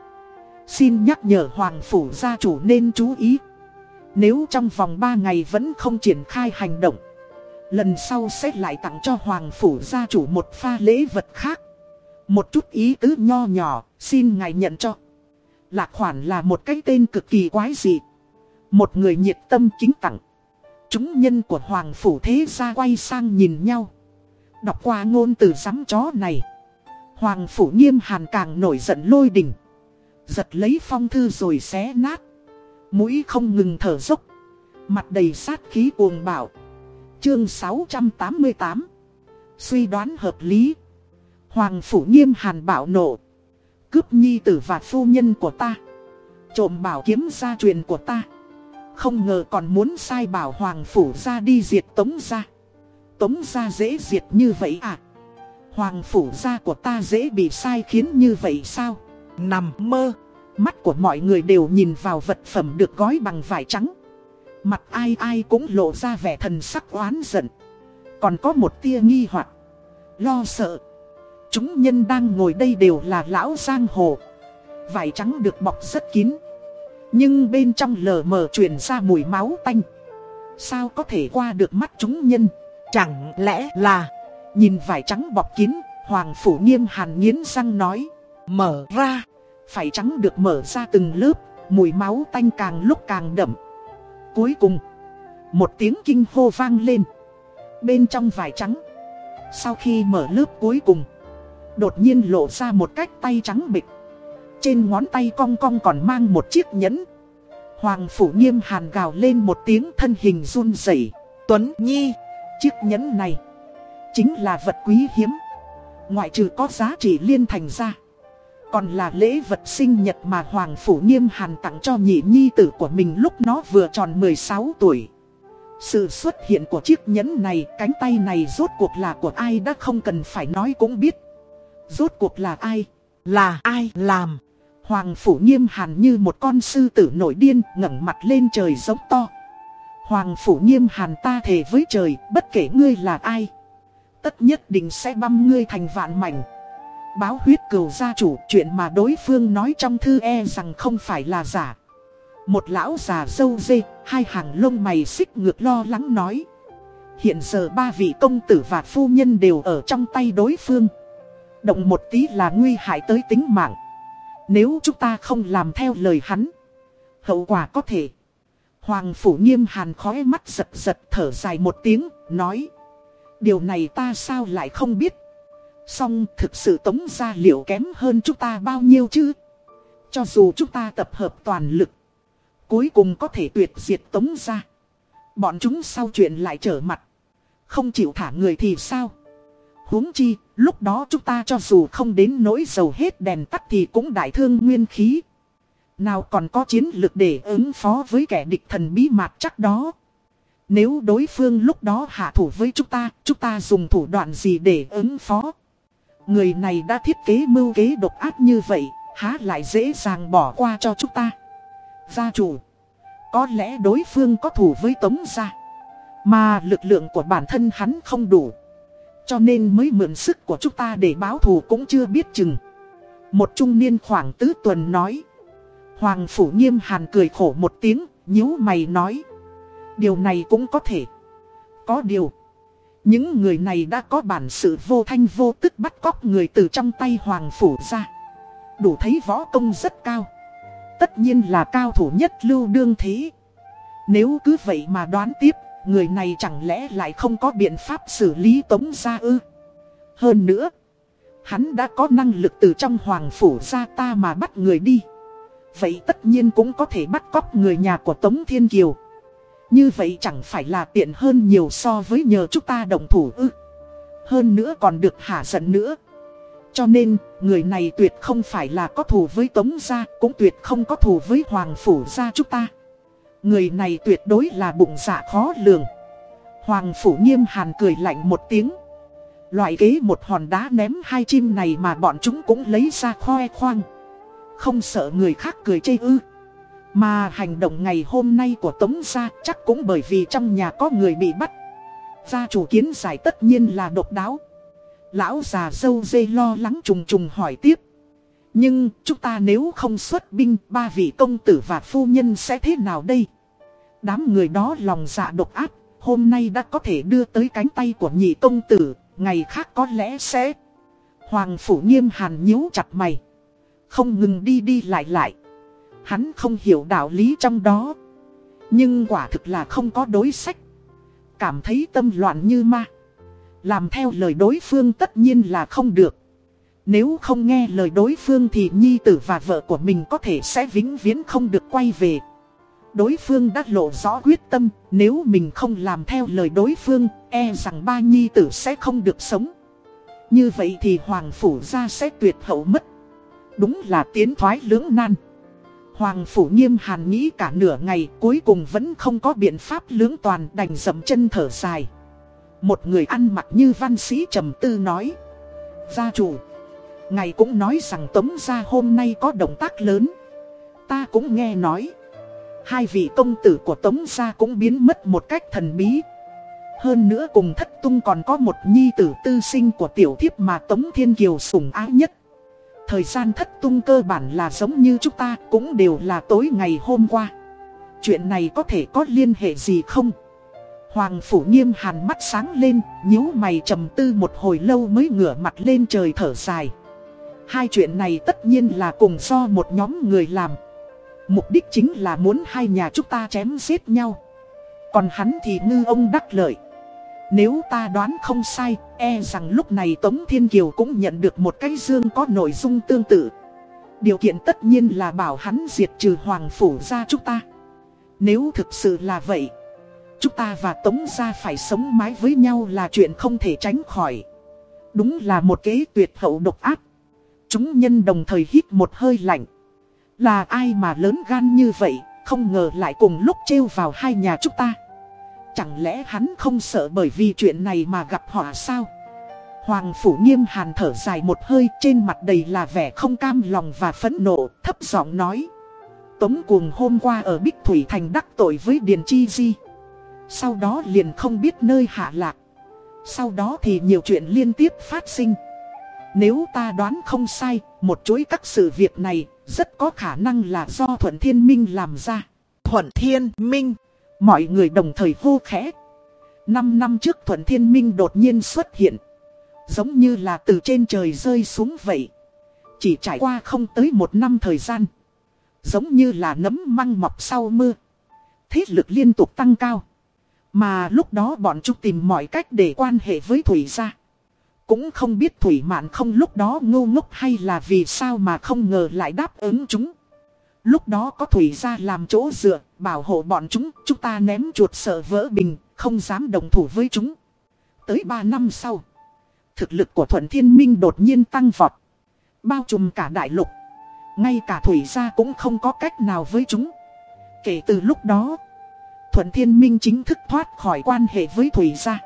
xin nhắc nhở Hoàng phủ gia chủ nên chú ý. Nếu trong vòng 3 ngày vẫn không triển khai hành động, lần sau sẽ lại tặng cho Hoàng phủ gia chủ một pha lễ vật khác. Một chút ý tứ nho nhỏ, xin ngài nhận cho. Lạc khoản là một cái tên cực kỳ quái dị. Một người nhiệt tâm kính tặng. Chúng nhân của Hoàng Phủ Thế gia quay sang nhìn nhau. Đọc qua ngôn từ giám chó này. Hoàng Phủ nghiêm hàn càng nổi giận lôi đỉnh. Giật lấy phong thư rồi xé nát. Mũi không ngừng thở dốc. Mặt đầy sát khí cuồng bạo. Chương 688 Suy đoán hợp lý. Hoàng Phủ nghiêm hàn bạo nộ, Cướp nhi tử và phu nhân của ta, Trộm bảo kiếm gia truyền của ta. Không ngờ còn muốn sai bảo Hoàng Phủ ra đi diệt Tống gia. Tống gia dễ diệt như vậy à? Hoàng Phủ gia của ta dễ bị sai khiến như vậy sao? Nằm mơ. Mắt của mọi người đều nhìn vào vật phẩm được gói bằng vải trắng. Mặt ai ai cũng lộ ra vẻ thần sắc oán giận. Còn có một tia nghi hoặc, Lo sợ. Chúng nhân đang ngồi đây đều là lão giang hồ. Vải trắng được bọc rất kín, Nhưng bên trong lờ mờ truyền ra mùi máu tanh. Sao có thể qua được mắt chúng nhân? Chẳng lẽ là Nhìn vải trắng bọc kín, Hoàng Phủ Nghiêm hàn nghiến răng nói, Mở ra. Phải trắng được mở ra từng lớp, Mùi máu tanh càng lúc càng đậm. Cuối cùng, Một tiếng kinh hô vang lên. Bên trong vải trắng, Sau khi mở lớp cuối cùng, Đột nhiên lộ ra một cách tay trắng bịch. Trên ngón tay cong cong còn mang một chiếc nhẫn. Hoàng phủ nghiêm hàn gào lên một tiếng thân hình run rẩy. Tuấn Nhi, Chiếc nhẫn này Chính là vật quý hiếm. Ngoại trừ có giá trị liên thành ra. Còn là lễ vật sinh nhật mà Hoàng Phủ Nghiêm Hàn tặng cho nhị nhi tử của mình lúc nó vừa tròn 16 tuổi Sự xuất hiện của chiếc nhẫn này, cánh tay này rốt cuộc là của ai đã không cần phải nói cũng biết Rốt cuộc là ai? Là ai làm? Hoàng phủ nghiêm hàn như một con sư tử nổi điên ngẩng mặt lên trời giống to. Hoàng phủ nghiêm hàn ta thề với trời, bất kể ngươi là ai. Tất nhất định sẽ băm ngươi thành vạn mảnh. Báo huyết cừu gia chủ chuyện mà đối phương nói trong thư e rằng không phải là giả. Một lão già dâu dê, hai hàng lông mày xích ngược lo lắng nói. Hiện giờ ba vị công tử và phu nhân đều ở trong tay đối phương. Động một tí là nguy hại tới tính mạng. Nếu chúng ta không làm theo lời hắn, hậu quả có thể. Hoàng phủ nghiêm hàn khói mắt giật giật thở dài một tiếng, nói. Điều này ta sao lại không biết xong thực sự tống gia liệu kém hơn chúng ta bao nhiêu chứ. Cho dù chúng ta tập hợp toàn lực, cuối cùng có thể tuyệt diệt tống gia. Bọn chúng sau chuyện lại trở mặt. Không chịu thả người thì sao? huống chi, lúc đó chúng ta cho dù không đến nỗi dầu hết đèn tắt thì cũng đại thương nguyên khí. Nào còn có chiến lược để ứng phó với kẻ địch thần bí mạt chắc đó. Nếu đối phương lúc đó hạ thủ với chúng ta, chúng ta dùng thủ đoạn gì để ứng phó? Người này đã thiết kế mưu kế độc ác như vậy, há lại dễ dàng bỏ qua cho chúng ta. Gia chủ, có lẽ đối phương có thủ với Tống Gia, mà lực lượng của bản thân hắn không đủ. Cho nên mới mượn sức của chúng ta để báo thù cũng chưa biết chừng. Một trung niên khoảng tứ tuần nói. Hoàng Phủ Nghiêm Hàn cười khổ một tiếng, nhíu mày nói. Điều này cũng có thể. Có điều. Những người này đã có bản sự vô thanh vô tức bắt cóc người từ trong tay Hoàng Phủ ra. Đủ thấy võ công rất cao. Tất nhiên là cao thủ nhất lưu đương thế. Nếu cứ vậy mà đoán tiếp, người này chẳng lẽ lại không có biện pháp xử lý tống gia ư. Hơn nữa, hắn đã có năng lực từ trong Hoàng Phủ ra ta mà bắt người đi. Vậy tất nhiên cũng có thể bắt cóc người nhà của Tống Thiên Kiều. Như vậy chẳng phải là tiện hơn nhiều so với nhờ chúng ta đồng thủ ư. Hơn nữa còn được hạ giận nữa. Cho nên, người này tuyệt không phải là có thù với Tống gia, cũng tuyệt không có thù với Hoàng Phủ gia chúng ta. Người này tuyệt đối là bụng dạ khó lường. Hoàng Phủ nghiêm hàn cười lạnh một tiếng. Loại kế một hòn đá ném hai chim này mà bọn chúng cũng lấy ra khoe khoang. Không sợ người khác cười chê ư. Mà hành động ngày hôm nay của Tống Gia chắc cũng bởi vì trong nhà có người bị bắt. Gia chủ kiến giải tất nhiên là độc đáo. Lão già dâu dê lo lắng trùng trùng hỏi tiếp. Nhưng chúng ta nếu không xuất binh ba vị công tử và phu nhân sẽ thế nào đây? Đám người đó lòng dạ độc ác, hôm nay đã có thể đưa tới cánh tay của nhị công tử, ngày khác có lẽ sẽ... Hoàng phủ nghiêm hàn nhíu chặt mày. Không ngừng đi đi lại lại. Hắn không hiểu đạo lý trong đó. Nhưng quả thực là không có đối sách. Cảm thấy tâm loạn như ma. Làm theo lời đối phương tất nhiên là không được. Nếu không nghe lời đối phương thì nhi tử và vợ của mình có thể sẽ vĩnh viễn không được quay về. Đối phương đã lộ rõ quyết tâm, nếu mình không làm theo lời đối phương, e rằng ba nhi tử sẽ không được sống. Như vậy thì Hoàng Phủ gia sẽ tuyệt hậu mất. Đúng là tiến thoái lưỡng nan. Hoàng Phủ nghiêm hàn nghĩ cả nửa ngày, cuối cùng vẫn không có biện pháp lưỡng toàn đành dậm chân thở dài. Một người ăn mặc như văn sĩ trầm tư nói. Gia chủ. Ngài cũng nói rằng Tống Gia hôm nay có động tác lớn. Ta cũng nghe nói. Hai vị công tử của Tống Gia cũng biến mất một cách thần bí. Hơn nữa cùng thất tung còn có một nhi tử tư sinh của tiểu thiếp mà Tống Thiên Kiều sủng ái nhất. Thời gian thất tung cơ bản là giống như chúng ta cũng đều là tối ngày hôm qua. Chuyện này có thể có liên hệ gì không? Hoàng Phủ Nghiêm hàn mắt sáng lên, nhíu mày trầm tư một hồi lâu mới ngửa mặt lên trời thở dài. Hai chuyện này tất nhiên là cùng do một nhóm người làm. Mục đích chính là muốn hai nhà chúng ta chém giết nhau. Còn hắn thì ngư ông đắc lợi. Nếu ta đoán không sai, e rằng lúc này Tống Thiên Kiều cũng nhận được một cái dương có nội dung tương tự. Điều kiện tất nhiên là bảo hắn diệt trừ Hoàng Phủ ra chúng ta. Nếu thực sự là vậy, chúng ta và Tống gia phải sống mái với nhau là chuyện không thể tránh khỏi. Đúng là một kế tuyệt hậu độc ác. Chúng nhân đồng thời hít một hơi lạnh. Là ai mà lớn gan như vậy, không ngờ lại cùng lúc trêu vào hai nhà chúng ta. Chẳng lẽ hắn không sợ bởi vì chuyện này mà gặp họ sao? Hoàng Phủ Nghiêm Hàn thở dài một hơi trên mặt đầy là vẻ không cam lòng và phẫn nộ, thấp giọng nói. Tống cuồng hôm qua ở Bích Thủy Thành đắc tội với Điền Chi Di. Sau đó liền không biết nơi hạ lạc. Sau đó thì nhiều chuyện liên tiếp phát sinh. Nếu ta đoán không sai, một chuỗi các sự việc này rất có khả năng là do Thuận Thiên Minh làm ra. Thuận Thiên Minh Mọi người đồng thời hô khẽ. Năm năm trước Thuận Thiên Minh đột nhiên xuất hiện. Giống như là từ trên trời rơi xuống vậy. Chỉ trải qua không tới một năm thời gian. Giống như là nấm măng mọc sau mưa. Thế lực liên tục tăng cao. Mà lúc đó bọn chúng tìm mọi cách để quan hệ với Thủy gia. Cũng không biết Thủy Mạn không lúc đó ngu ngốc hay là vì sao mà không ngờ lại đáp ứng chúng. Lúc đó có Thủy gia làm chỗ dựa, bảo hộ bọn chúng, chúng ta ném chuột sợ vỡ bình, không dám đồng thủ với chúng. Tới 3 năm sau, thực lực của Thuận Thiên Minh đột nhiên tăng vọt. Bao trùm cả đại lục. Ngay cả Thủy gia cũng không có cách nào với chúng. Kể từ lúc đó, Thuận Thiên Minh chính thức thoát khỏi quan hệ với Thủy gia.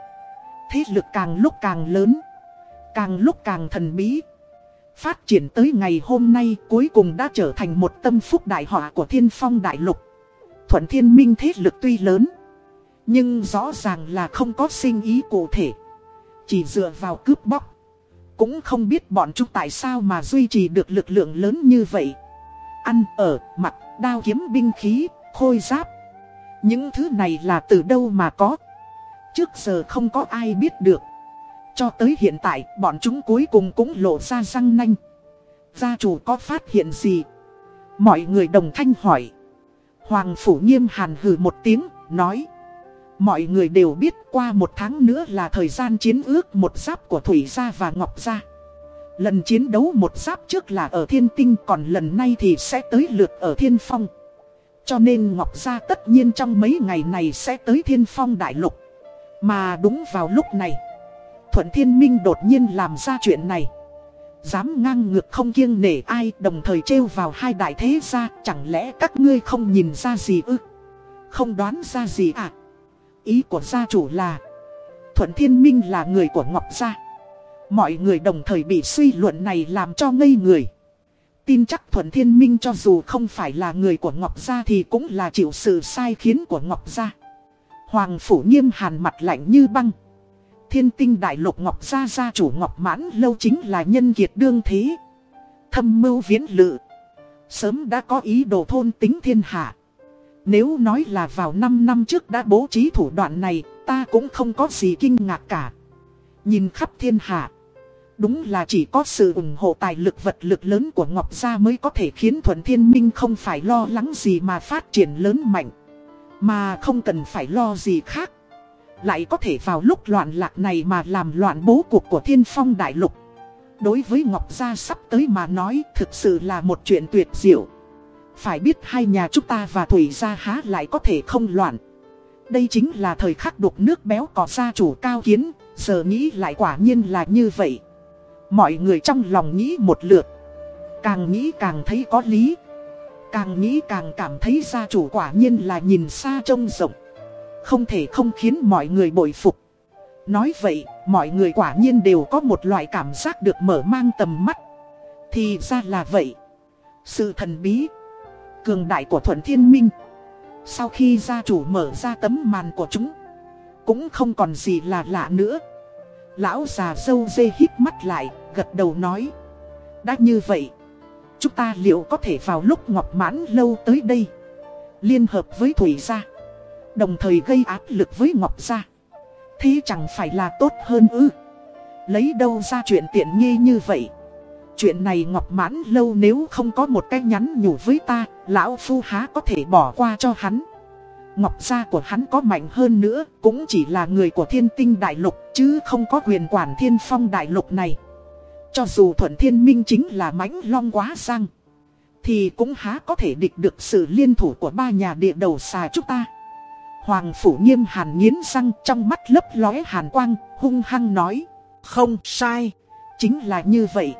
Thế lực càng lúc càng lớn, càng lúc càng thần bí. Phát triển tới ngày hôm nay cuối cùng đã trở thành một tâm phúc đại họa của thiên phong đại lục. Thuận Thiên Minh thế lực tuy lớn, nhưng rõ ràng là không có sinh ý cụ thể. Chỉ dựa vào cướp bóc. Cũng không biết bọn chúng tại sao mà duy trì được lực lượng lớn như vậy. Ăn, ở, mặc, đao kiếm binh khí, khôi giáp. Những thứ này là từ đâu mà có. Trước giờ không có ai biết được. Cho tới hiện tại, bọn chúng cuối cùng cũng lộ ra răng nanh. Gia chủ có phát hiện gì? Mọi người đồng thanh hỏi. Hoàng Phủ Nghiêm hàn hừ một tiếng, nói. Mọi người đều biết qua một tháng nữa là thời gian chiến ước một giáp của Thủy Gia và Ngọc Gia. Lần chiến đấu một giáp trước là ở Thiên Tinh còn lần này thì sẽ tới lượt ở Thiên Phong. Cho nên Ngọc Gia tất nhiên trong mấy ngày này sẽ tới Thiên Phong Đại Lục. Mà đúng vào lúc này, Thuận Thiên Minh đột nhiên làm ra chuyện này. Dám ngang ngược không kiêng nể ai, đồng thời trêu vào hai đại thế gia, Chẳng lẽ các ngươi không nhìn ra gì ư? Không đoán ra gì à? Ý của gia chủ là, Thuận Thiên Minh là người của Ngọc Gia. Mọi người đồng thời bị suy luận này làm cho ngây người. Tin chắc Thuận Thiên Minh cho dù không phải là người của Ngọc Gia thì cũng là chịu sự sai khiến của Ngọc Gia. Hoàng Phủ Nghiêm hàn mặt lạnh như băng. Thiên tinh đại lục Ngọc Gia gia chủ Ngọc Mãn lâu chính là nhân kiệt đương thế Thâm mưu viễn lự Sớm đã có ý đồ thôn tính thiên hạ nếu nói là vào 5 năm trước đã bố trí thủ đoạn này, ta cũng không có gì kinh ngạc cả. Nhìn khắp thiên hạ, đúng là chỉ có sự ủng hộ tài lực vật lực lớn của Ngọc Gia mới có thể khiến Thuận Thiên Minh không phải lo lắng gì mà phát triển lớn mạnh. Mà không cần phải lo gì khác. Lại có thể vào lúc loạn lạc này mà làm loạn bố cục của thiên phong đại lục. Đối với Ngọc Gia sắp tới mà nói thực sự là một chuyện tuyệt diệu. Phải biết hai nhà chúng ta và Thủy gia há lại có thể không loạn. Đây chính là thời khắc đục nước béo có gia chủ cao kiến, giờ nghĩ lại quả nhiên là như vậy. Mọi người trong lòng nghĩ một lượt. Càng nghĩ càng thấy có lý. Càng nghĩ càng cảm thấy gia chủ quả nhiên là nhìn xa trông rộng. Không thể không khiến mọi người bội phục. Nói vậy, mọi người quả nhiên đều có một loại cảm giác được mở mang tầm mắt. Thì ra là vậy. Sự thần bí cường đại của Thuận Thiên Minh. Sau khi gia chủ mở ra tấm màn của chúng, cũng không còn gì là lạ nữa. Lão già dâu dê hít mắt lại, gật đầu nói. Đã như vậy, chúng ta liệu có thể vào lúc ngọc mãn lâu tới đây, liên hợp với Thủy gia, đồng thời gây áp lực với Ngọc gia. Thế chẳng phải là tốt hơn ư. Lấy đâu ra chuyện tiện nghi như vậy. Chuyện này Ngọc Mãn lâu nếu không có một cái nhắn nhủ với ta, Lão Phu há có thể bỏ qua cho hắn. Ngọc gia của hắn có mạnh hơn nữa, cũng chỉ là người của thiên tinh đại lục, chứ không có quyền quản thiên phong đại lục này. Cho dù thuận thiên minh chính là mãnh long quá sang, thì cũng há có thể địch được sự liên thủ của ba nhà địa đầu xà chúng ta. Hoàng phủ nghiêm hàn nghiến răng trong mắt lấp lóe hàn quang, hung hăng nói. Không sai, chính là như vậy.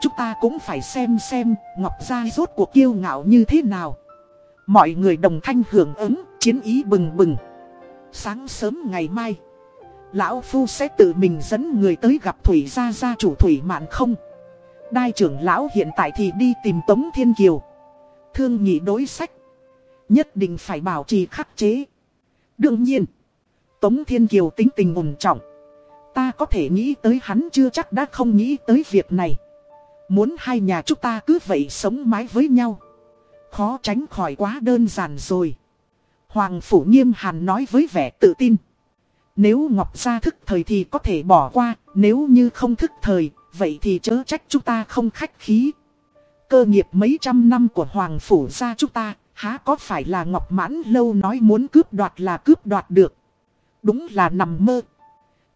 Chúng ta cũng phải xem xem Ngọc Gia rốt cuộc kiêu ngạo như thế nào. Mọi người đồng thanh hưởng ứng Chiến ý bừng bừng. Sáng sớm ngày mai Lão Phu sẽ tự mình dẫn người tới gặp Thủy Gia Gia chủ Thủy Mạn không. Đai trưởng lão hiện tại thì đi tìm Tống Thiên Kiều. Thương nhị đối sách Nhất định phải bảo trì khắc chế. Đương nhiên Tống Thiên Kiều tính tình ủng trọng Ta có thể nghĩ tới hắn chưa chắc đã không nghĩ tới việc này Muốn hai nhà chúng ta cứ vậy sống mái với nhau. Khó tránh khỏi quá đơn giản rồi. Hoàng Phủ Nghiêm Hàn nói với vẻ tự tin. Nếu Ngọc Gia thức thời thì có thể bỏ qua, nếu như không thức thời, vậy thì chớ trách chúng ta không khách khí. Cơ nghiệp mấy trăm năm của Hoàng Phủ gia chúng ta, há có phải là Ngọc Mãn Lâu nói muốn cướp đoạt là cướp đoạt được. Đúng là nằm mơ.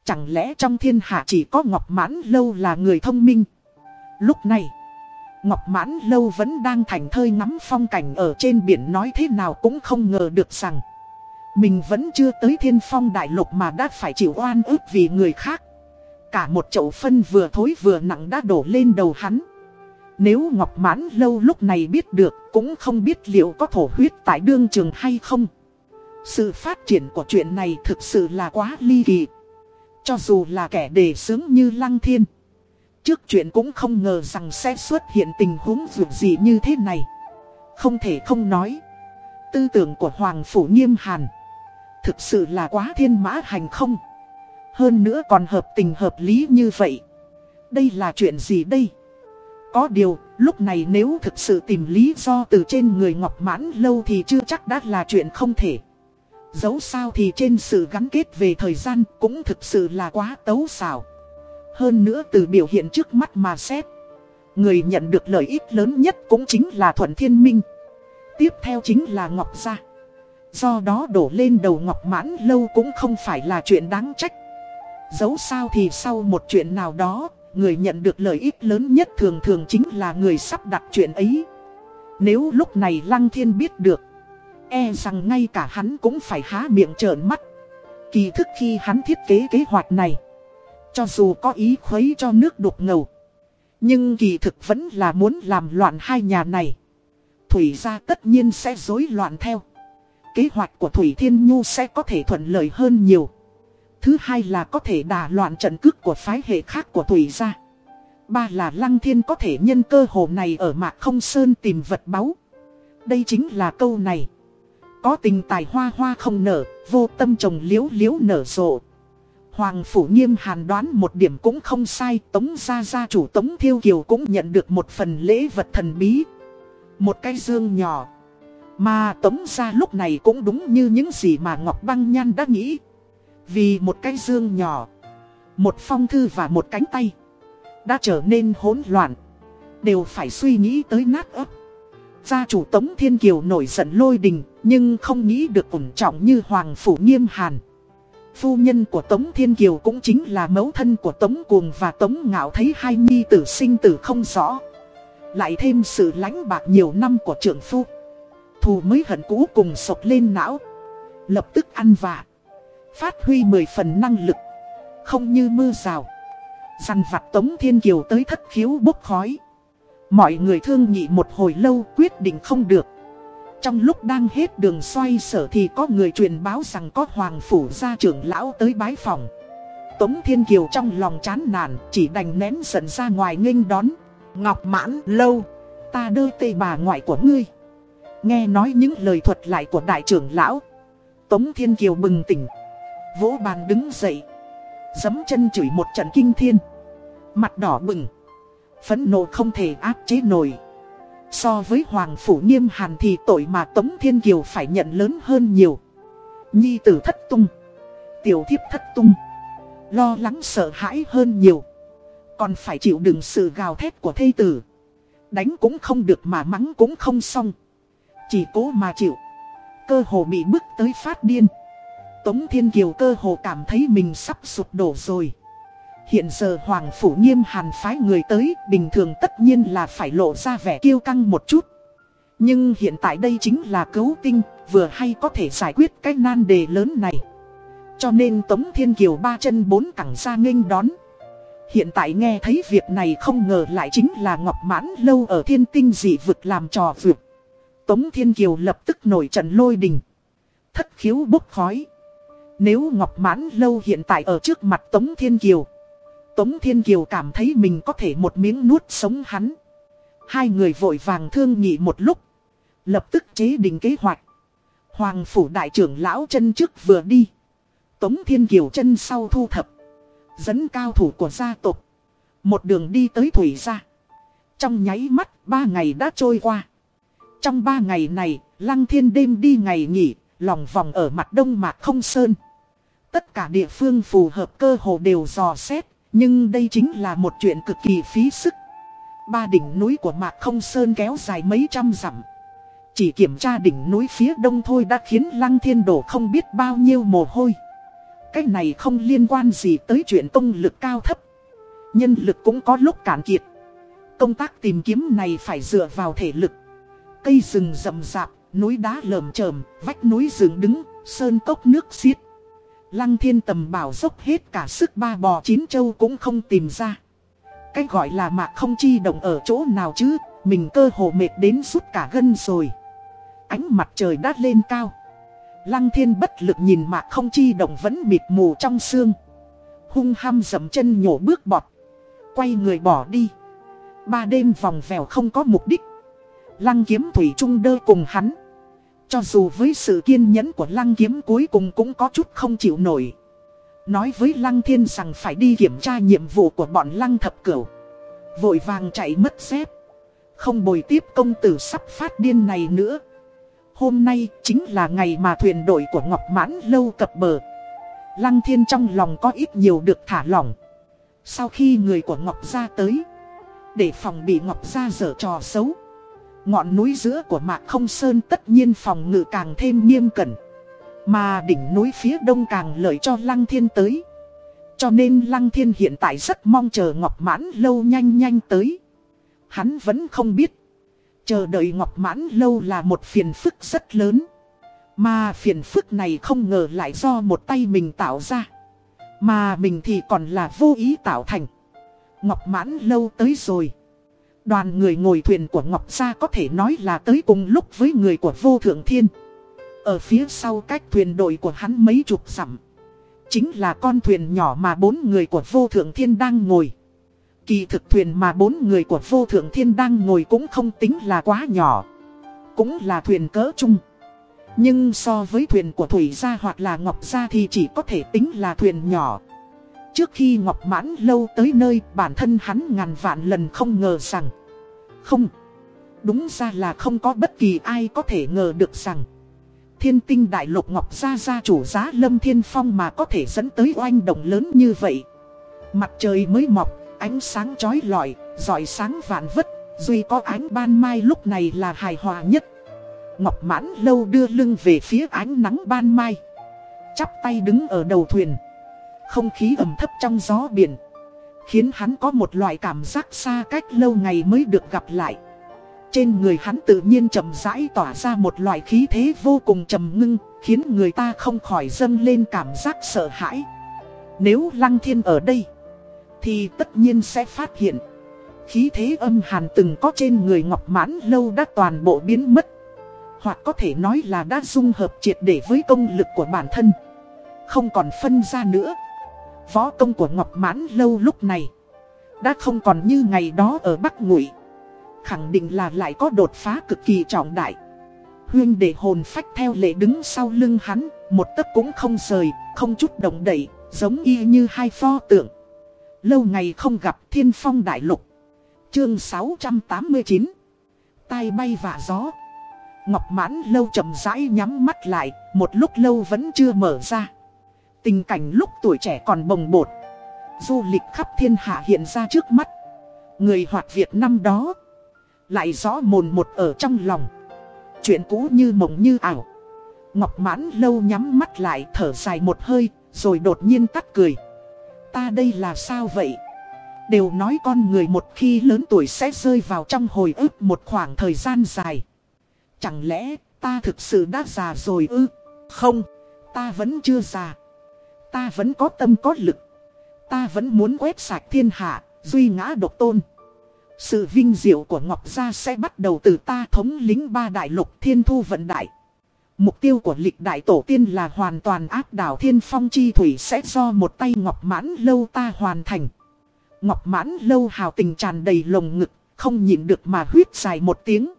Chẳng lẽ trong thiên hạ chỉ có Ngọc Mãn Lâu là người thông minh. Lúc này, Ngọc Mãn Lâu vẫn đang thành thơi ngắm phong cảnh ở trên biển nói thế nào cũng không ngờ được rằng Mình vẫn chưa tới thiên phong đại lục mà đã phải chịu oan ức vì người khác Cả một chậu phân vừa thối vừa nặng đã đổ lên đầu hắn nếu Ngọc Mãn Lâu lúc này biết được, cũng không biết liệu có thổ huyết tại đương trường hay không Sự phát triển của chuyện này thực sự là quá ly kỳ. Cho dù là kẻ đề xướng như Lăng Thiên. Trước chuyện cũng không ngờ rằng sẽ xuất hiện tình huống dù gì như thế này. Không thể không nói. Tư tưởng của Hoàng Phủ Nghiêm Hàn. Thực sự là quá thiên mã hành không. Hơn nữa còn hợp tình hợp lý như vậy. Đây là chuyện gì đây? Có điều, lúc này nếu thực sự tìm lý do từ trên người Ngọc Mãn Lâu thì chưa chắc đã là chuyện không thể. Dẫu sao thì trên sự gắn kết về thời gian cũng thực sự là quá tấu xảo. Hơn nữa từ biểu hiện trước mắt mà xét. Người nhận được lợi ích lớn nhất cũng chính là Thuận Thiên Minh. Tiếp theo chính là Ngọc Gia. Do đó đổ lên đầu Ngọc Mãn Lâu cũng không phải là chuyện đáng trách. Dẫu sao thì sau một chuyện nào đó, người nhận được lợi ích lớn nhất thường thường chính là người sắp đặt chuyện ấy. Nếu lúc này Lăng Thiên biết được, e rằng ngay cả hắn cũng phải há miệng trợn mắt. Kỳ thức khi hắn thiết kế kế hoạch này, cho dù có ý khuấy cho nước đục ngầu, nhưng kỳ thực vẫn là muốn làm loạn hai nhà này. Thủy gia tất nhiên sẽ rối loạn theo. Kế hoạch của Thủy Thiên Nhu sẽ có thể thuận lợi hơn nhiều. Thứ hai là có thể đả loạn trận cước của phái hệ khác của Thủy gia. Ba là Lăng Thiên có thể nhân cơ hồ này ở mạc không sơn tìm vật báu. Đây chính là câu này. Có tình tài hoa hoa không nở, vô tâm trồng liễu liễu nở rộ. Hoàng Phủ Nghiêm hàn đoán một điểm cũng không sai, Tống Gia Gia chủ Tống Thiêu Kiều cũng nhận được một phần lễ vật thần bí. Một cái dương nhỏ. Mà Tống Gia lúc này cũng đúng như những gì mà Ngọc Băng Nhan đã nghĩ. Vì một cái dương nhỏ, một phong thư và một cánh tay, đã trở nên hỗn loạn. Đều phải suy nghĩ tới nát ấp. Gia chủ Tống Thiên Kiều nổi giận lôi đình, nhưng không nghĩ được ủng trọng như Hoàng Phủ Nghiêm Hàn. Phu nhân của Tống Thiên Kiều cũng chính là mẫu thân của Tống Cuồng và Tống Ngạo thấy hai nhi tử sinh tử không rõ. Lại thêm sự lánh bạc nhiều năm của trưởng phu. Thù mới hận cũ cùng sộc lên não. Lập tức ăn vạ. Phát huy mười phần năng lực. Không như mưa rào. Dằn vặt Tống Thiên Kiều tới thất khiếu bốc khói. Mọi người thương nhị một hồi lâu quyết định không được. Trong lúc đang hết đường xoay sở thì có người truyền báo rằng có hoàng phủ gia trưởng lão tới bái phòng. Tống Thiên Kiều trong lòng chán nản chỉ đành nén giận ra ngoài nghênh đón. Ngọc mãn lâu, ta đưa tê bà ngoại của ngươi. Nghe nói những lời thuật lại của đại trưởng lão. Tống Thiên Kiều bừng tỉnh. Vỗ bàn đứng dậy. Dấm chân chửi một trận kinh thiên. Mặt đỏ bừng. Phấn nộ không thể áp chế nổi. So với Hoàng Phủ Nghiêm Hàn thì tội mà Tống Thiên Kiều phải nhận lớn hơn nhiều. Nhi tử thất tung. Tiểu thiếp thất tung. Lo lắng sợ hãi hơn nhiều. Còn phải chịu đựng sự gào thét của thây tử. Đánh cũng không được mà mắng cũng không xong. Chỉ cố mà chịu. Cơ hồ bị bước tới phát điên. Tống Thiên Kiều cơ hồ cảm thấy mình sắp sụp đổ rồi. Hiện giờ Hoàng Phủ Nghiêm Hàn phái người tới, bình thường tất nhiên là phải lộ ra vẻ kiêu căng một chút. Nhưng hiện tại đây chính là cấu tinh, vừa hay có thể giải quyết cái nan đề lớn này. Cho nên Tống Thiên Kiều ba chân bốn cẳng ra nghênh đón. Hiện tại nghe thấy việc này không ngờ lại chính là Ngọc Mãn Lâu ở thiên tinh dị vực làm trò vượt. Tống Thiên Kiều lập tức nổi trận lôi đình. Thất khiếu bốc khói. Nếu Ngọc Mãn Lâu hiện tại ở trước mặt Tống Thiên Kiều. Tống Thiên Kiều cảm thấy mình có thể một miếng nuốt sống hắn. Hai người vội vàng thương nghị một lúc. Lập tức chế định kế hoạch. Hoàng phủ đại trưởng lão chân trước vừa đi. Tống Thiên Kiều chân sau thu thập. Dẫn cao thủ của gia tộc. Một đường đi tới Thủy gia. Trong nháy mắt ba ngày đã trôi qua. Trong ba ngày này, Lăng Thiên đêm đi ngày nghỉ, lòng vòng ở mặt đông mạc không sơn. Tất cả địa phương phù hợp cơ hồ đều dò xét, nhưng đây chính là một chuyện cực kỳ phí sức. Ba đỉnh núi của Mạc Không Sơn kéo dài mấy trăm dặm. Chỉ kiểm tra đỉnh núi phía đông thôi đã khiến Lăng Thiên Đổ không biết bao nhiêu mồ hôi. Cái này không liên quan gì tới chuyện công lực cao thấp. Nhân lực cũng có lúc cạn kiệt. Công tác tìm kiếm này phải dựa vào thể lực. Cây rừng rậm rạp, núi đá lởm chởm, vách núi rừng đứng, sơn cốc nước xiết. Lăng thiên tầm bảo dốc hết cả sức ba bò chín châu cũng không tìm ra. Cái gọi là mạc không chi động ở chỗ nào chứ, mình cơ hồ mệt đến suốt cả gân rồi. Ánh mặt trời đã lên cao. Lăng thiên bất lực nhìn mạc không chi động vẫn mịt mù trong xương. Hung ham dầm chân nhổ bước bọt. Quay người bỏ đi. Ba đêm vòng vèo không có mục đích. Lăng kiếm thủy trung đơ cùng hắn. Cho dù với sự kiên nhẫn của lăng kiếm cuối cùng cũng có chút không chịu nổi. Nói với lăng thiên rằng phải đi kiểm tra nhiệm vụ của bọn lăng thập cửu. Vội vàng chạy mất dép. Không bồi tiếp công tử sắp phát điên này nữa. Hôm nay chính là ngày mà thuyền đội của Ngọc Mãn lâu cập bờ. Lăng thiên trong lòng có ít nhiều được thả lỏng. Sau khi người của Ngọc Gia tới. Để phòng bị Ngọc Gia dở trò xấu. Ngọn núi giữa của Mạc Không Sơn tất nhiên phòng ngự càng thêm nghiêm cẩn. Mà đỉnh núi phía đông càng lợi cho Lăng Thiên tới. Cho nên Lăng Thiên hiện tại rất mong chờ Ngọc Mãn lâu nhanh nhanh tới. Hắn vẫn không biết. Chờ đợi Ngọc Mãn lâu là một phiền phức rất lớn. Mà phiền phức này không ngờ lại do một tay mình tạo ra. Mà mình thì còn là vô ý tạo thành. Ngọc Mãn lâu tới rồi. Đoàn người ngồi thuyền của Ngọc Gia có thể nói là tới cùng lúc với người của Vô Thượng Thiên. Ở phía sau cách thuyền đội của hắn mấy chục dặm Chính là con thuyền nhỏ mà bốn người của Vô Thượng Thiên đang ngồi. Kỳ thực thuyền mà bốn người của Vô Thượng Thiên đang ngồi cũng không tính là quá nhỏ. Cũng là thuyền cỡ chung. Nhưng so với thuyền của Thủy Gia hoặc là Ngọc Gia thì chỉ có thể tính là thuyền nhỏ. Trước khi Ngọc Mãn lâu tới nơi bản thân hắn ngàn vạn lần không ngờ rằng Không Đúng ra là không có bất kỳ ai có thể ngờ được rằng Thiên tinh đại lục Ngọc Gia gia chủ giá Lâm Thiên Phong mà có thể dẫn tới oanh động lớn như vậy. Mặt trời mới mọc, ánh sáng chói lọi, giỏi sáng vạn vất Duy có ánh ban mai lúc này là hài hòa nhất. Ngọc Mãn lâu đưa lưng về phía ánh nắng ban mai Chắp tay đứng ở đầu thuyền không khí ẩm thấp trong gió biển. Khiến hắn có một loại cảm giác xa cách lâu ngày mới được gặp lại. Trên người hắn tự nhiên chậm rãi tỏa ra một loại khí thế vô cùng trầm ngưng, Khiến người ta không khỏi dâng lên cảm giác sợ hãi. Nếu Lăng Thiên ở đây, Thì tất nhiên sẽ phát hiện. Khí thế âm hàn từng có trên người Ngọc Mãn lâu đã toàn bộ biến mất. Hoặc có thể nói là đã dung hợp triệt để với công lực của bản thân. Không còn phân ra nữa. Võ công của Ngọc Mãn lâu lúc này Đã không còn như ngày đó ở Bắc Ngụy. Khẳng định là lại có đột phá cực kỳ trọng đại. Huyên để hồn phách theo lệ đứng sau lưng hắn Một tấc cũng không rời, không chút động đậy Giống y như hai pho tượng. Lâu ngày không gặp thiên phong đại lục. Chương 689 Tai bay vả gió. Ngọc mãn lâu chậm rãi nhắm mắt lại Một lúc lâu vẫn chưa mở ra. Tình cảnh lúc tuổi trẻ còn bồng bột. Du lịch khắp thiên hạ hiện ra trước mắt. Người hoạt Việt năm đó Lại rõ mồn một ở trong lòng. Chuyện cũ như mộng như ảo. Ngọc mãn lâu nhắm mắt lại thở dài một hơi, Rồi đột nhiên tắt cười. Ta đây là sao vậy? Đều nói con người một khi lớn tuổi sẽ rơi vào trong hồi ức một khoảng thời gian dài. Chẳng lẽ ta thực sự đã già rồi ư? Không, Ta vẫn chưa già. Ta vẫn có tâm có lực. Ta vẫn muốn quét sạch thiên hạ, duy ngã độc tôn. Sự vinh diệu của Ngọc Gia sẽ bắt đầu từ ta thống lính ba đại lục thiên thu vận đại. Mục tiêu của lịch đại tổ tiên là hoàn toàn áp đảo thiên phong chi thủy sẽ do một tay Ngọc Mãn Lâu ta hoàn thành. Ngọc Mãn Lâu hào tình tràn đầy lồng ngực, không nhịn được mà huyết dài một tiếng.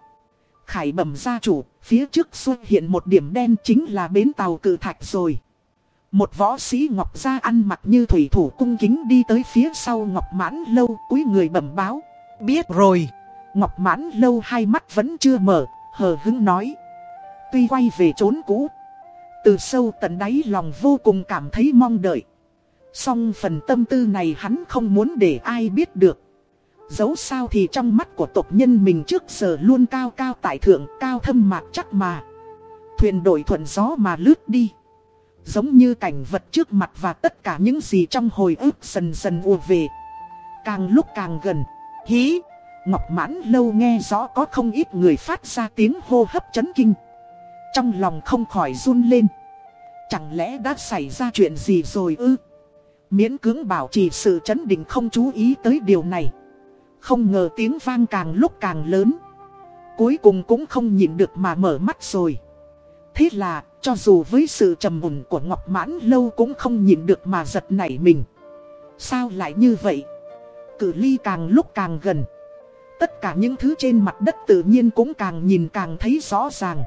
Khải bẩm gia chủ, phía trước xuất hiện một điểm đen chính là bến tàu cự thạch rồi. Một võ sĩ Ngọc Gia ăn mặc như thủy thủ cung kính đi tới phía sau Ngọc Mãn Lâu cúi người bẩm báo. Biết rồi. Ngọc Mãn Lâu hai mắt vẫn chưa mở, hờ hứng nói. Tuy quay về trốn cũ. Từ sâu tận đáy lòng vô cùng cảm thấy mong đợi. Song phần tâm tư này hắn không muốn để ai biết được. Dẫu sao thì trong mắt của tộc nhân mình trước giờ luôn cao cao tại thượng, cao thâm mạc chắc mà. Thuyền đổi thuận gió mà lướt đi. Giống như cảnh vật trước mặt và tất cả những gì trong hồi ức dần dần ùa về. Càng lúc càng gần. Hí! Ngọc mãn lâu nghe rõ có không ít người phát ra tiếng hô hấp chấn kinh. Trong lòng không khỏi run lên. Chẳng lẽ đã xảy ra chuyện gì rồi ư? Miễn cưỡng bảo trì sự chấn định không chú ý tới điều này. Không ngờ tiếng vang càng lúc càng lớn. Cuối cùng cũng không nhịn được mà mở mắt rồi. Thế là cho dù với sự trầm mùn của Ngọc Mãn Lâu cũng không nhìn được mà giật nảy mình. Sao lại như vậy? Cử ly càng lúc càng gần. Tất cả những thứ trên mặt đất tự nhiên cũng càng nhìn càng thấy rõ ràng.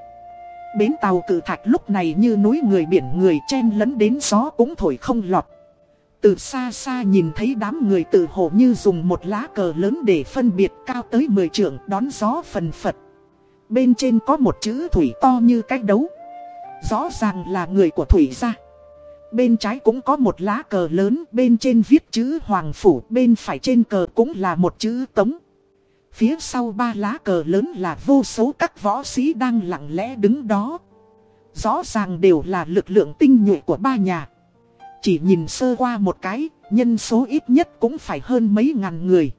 Bến tàu cử thạch lúc này như núi người biển người chen lấn đến gió cũng thổi không lọt. Từ xa xa nhìn thấy đám người tự hồ như dùng một lá cờ lớn để phân biệt cao tới 10 trượng đón gió phần phật. Bên trên có một chữ thủy to như cách đấu. Rõ ràng là người của thủy gia. Bên trái cũng có một lá cờ lớn, bên trên viết chữ Hoàng Phủ, bên phải trên cờ cũng là một chữ Tống. Phía sau ba lá cờ lớn là vô số các võ sĩ đang lặng lẽ đứng đó. Rõ ràng đều là lực lượng tinh nhuệ của ba nhà. Chỉ nhìn sơ qua một cái, nhân số ít nhất cũng phải hơn mấy ngàn người.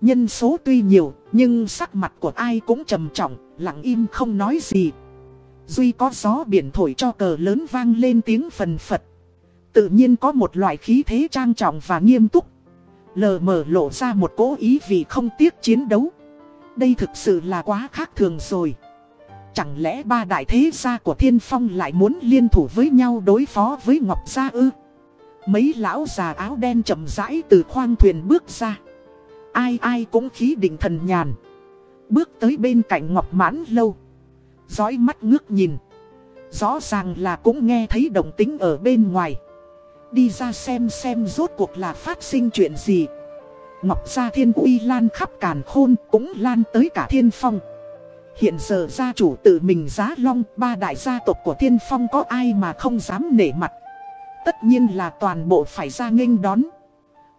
Nhân số tuy nhiều, nhưng sắc mặt của ai cũng trầm trọng, lặng im không nói gì. Duy có gió biển thổi cho cờ lớn vang lên tiếng phần phật. Tự nhiên có một loại khí thế trang trọng và nghiêm túc. Lờ mờ lộ ra một cố ý vì không tiếc chiến đấu. Đây thực sự là quá khác thường rồi. Chẳng lẽ ba đại thế gia của thiên phong lại muốn liên thủ với nhau đối phó với Ngọc Gia ư? Mấy lão già áo đen chậm rãi từ khoang thuyền bước ra. Ai ai cũng khí định thần nhàn. Bước tới bên cạnh Ngọc Mãn Lâu. Dõi mắt ngước nhìn. Rõ ràng là cũng nghe thấy động tính ở bên ngoài. Đi ra xem xem rốt cuộc là phát sinh chuyện gì. Ngọc Gia Thiên Uy lan khắp càn khôn cũng lan tới cả thiên phong. Hiện giờ gia chủ tự mình giá long, ba đại gia tộc của thiên phong có ai mà không dám nể mặt. Tất nhiên là toàn bộ phải ra nghênh đón.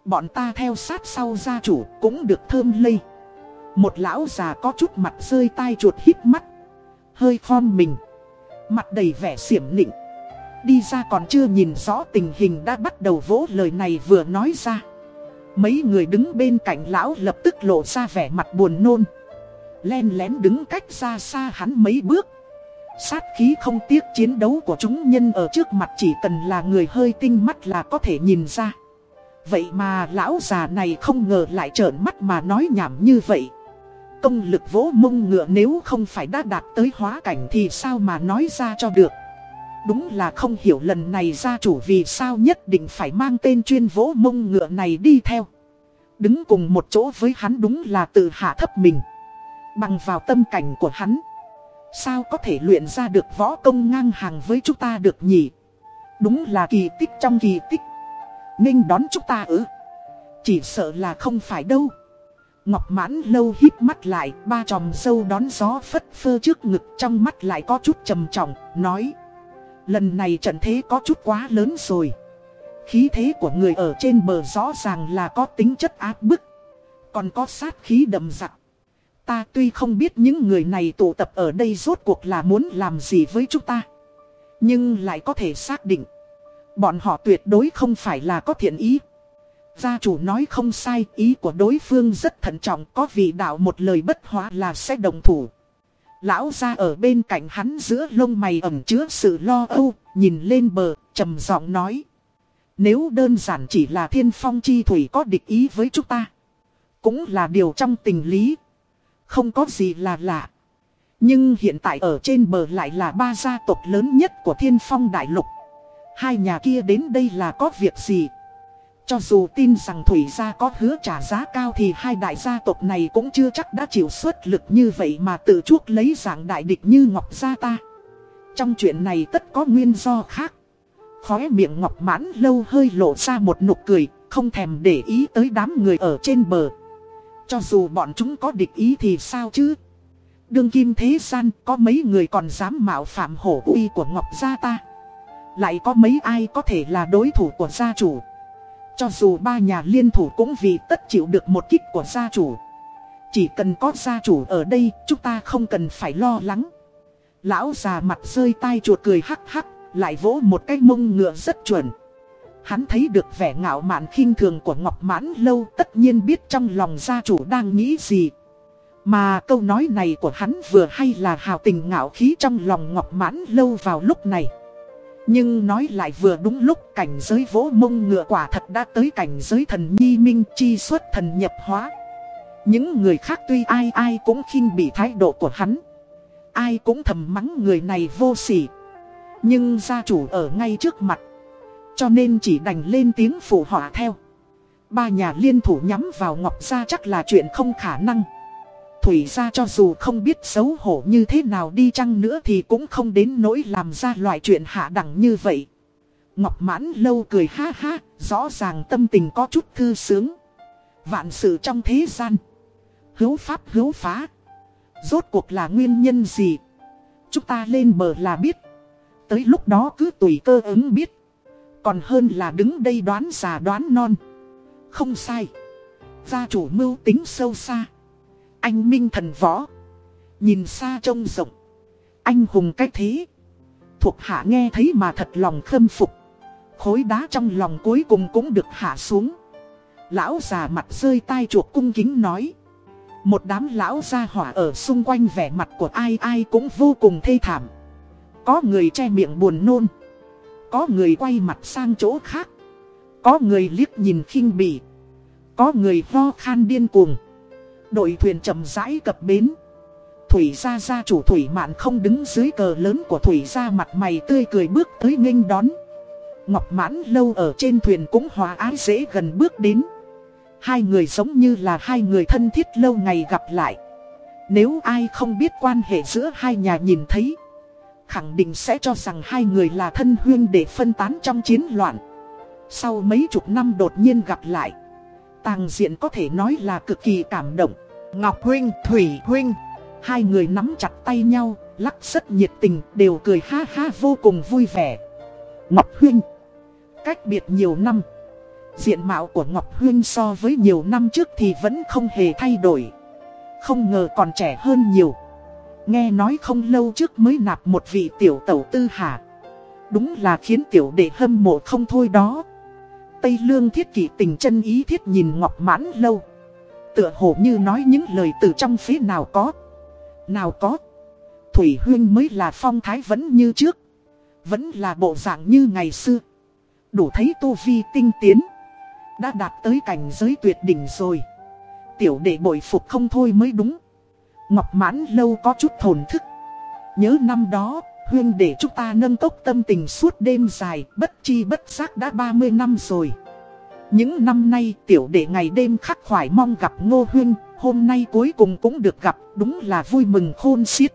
Bọn ta theo sát sau gia chủ cũng được thơm lây. Một lão già có chút mặt rơi tai chuột hít mắt. Hơi khom mình. Mặt đầy vẻ xiểm nịnh. Đi ra còn chưa nhìn rõ tình hình đã bắt đầu vỗ lời này vừa nói ra. Mấy người đứng bên cạnh lão lập tức lộ ra vẻ mặt buồn nôn. Len lén đứng cách ra xa hắn mấy bước. Sát khí không tiếc chiến đấu của chúng nhân ở trước mặt chỉ cần là người hơi tinh mắt là có thể nhìn ra. Vậy mà lão già này không ngờ lại trợn mắt mà nói nhảm như vậy. Công lực vỗ mông ngựa nếu không phải đã đạt tới hóa cảnh thì sao mà nói ra cho được. Đúng là không hiểu lần này gia chủ vì sao nhất định phải mang tên chuyên vỗ mông ngựa này đi theo. Đứng cùng một chỗ với hắn đúng là tự hạ thấp mình. Bằng vào tâm cảnh của hắn. Sao có thể luyện ra được võ công ngang hàng với chúng ta được nhỉ? Đúng là kỳ tích trong kỳ tích. Ninh đón chúng ta ư? Chỉ sợ là không phải đâu. Ngọc mãn lâu hít mắt lại, ba tròm sâu đón gió phất phơ trước ngực trong mắt lại có chút trầm trọng, nói. Lần này trận thế có chút quá lớn rồi. Khí thế của người ở trên bờ rõ ràng là có tính chất áp bức. Còn có sát khí đậm dặt. Ta tuy không biết những người này tụ tập ở đây rốt cuộc là muốn làm gì với chúng ta. Nhưng lại có thể xác định. Bọn họ tuyệt đối không phải là có thiện ý. Gia chủ nói không sai, ý của đối phương rất thận trọng, có vị đạo một lời bất hóa là sẽ đồng thủ. Lão gia ở bên cạnh hắn giữa lông mày ẩm chứa sự lo âu, nhìn lên bờ, trầm giọng nói. Nếu đơn giản chỉ là thiên phong chi thủy có địch ý với chúng ta, cũng là điều trong tình lý. Không có gì là lạ. Nhưng hiện tại ở trên bờ lại là ba gia tộc lớn nhất của thiên phong đại lục. Hai nhà kia đến đây là có việc gì? Cho dù tin rằng Thủy gia có hứa trả giá cao thì hai đại gia tộc này cũng chưa chắc đã chịu suất lực như vậy mà tự chuốc lấy dạng đại địch như Ngọc gia ta. Trong chuyện này tất có nguyên do khác. Khóe miệng Ngọc mãn lâu hơi lộ ra một nụ cười, không thèm để ý tới đám người ở trên bờ. Cho dù bọn chúng có địch ý thì sao chứ? Đương kim thế gian có mấy người còn dám mạo phạm hổ uy của Ngọc gia ta. Lại có mấy ai có thể là đối thủ của gia chủ. Cho dù ba nhà liên thủ cũng vì tất chịu được một kích của gia chủ. Chỉ cần có gia chủ ở đây chúng ta không cần phải lo lắng. Lão già mặt rơi tai chuột cười hắc hắc, lại vỗ một cái mông ngựa rất chuẩn. Hắn thấy được vẻ ngạo mạn khinh thường của Ngọc Mãn Lâu tất nhiên biết trong lòng gia chủ đang nghĩ gì. Mà câu nói này của hắn vừa hay là hào tình ngạo khí trong lòng Ngọc Mãn Lâu vào lúc này. Nhưng nói lại vừa đúng lúc cảnh giới vỗ mông ngựa quả thật đã tới cảnh giới thần nhi minh chi xuất thần nhập hóa. Những người khác tuy ai ai cũng khinh bị thái độ của hắn. Ai cũng thầm mắng người này vô sỉ. Nhưng gia chủ ở ngay trước mặt Cho nên chỉ đành lên tiếng phụ họa theo Ba nhà liên thủ nhắm vào Ngọc Gia chắc là chuyện không khả năng Thủy ra cho dù không biết xấu hổ như thế nào đi chăng nữa thì cũng không đến nỗi làm ra loại chuyện hạ đẳng như vậy. Ngọc mãn lâu cười ha ha, rõ ràng tâm tình có chút thư sướng. Vạn sự trong thế gian. Hữu pháp hữu phá. Rốt cuộc là nguyên nhân gì? Chúng ta lên bờ là biết. Tới lúc đó cứ tùy cơ ứng biết. Còn hơn là đứng đây đoán già đoán non. Không sai. Gia chủ mưu tính sâu xa. Anh minh thần võ. Nhìn xa trông rộng. Anh hùng cách thế. Thuộc hạ nghe thấy mà thật lòng khâm phục. Khối đá trong lòng cuối cùng cũng được hạ xuống. Lão già mặt rơi tai chuột cung kính nói. Một đám lão gia hỏa ở xung quanh vẻ mặt của ai ai cũng vô cùng thê thảm. Có người che miệng buồn nôn. Có người quay mặt sang chỗ khác. Có người liếc nhìn khinh bỉ. Có người ho khan điên cuồng. Đội thuyền chậm rãi cập bến. Thủy gia gia chủ Thủy Mạn không đứng dưới cờ lớn của Thủy gia mặt mày tươi cười bước tới nghênh đón. Ngọc mãn lâu ở trên thuyền cũng hòa ái dễ gần bước đến. Hai người giống như là hai người thân thiết lâu ngày gặp lại. Nếu ai không biết quan hệ giữa hai nhà nhìn thấy, khẳng định sẽ cho rằng hai người là thân huyên để phân tán trong chiến loạn. Sau mấy chục năm đột nhiên gặp lại, tàng diện có thể nói là cực kỳ cảm động. Ngọc Huynh, Thủy Huynh, hai người nắm chặt tay nhau, lắc rất nhiệt tình, đều cười ha ha vô cùng vui vẻ. Ngọc Huynh, cách biệt nhiều năm. Diện mạo của Ngọc Huyên so với nhiều năm trước thì vẫn không hề thay đổi Không ngờ còn trẻ hơn nhiều Nghe nói không lâu trước mới nạp một vị tiểu tẩu tư hạ Đúng là khiến tiểu đệ hâm mộ không thôi đó Tây Lương thiết kỷ tình chân ý thiết nhìn Ngọc mãn lâu Tựa hồ như nói những lời từ trong phía nào có Nào có Thủy Huyên mới là phong thái vẫn như trước Vẫn là bộ dạng như ngày xưa Đủ thấy tu vi tinh tiến đã đạt tới cảnh giới tuyệt đỉnh rồi. Tiểu đệ bội phục không thôi mới đúng. Ngọc mãn lâu có chút thồn thức. Nhớ năm đó, huyên để chúng ta nâng tốc tâm tình suốt đêm dài, bất chi bất giác đã 30 năm rồi. Những năm nay tiểu đệ ngày đêm khắc khoải mong gặp ngô huyên, hôm nay cuối cùng cũng được gặp, đúng là vui mừng khôn xiết.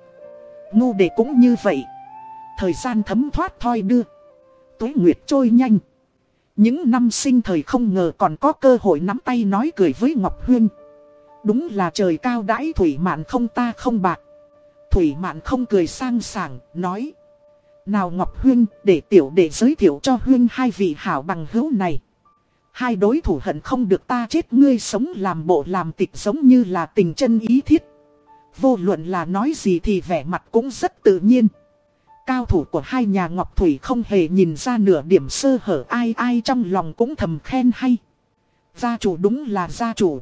Ngô đệ cũng như vậy. Thời gian thấm thoát thoi đưa. Tuế nguyệt trôi nhanh. Những năm sinh thời không ngờ còn có cơ hội nắm tay nói cười với Ngọc Huyên. Đúng là trời cao đãi Thủy Mạn không ta không bạc. Thủy Mạn không cười sang sảng, nói. Nào Ngọc Huyên, để tiểu để giới thiệu cho Huyên hai vị hảo bằng hữu này. Hai đối thủ hận không được ta chết ngươi sống làm bộ làm tịch giống như là tình chân ý thiết. Vô luận là nói gì thì vẻ mặt cũng rất tự nhiên. Cao thủ của hai nhà Ngọc Thủy không hề nhìn ra nửa điểm sơ hở ai ai trong lòng cũng thầm khen hay. Gia chủ đúng là gia chủ.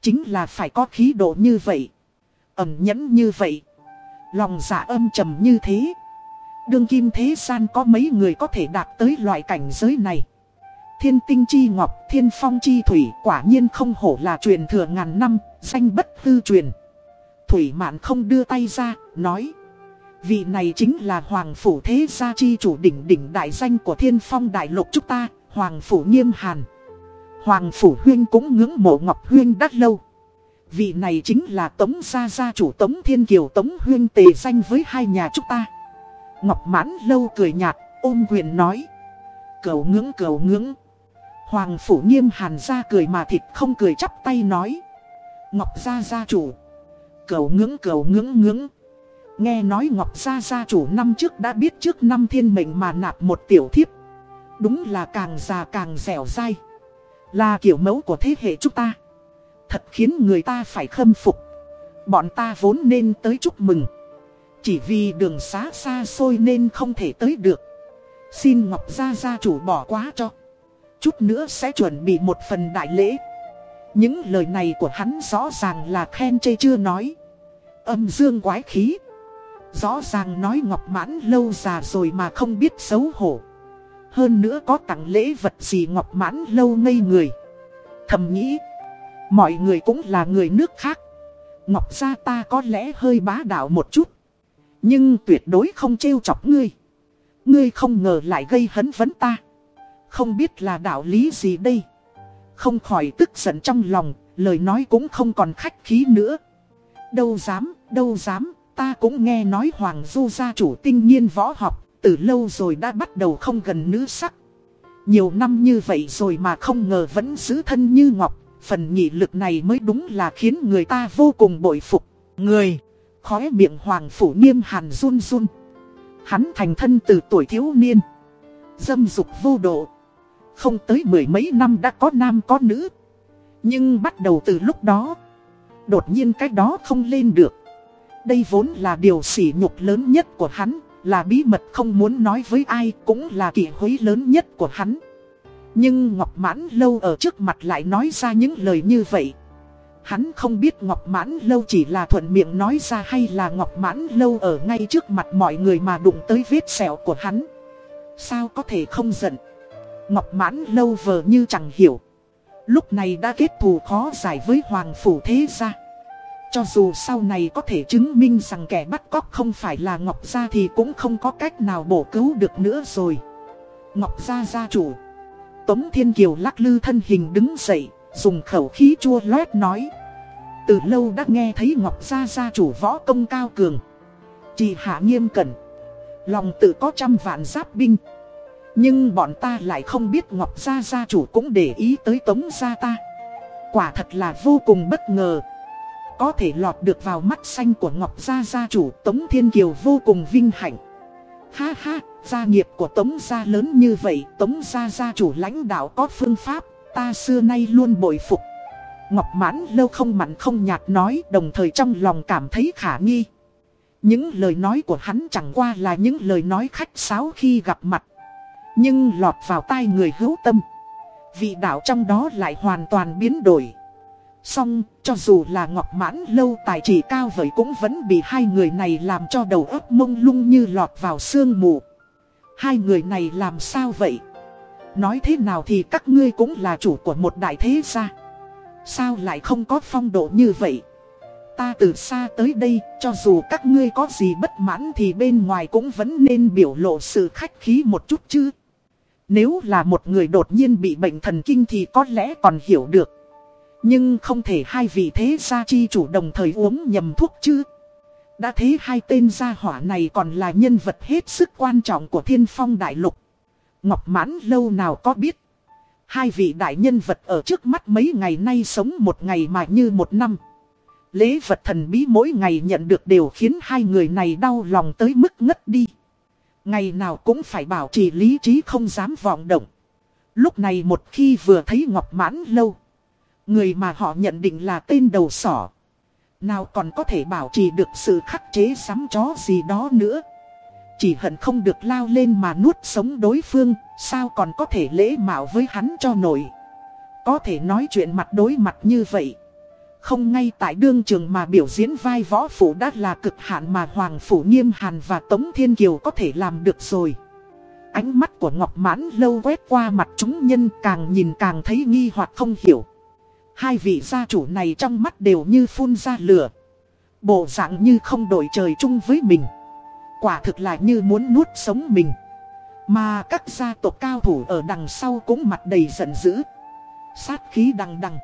Chính là phải có khí độ như vậy. Ẩm nhẫn như vậy. Lòng dạ âm trầm như thế. Đương kim thế gian có mấy người có thể đạt tới loại cảnh giới này. Thiên tinh chi ngọc, thiên phong chi thủy quả nhiên không hổ là truyền thừa ngàn năm, danh bất hư truyền. Thủy mạn không đưa tay ra, nói. Vị này chính là Hoàng Phủ Thế Gia Chi chủ đỉnh đỉnh đại danh của thiên phong đại lục chúng ta, Hoàng Phủ Nghiêm Hàn. Hoàng Phủ Huyên cũng ngưỡng mộ Ngọc Huyên đắt lâu. Vị này chính là Tống Gia Gia chủ Tống Thiên Kiều Tống Huyên tề danh với hai nhà chúng ta. Ngọc Mãn lâu cười nhạt, ôm quyền nói. Cầu ngưỡng cầu ngưỡng. Hoàng Phủ Nghiêm Hàn ra cười mà thịt không cười chắp tay nói. Ngọc Gia Gia chủ. Cầu ngưỡng cầu ngưỡng ngưỡng. Nghe nói Ngọc Gia Gia chủ năm trước đã biết trước năm thiên mệnh mà nạp một tiểu thiếp. Đúng là càng già càng dẻo dai. Là kiểu mẫu của thế hệ chúng ta. Thật khiến người ta phải khâm phục. Bọn ta vốn nên tới chúc mừng. Chỉ vì đường xá xa xôi nên không thể tới được. Xin Ngọc Gia Gia chủ bỏ quá cho. Chút nữa sẽ chuẩn bị một phần đại lễ. Những lời này của hắn rõ ràng là khen chê chưa nói. Âm dương quái khí. Rõ ràng nói Ngọc Mãn lâu già rồi mà không biết xấu hổ. Hơn nữa có tặng lễ vật gì Ngọc Mãn lâu ngây người. Thầm nghĩ, mọi người cũng là người nước khác. Ngọc gia ta có lẽ hơi bá đạo một chút. Nhưng tuyệt đối không trêu chọc ngươi. Ngươi không ngờ lại gây hấn vấn ta. Không biết là đạo lý gì đây. Không khỏi tức giận trong lòng, lời nói cũng không còn khách khí nữa. Đâu dám, đâu dám, ta cũng nghe nói Hoàng Du gia chủ tinh nhiên võ học, từ lâu rồi đã bắt đầu không gần nữ sắc. Nhiều năm như vậy rồi mà không ngờ vẫn giữ thân như ngọc, phần nhị lực này mới đúng là khiến người ta vô cùng bội phục. Người, khóe miệng Hoàng Phủ Niêm Hàn run run. Hắn thành thân từ tuổi thiếu niên. Dâm dục vô độ. Không tới mười mấy năm đã có nam có nữ. Nhưng bắt đầu từ lúc đó. Đột nhiên cái đó không lên được. Đây vốn là điều sỉ nhục lớn nhất của hắn. Là bí mật không muốn nói với ai cũng là kỷ hối lớn nhất của hắn. Nhưng Ngọc Mãn Lâu ở trước mặt lại nói ra những lời như vậy. Hắn không biết Ngọc Mãn Lâu chỉ là thuận miệng nói ra hay là Ngọc Mãn Lâu ở ngay trước mặt mọi người mà đụng tới vết sẹo của hắn. Sao có thể không giận? Ngọc Mãn Lâu vờ như chẳng hiểu. Lúc này đã kết thù khó giải với Hoàng Phủ Thế Gia. Cho dù sau này có thể chứng minh rằng kẻ bắt cóc không phải là Ngọc Gia thì cũng không có cách nào bổ cứu được nữa rồi. Ngọc Gia gia chủ. Tống Thiên Kiều lắc lư thân hình đứng dậy, dùng khẩu khí chua loét nói. Từ lâu đã nghe thấy Ngọc Gia gia chủ võ công cao cường. Chỉ hạ nghiêm cẩn. Lòng tự có trăm vạn giáp binh. Nhưng bọn ta lại không biết Ngọc Gia gia chủ cũng để ý tới Tống Gia ta. Quả thật là vô cùng bất ngờ. Có thể lọt được vào mắt xanh của Ngọc Gia gia chủ Tống Thiên Kiều vô cùng vinh hạnh. Ha ha, gia nghiệp của Tống Gia lớn như vậy, Tống Gia gia chủ lãnh đạo có phương pháp, ta xưa nay luôn bội phục. Ngọc Mãn lâu không mặn không nhạt nói đồng thời trong lòng cảm thấy khả nghi. Những lời nói của hắn chẳng qua là những lời nói khách sáo khi gặp mặt. Nhưng lọt vào tai người hữu tâm. Vị đạo trong đó lại hoàn toàn biến đổi. Xong, cho dù là Ngọc Mãn lâu tài trị cao vậy cũng vẫn bị hai người này làm cho đầu óc mông lung như lọt vào sương mù. Hai người này làm sao vậy? Nói thế nào thì các ngươi cũng là chủ của một đại thế gia. Sao lại không có phong độ như vậy? Ta từ xa tới đây, cho dù các ngươi có gì bất mãn thì bên ngoài cũng vẫn nên biểu lộ sự khách khí một chút chứ. Nếu là một người đột nhiên bị bệnh thần kinh thì có lẽ còn hiểu được. Nhưng không thể hai vị thế gia chi chủ đồng thời uống nhầm thuốc chứ. Đã thế hai tên gia hỏa này còn là nhân vật hết sức quan trọng của thiên phong đại lục. Ngọc mãn lâu nào có biết. Hai vị đại nhân vật ở trước mắt mấy ngày nay sống một ngày mà như một năm. Lễ vật thần bí mỗi ngày nhận được đều khiến hai người này đau lòng tới mức ngất đi. Ngày nào cũng phải bảo trì lý trí không dám vọng động. Lúc này một khi vừa thấy Ngọc Mãn Lâu. Người mà họ nhận định là tên đầu sỏ. Nào còn có thể bảo trì được sự khắc chế sắm chó gì đó nữa. Chỉ hận không được lao lên mà nuốt sống đối phương, sao còn có thể lễ mạo với hắn cho nổi. Có thể nói chuyện mặt đối mặt như vậy. Không ngay tại đương trường mà biểu diễn vai võ phủ đã là cực hạn mà Hoàng Phủ Nghiêm Hàn và Tống Thiên Kiều có thể làm được rồi. Ánh mắt của Ngọc Mãn lâu quét qua mặt chúng nhân càng nhìn càng thấy nghi hoặc không hiểu. Hai vị gia chủ này trong mắt đều như phun ra lửa. Bộ dạng như không đổi trời chung với mình. Quả thực là như muốn nuốt sống mình. Mà các gia tộc cao thủ ở đằng sau cũng mặt đầy giận dữ. Sát khí đằng đằng.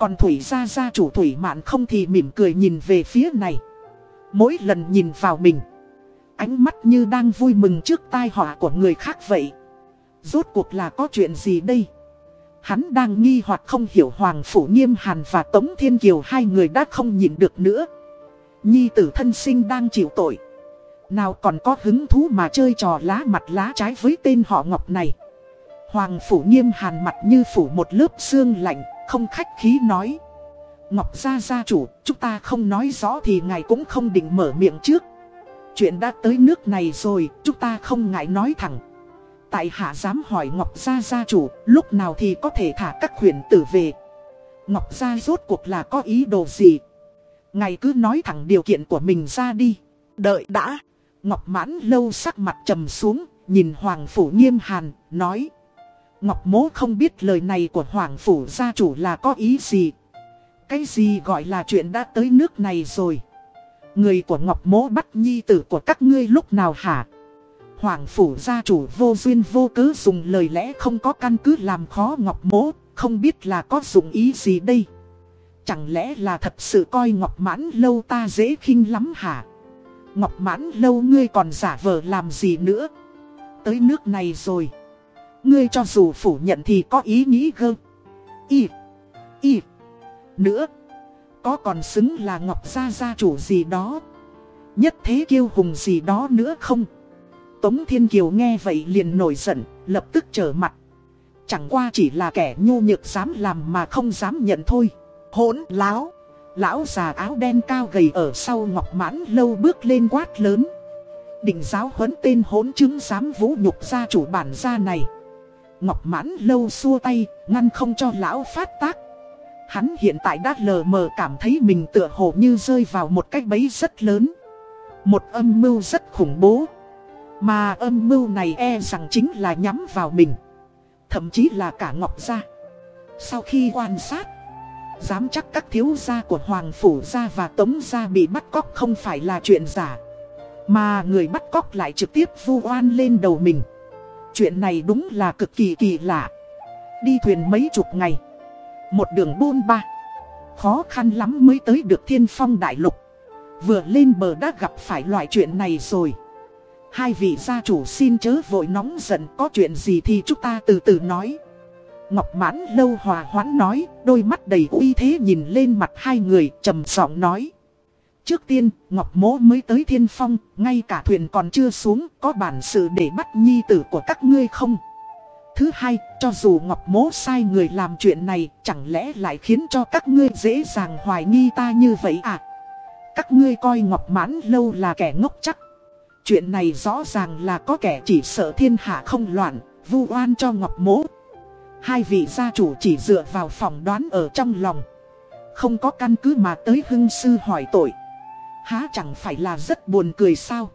Còn Thủy gia gia chủ Thủy Mạn không thì mỉm cười nhìn về phía này. Mỗi lần nhìn vào mình. Ánh mắt như đang vui mừng trước tai họa của người khác vậy. Rốt cuộc là có chuyện gì đây? Hắn đang nghi hoặc không hiểu Hoàng Phủ Nghiêm Hàn và Tống Thiên Kiều hai người đã không nhìn được nữa. Nhi tử thân sinh đang chịu tội. Nào còn có hứng thú mà chơi trò lá mặt lá trái với tên họ Ngọc này. Hoàng Phủ Nghiêm Hàn mặt như phủ một lớp xương lạnh, không khách khí nói. Ngọc gia gia chủ, chúng ta không nói rõ thì ngài cũng không định mở miệng trước. Chuyện đã tới nước này rồi, chúng ta không ngại nói thẳng. Tại hạ dám hỏi Ngọc Gia Gia chủ, lúc nào thì có thể thả các huyền tử về. Ngọc Gia rốt cuộc là có ý đồ gì? Ngài cứ nói thẳng điều kiện của mình ra đi. Đợi đã. Ngọc mãn lâu sắc mặt trầm xuống, nhìn Hoàng Phủ nghiêm hàn, nói. Ngọc mố không biết lời này của Hoàng Phủ gia chủ là có ý gì. Cái gì gọi là chuyện đã tới nước này rồi. Người của Ngọc mố bắt nhi tử của các ngươi lúc nào hả? Hoàng phủ gia chủ vô duyên vô cớ dùng lời lẽ không có căn cứ làm khó Ngọc Mỗ, không biết là có dụng ý gì đây. Chẳng lẽ là thật sự coi Ngọc Mãn Lâu ta dễ khinh lắm hả? Ngọc Mãn Lâu ngươi còn giả vờ làm gì nữa? Tới nước này rồi. Ngươi cho dù phủ nhận thì có ý nghĩ gơ. Y. Y. Nữa. Có còn xứng là Ngọc Gia gia chủ gì đó. Nhất thế kiêu hùng gì đó nữa không? Tống Thiên Kiều nghe vậy liền nổi giận, lập tức trở mặt. Chẳng qua chỉ là kẻ nhu nhược dám làm mà không dám nhận thôi. Hỗn láo. Lão già áo đen cao gầy ở sau ngọc mãn lâu bước lên quát lớn. Định giáo huấn tên hỗn chứng dám vũ nhục gia chủ bản gia này. Ngọc mãn lâu xua tay, ngăn không cho lão phát tác. Hắn hiện tại đã lờ mờ cảm thấy mình tựa hồ như rơi vào một cái bẫy rất lớn. Một âm mưu rất khủng bố. Mà âm mưu này e rằng chính là nhắm vào mình. Thậm chí là cả Ngọc Gia. Sau khi quan sát, dám chắc các thiếu gia của Hoàng Phủ Gia và Tống Gia bị bắt cóc không phải là chuyện giả. Mà người bắt cóc lại trực tiếp vu oan lên đầu mình. Chuyện này đúng là cực kỳ kỳ lạ. Đi thuyền mấy chục ngày. Một đường buôn ba. Khó khăn lắm mới tới được thiên phong đại lục. Vừa lên bờ đã gặp phải loại chuyện này rồi. Hai vị gia chủ xin chớ vội nóng giận có chuyện gì thì chúng ta từ từ nói. Ngọc mãn lâu hòa hoãn nói, đôi mắt đầy uy thế nhìn lên mặt hai người, trầm giọng nói. Trước tiên, Ngọc mố mới tới thiên phong, ngay cả thuyền còn chưa xuống, có bản sự để bắt nhi tử của các ngươi không? Thứ hai, cho dù Ngọc mố sai người làm chuyện này, chẳng lẽ lại khiến cho các ngươi dễ dàng hoài nghi ta như vậy à? Các ngươi coi Ngọc mãn lâu là kẻ ngốc chắc. Chuyện này rõ ràng là có kẻ chỉ sợ thiên hạ không loạn, vu oan cho Ngọc mố. Hai vị gia chủ chỉ dựa vào phỏng đoán ở trong lòng. Không có căn cứ mà tới hưng sư hỏi tội. Há chẳng phải là rất buồn cười sao?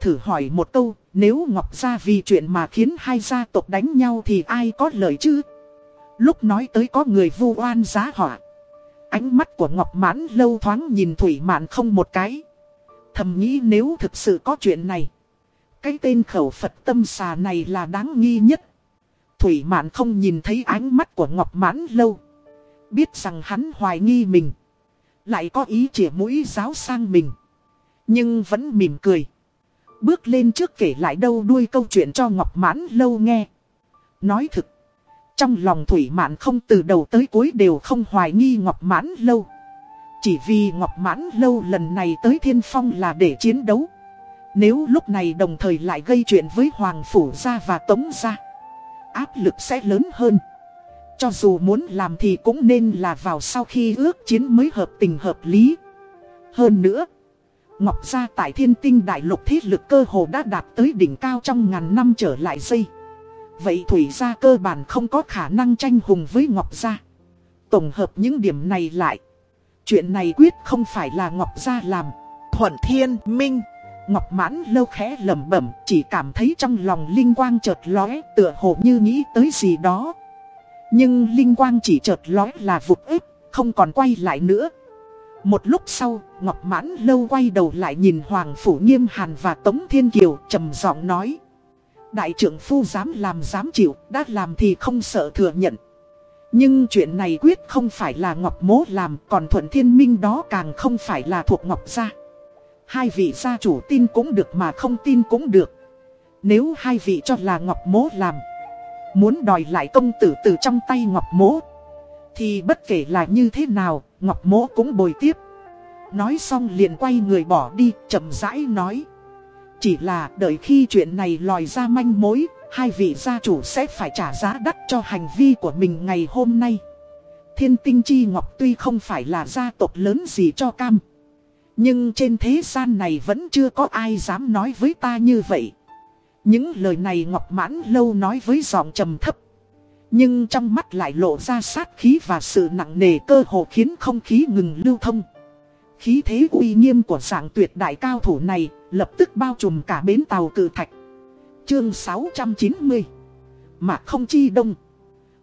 Thử hỏi một câu, nếu Ngọc Gia vì chuyện mà khiến hai gia tộc đánh nhau thì ai có lợi chứ? Lúc nói tới có người vu oan giá họa. Ánh mắt của Ngọc Mãn lâu thoáng nhìn Thủy Mạn không một cái. Thầm nghĩ nếu thực sự có chuyện này. Cái tên khẩu Phật tâm xà này là đáng nghi nhất. Thủy Mạn không nhìn thấy ánh mắt của Ngọc Mãn lâu. Biết rằng hắn hoài nghi mình. Lại có ý chỉa mũi giáo sang mình. Nhưng vẫn mỉm cười. Bước lên trước kể lại đâu đuôi câu chuyện cho Ngọc Mãn lâu nghe. Nói thực. Trong lòng Thủy Mạn không từ đầu tới cuối đều không hoài nghi Ngọc Mãn lâu. Chỉ vì Ngọc Mãn lâu lần này tới Thiên Phong là để chiến đấu. Nếu lúc này đồng thời lại gây chuyện với Hoàng Phủ Gia và Tống Gia. Áp lực sẽ lớn hơn. Cho dù muốn làm thì cũng nên là vào sau khi ước chiến mới hợp tình hợp lý. Hơn nữa, Ngọc Gia tại thiên tinh đại lục thiết lực cơ hồ đã đạt tới đỉnh cao trong ngàn năm trở lại dây. Vậy Thủy Gia cơ bản không có khả năng tranh hùng với Ngọc Gia. Tổng hợp những điểm này lại. Chuyện này quyết không phải là Ngọc Gia làm. Thuận Thiên Minh. Ngọc Mãn lâu khẽ lẩm bẩm, chỉ cảm thấy trong lòng linh quang chợt lóe, tựa hồ như nghĩ tới gì đó. Nhưng linh quang chỉ chợt lóe là vụt ếp, không còn quay lại nữa. Một lúc sau, Ngọc Mãn lâu quay đầu lại nhìn Hoàng Phủ Nghiêm Hàn và Tống Thiên Kiều trầm giọng nói. Đại trưởng phu dám làm dám chịu, đã làm thì không sợ thừa nhận. Nhưng chuyện này quyết không phải là Ngọc Mố làm, còn Thuận Thiên Minh đó càng không phải là thuộc Ngọc Gia. Hai vị gia chủ tin cũng được mà không tin cũng được. Nếu hai vị cho là Ngọc Mố làm, muốn đòi lại công tử từ trong tay Ngọc Mố, thì bất kể là như thế nào, Ngọc Mố cũng bồi tiếp. Nói xong liền quay người bỏ đi, chậm rãi nói. Chỉ là đợi khi chuyện này lòi ra manh mối, hai vị gia chủ sẽ phải trả giá đắt cho hành vi của mình ngày hôm nay. Thiên tinh chi ngọc tuy không phải là gia tộc lớn gì cho cam. Nhưng trên thế gian này vẫn chưa có ai dám nói với ta như vậy. Những lời này Ngọc Mãn Lâu nói với giọng trầm thấp. Nhưng trong mắt lại lộ ra sát khí và sự nặng nề cơ hồ khiến không khí ngừng lưu thông. Khí thế uy nghiêm của dạng tuyệt đại cao thủ này lập tức bao trùm cả bến tàu cử thạch. Chương 690 Mà không chi đông.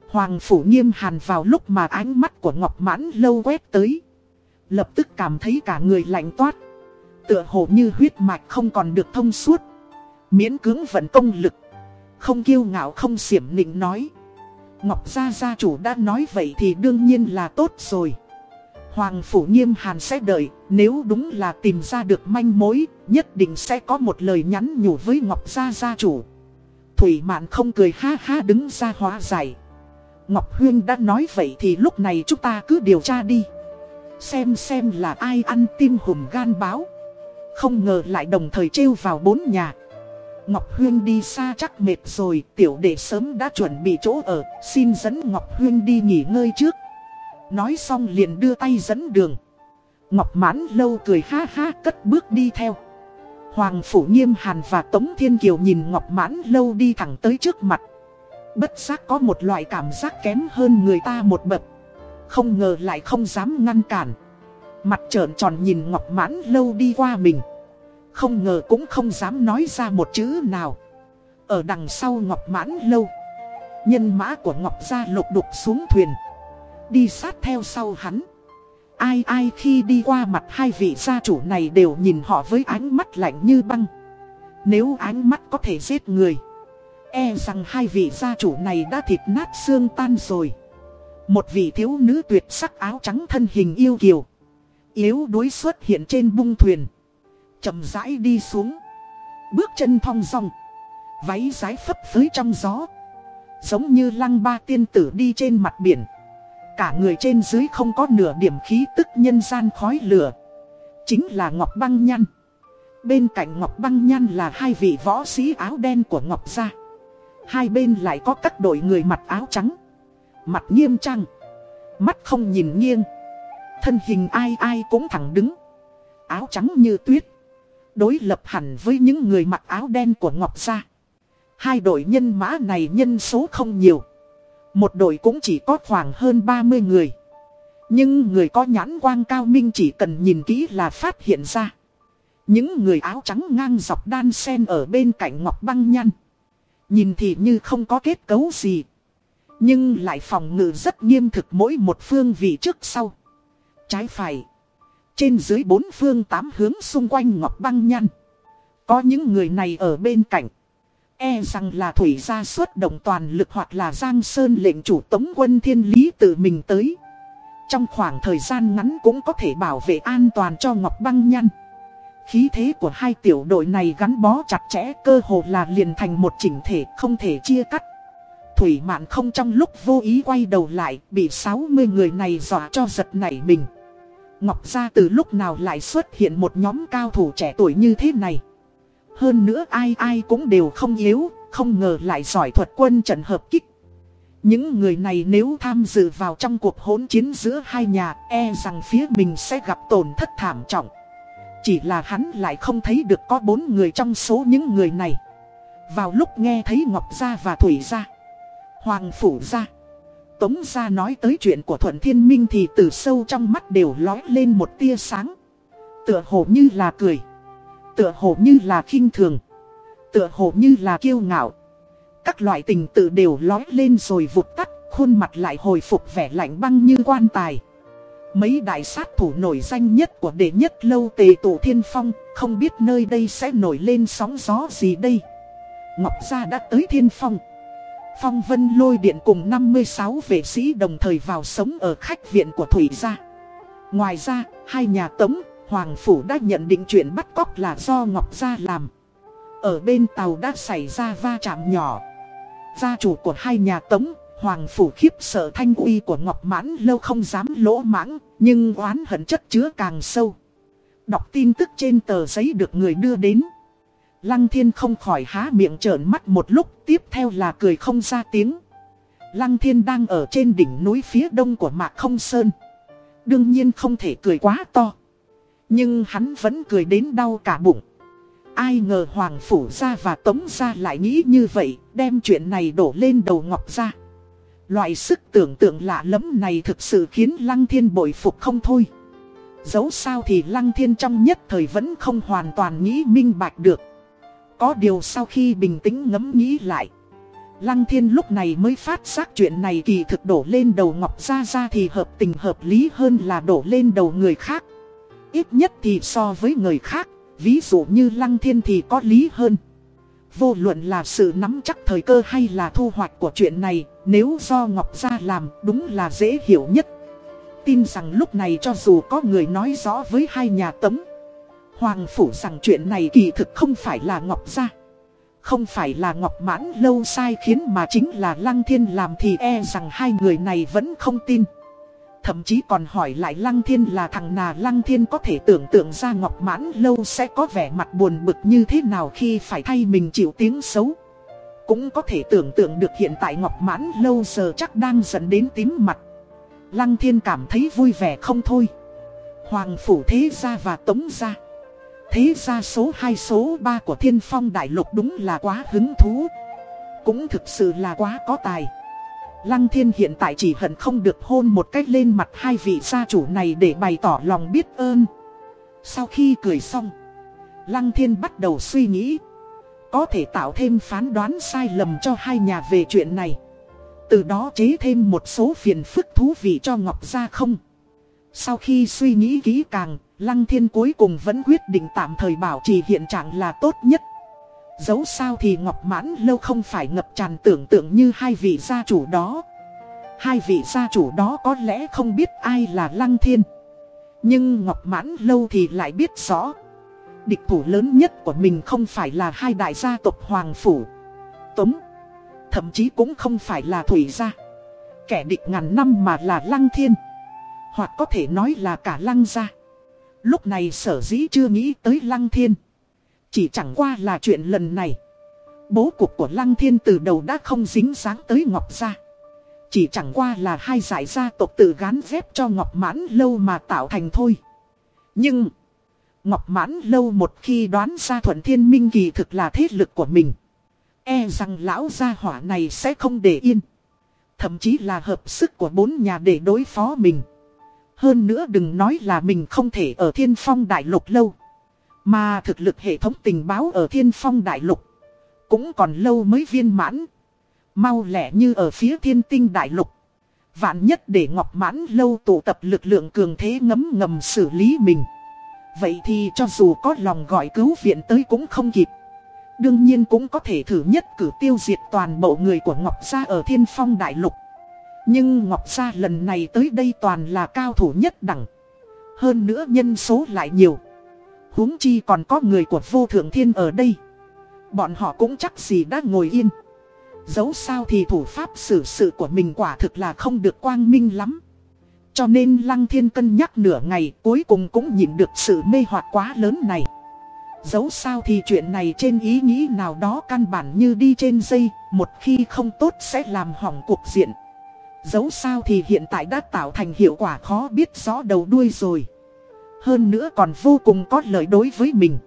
Hoàng phủ nghiêm hàn vào lúc mà ánh mắt của Ngọc Mãn lâu quét tới. Lập tức cảm thấy cả người lạnh toát. Tựa hồ như huyết mạch không còn được thông suốt. Miễn cưỡng vận công lực. Không kiêu ngạo, không xiểm nịnh nói. Ngọc Gia Gia chủ đã nói vậy thì đương nhiên là tốt rồi. Hoàng Phủ Nghiêm Hàn sẽ đợi, Nếu đúng là tìm ra được manh mối, Nhất định sẽ có một lời nhắn nhủ với Ngọc Gia Gia chủ. Thủy Mạn không cười ha ha đứng ra hóa giải. Ngọc Huyên đã nói vậy thì lúc này chúng ta cứ điều tra đi. Xem xem là ai ăn tim hùm gan báo. Không ngờ lại đồng thời trêu vào bốn nhà. Ngọc Huyên đi xa chắc mệt rồi, Tiểu đệ sớm đã chuẩn bị chỗ ở, Xin dẫn Ngọc Huyên đi nghỉ ngơi trước. Nói xong liền đưa tay dẫn đường. Ngọc mãn lâu cười ha ha cất bước đi theo. Hoàng Phủ Nghiêm Hàn và Tống Thiên Kiều nhìn Ngọc mãn lâu đi thẳng tới trước mặt. Bất giác có một loại cảm giác kém hơn người ta một bậc. Không ngờ lại không dám ngăn cản. Mặt trợn tròn nhìn Ngọc mãn lâu đi qua mình. Không ngờ cũng không dám nói ra một chữ nào. Ở đằng sau Ngọc mãn lâu, Nhân mã của Ngọc gia lục đục xuống thuyền. Đi sát theo sau hắn. Ai ai khi đi qua mặt hai vị gia chủ này đều nhìn họ với ánh mắt lạnh như băng. Nếu ánh mắt có thể giết người E rằng hai vị gia chủ này đã thịt nát xương tan rồi. Một vị thiếu nữ tuyệt sắc áo trắng thân hình yêu kiều, Yếu đuối xuất hiện trên bung thuyền, chậm rãi đi xuống. Bước chân thong dong, Váy rái phấp phới trong gió, Giống như lăng ba tiên tử đi trên mặt biển. Cả người trên dưới không có nửa điểm khí tức nhân gian khói lửa. Chính là Ngọc Băng Nhăn Bên cạnh Ngọc Băng Nhăn là hai vị võ sĩ áo đen của Ngọc Gia. Hai bên lại có các đội người mặc áo trắng. Mặt nghiêm trang. Mắt không nhìn nghiêng. Thân hình ai ai cũng thẳng đứng. Áo trắng như tuyết. Đối lập hẳn với những người mặc áo đen của Ngọc Gia. Hai đội nhân mã này nhân số không nhiều một đội cũng chỉ có khoảng hơn 30 người. Nhưng người có nhãn quang cao minh chỉ cần nhìn kỹ là phát hiện ra. Những người áo trắng ngang dọc đan sen ở bên cạnh ngọc băng nhăn. Nhìn thì như không có kết cấu gì. Nhưng lại phòng ngự rất nghiêm thực mỗi một phương vị trước sau. Trái phải. Trên dưới bốn phương tám hướng xung quanh ngọc băng nhăn. Có những người này ở bên cạnh. E rằng là Thủy gia xuất động toàn lực hoặc là Giang Sơn lệnh chủ tống quân thiên lý tự mình tới. Trong khoảng thời gian ngắn cũng có thể bảo vệ an toàn cho Ngọc Băng Nhăn. Khí thế của hai tiểu đội này gắn bó chặt chẽ cơ hồ là liền thành một chỉnh thể không thể chia cắt. Thủy mạn không trong lúc vô ý quay đầu lại bị 60 người này dọa cho giật nảy mình. Ngọc gia từ lúc nào lại xuất hiện một nhóm cao thủ trẻ tuổi như thế này. Hơn nữa ai ai cũng đều không yếu, không ngờ lại giỏi thuật quân trận hợp kích. Những người này nếu tham dự vào trong cuộc hỗn chiến giữa hai nhà, e rằng phía mình sẽ gặp tổn thất thảm trọng. Chỉ là hắn lại không thấy được có bốn người trong số những người này. Vào lúc nghe thấy Ngọc Gia và Thủy Gia, Hoàng Phủ Gia, Tống Gia nói tới chuyện của Thuận Thiên Minh thì từ sâu trong mắt đều lói lên một tia sáng. Tựa hồ như là cười. Tựa hồ như là khinh thường Tựa hồ như là kiêu ngạo. Các loại tình tự đều lói lên rồi vụt tắt Khuôn mặt lại hồi phục vẻ lạnh băng như quan tài. Mấy đại sát thủ nổi danh nhất của đệ nhất lâu tề tổ thiên phong Không biết nơi đây sẽ nổi lên sóng gió gì đây. Ngọc Gia đã tới thiên phong. Phong Vân lôi điện cùng 56 vệ sĩ đồng thời vào sống ở khách viện của Thủy Gia. Ngoài ra, hai nhà Tống, Hoàng Phủ đã nhận định chuyện bắt cóc là do Ngọc Gia làm. Ở bên tàu đã xảy ra va chạm nhỏ. Gia chủ của hai nhà Tống, Hoàng Phủ khiếp sợ thanh uy của Ngọc Mãn lâu không dám lỗ mãng, nhưng oán hận chất chứa càng sâu. Đọc tin tức trên tờ giấy được người đưa đến. Lăng thiên không khỏi há miệng trợn mắt một lúc tiếp theo là cười không ra tiếng. Lăng thiên đang ở trên đỉnh núi phía đông của Mạc Không Sơn. Đương nhiên không thể cười quá to. Nhưng hắn vẫn cười đến đau cả bụng. Ai ngờ Hoàng Phủ ra và Tống ra lại nghĩ như vậy, đem chuyện này đổ lên đầu Ngọc ra. Loại sức tưởng tượng lạ lẫm này thực sự khiến Lăng Thiên bội phục không thôi. Dẫu sao thì Lăng Thiên trong nhất thời vẫn không hoàn toàn nghĩ minh bạch được. Có điều sau khi bình tĩnh ngẫm nghĩ lại. Lăng Thiên lúc này mới phát giác chuyện này kỳ thực đổ lên đầu Ngọc Gia Gia thì hợp tình hợp lý hơn là đổ lên đầu người khác. Ít nhất thì so với người khác, ví dụ như Lăng Thiên thì có lý hơn. Vô luận là sự nắm chắc thời cơ hay là thu hoạch của chuyện này Nếu do Ngọc Gia làm đúng là dễ hiểu nhất. Tin rằng lúc này cho dù có người nói rõ với hai nhà tấm Hoàng phủ rằng chuyện này kỳ thực không phải là Ngọc Gia. Không phải là Ngọc Mãn lâu sai khiến mà chính là Lăng Thiên làm thì e rằng hai người này vẫn không tin. Thậm chí còn hỏi lại Lăng Thiên là thằng nào Lăng Thiên có thể tưởng tượng ra Ngọc Mãn Lâu sẽ có vẻ mặt buồn bực như thế nào khi phải thay mình chịu tiếng xấu. Cũng có thể tưởng tượng được hiện tại Ngọc Mãn Lâu giờ chắc đang dẫn đến tím mặt. Lăng Thiên cảm thấy vui vẻ không thôi. Hoàng Phủ Thế Gia và Tống Gia. Thế Gia số 2 số 3 của Thiên Phong Đại Lục đúng là quá hứng thú. Cũng thực sự là quá có tài. Lăng thiên hiện tại chỉ hận không được hôn một cách lên mặt hai vị gia chủ này để bày tỏ lòng biết ơn. Sau khi cười xong, Lăng thiên bắt đầu suy nghĩ. Có thể tạo thêm phán đoán sai lầm cho hai nhà về chuyện này. Từ đó chế thêm một số phiền phức thú vị cho Ngọc Gia không. Sau khi suy nghĩ kỹ càng, Lăng thiên cuối cùng vẫn quyết định tạm thời bảo trì hiện trạng là tốt nhất. Dẫu sao thì Ngọc Mãn lâu không phải ngập tràn tưởng tượng như hai vị gia chủ đó. Hai vị gia chủ đó có lẽ không biết ai là Lăng Thiên. Nhưng Ngọc Mãn lâu thì lại biết rõ. Địch thủ lớn nhất của mình không phải là hai đại gia tộc Hoàng Phủ, Tống. Thậm chí cũng không phải là Thủy Gia. Kẻ địch ngàn năm mà là Lăng Thiên. Hoặc có thể nói là cả Lăng Gia. Lúc này sở dĩ chưa nghĩ tới Lăng Thiên. Chỉ chẳng qua là chuyện lần này. Bố cục của Lăng Thiên từ đầu đã không dính dáng tới Ngọc Gia. Chỉ chẳng qua là hai giải gia tộc tự gán dép cho Ngọc Mãn Lâu mà tạo thành thôi. Nhưng, Ngọc Mãn Lâu một khi đoán ra Thuận Thiên Minh kỳ thực là thế lực của mình. E rằng lão gia hỏa này sẽ không để yên. Thậm chí là hợp sức của bốn nhà để đối phó mình. Hơn nữa đừng nói là mình không thể ở thiên phong đại lục lâu. Mà thực lực hệ thống tình báo ở thiên phong đại lục Cũng còn lâu mới viên mãn. Mau lẻ như ở phía thiên tinh đại lục. Vạn nhất để ngọc mãn lâu tụ tập lực lượng cường thế ngấm ngầm xử lý mình. Vậy thì cho dù có lòng gọi cứu viện tới cũng không kịp. Đương nhiên cũng có thể thử nhất cử tiêu diệt toàn bộ người của Ngọc Gia ở thiên phong đại lục. Nhưng Ngọc Gia lần này tới đây toàn là cao thủ nhất đẳng. Hơn nữa nhân số lại nhiều huống chi còn có người của vô thượng thiên ở đây. Bọn họ cũng chắc gì đã ngồi yên. Dẫu sao thì thủ pháp xử sự của mình quả thực là không được quang minh lắm. Cho nên Lăng Thiên cân nhắc nửa ngày cuối cùng cũng nhìn được sự mê hoặc quá lớn này. Dẫu sao thì chuyện này trên ý nghĩ nào đó căn bản như đi trên dây, một khi không tốt sẽ làm hỏng cuộc diện. Dẫu sao thì hiện tại đã tạo thành hiệu quả khó biết rõ đầu đuôi rồi. Hơn nữa còn vô cùng có lợi đối với mình.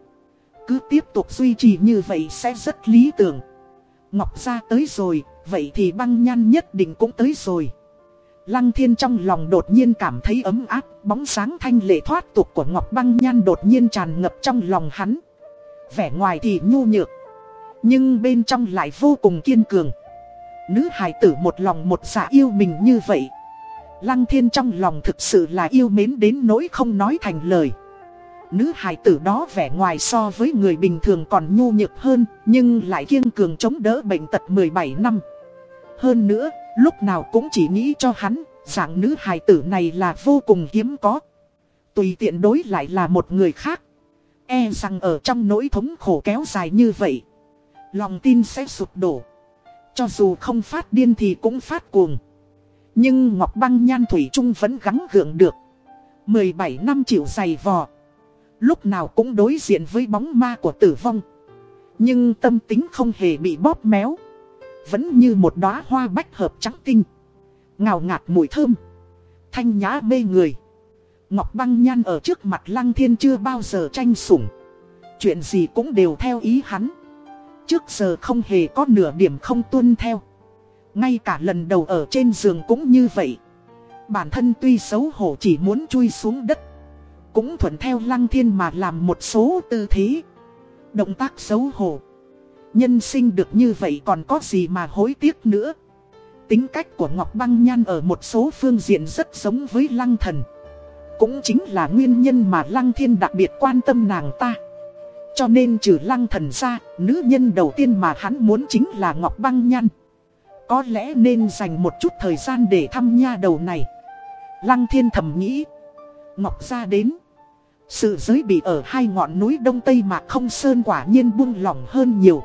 Cứ tiếp tục duy trì như vậy sẽ rất lý tưởng. Ngọc Gia tới rồi, vậy thì băng nhan nhất định cũng tới rồi. Lăng thiên trong lòng đột nhiên cảm thấy ấm áp Bóng sáng thanh lệ thoát tục của Ngọc băng nhan đột nhiên tràn ngập trong lòng hắn. Vẻ ngoài thì nhu nhược Nhưng bên trong lại vô cùng kiên cường. Nữ hài tử một lòng một dạ yêu mình như vậy Lăng thiên trong lòng thực sự là yêu mến đến nỗi không nói thành lời. Nữ hài tử đó vẻ ngoài so với người bình thường còn nhu nhược hơn, nhưng lại kiên cường chống đỡ bệnh tật 17 năm. Hơn nữa, lúc nào cũng chỉ nghĩ cho hắn, dạng nữ hài tử này là vô cùng hiếm có. Tùy tiện đối lại là một người khác. E rằng ở trong nỗi thống khổ kéo dài như vậy, lòng tin sẽ sụp đổ. Cho dù không phát điên thì cũng phát cuồng. Nhưng Ngọc Băng Nhan Thủy Trung vẫn gắng gượng được. 17 năm chịu dày vò. Lúc nào cũng đối diện với bóng ma của tử vong. Nhưng tâm tính không hề bị bóp méo. Vẫn như một đóa hoa bách hợp trắng tinh. Ngào ngạt mùi thơm. Thanh nhã mê người. Ngọc Băng Nhan ở trước mặt Lăng Thiên chưa bao giờ tranh sủng. Chuyện gì cũng đều theo ý hắn. Trước giờ không hề có nửa điểm không tuân theo ngay cả lần đầu ở trên giường cũng như vậy. Bản thân tuy xấu hổ chỉ muốn chui xuống đất. Cũng thuận theo lăng thiên mà làm một số tư thế. Động tác xấu hổ. Nhân sinh được như vậy còn có gì mà hối tiếc nữa? Tính cách của Ngọc Băng Nhan ở một số phương diện rất giống với lăng thần. Cũng chính là nguyên nhân mà lăng thiên đặc biệt quan tâm nàng ta. Cho nên trừ lăng thần ra, nữ nhân đầu tiên mà hắn muốn chính là Ngọc Băng nhan. Có lẽ nên dành một chút thời gian để thăm nha đầu này. Lăng thiên thầm nghĩ. Ngọc ra đến. Sự giới bị ở hai ngọn núi đông tây mà không sơn quả nhiên buông lỏng hơn nhiều.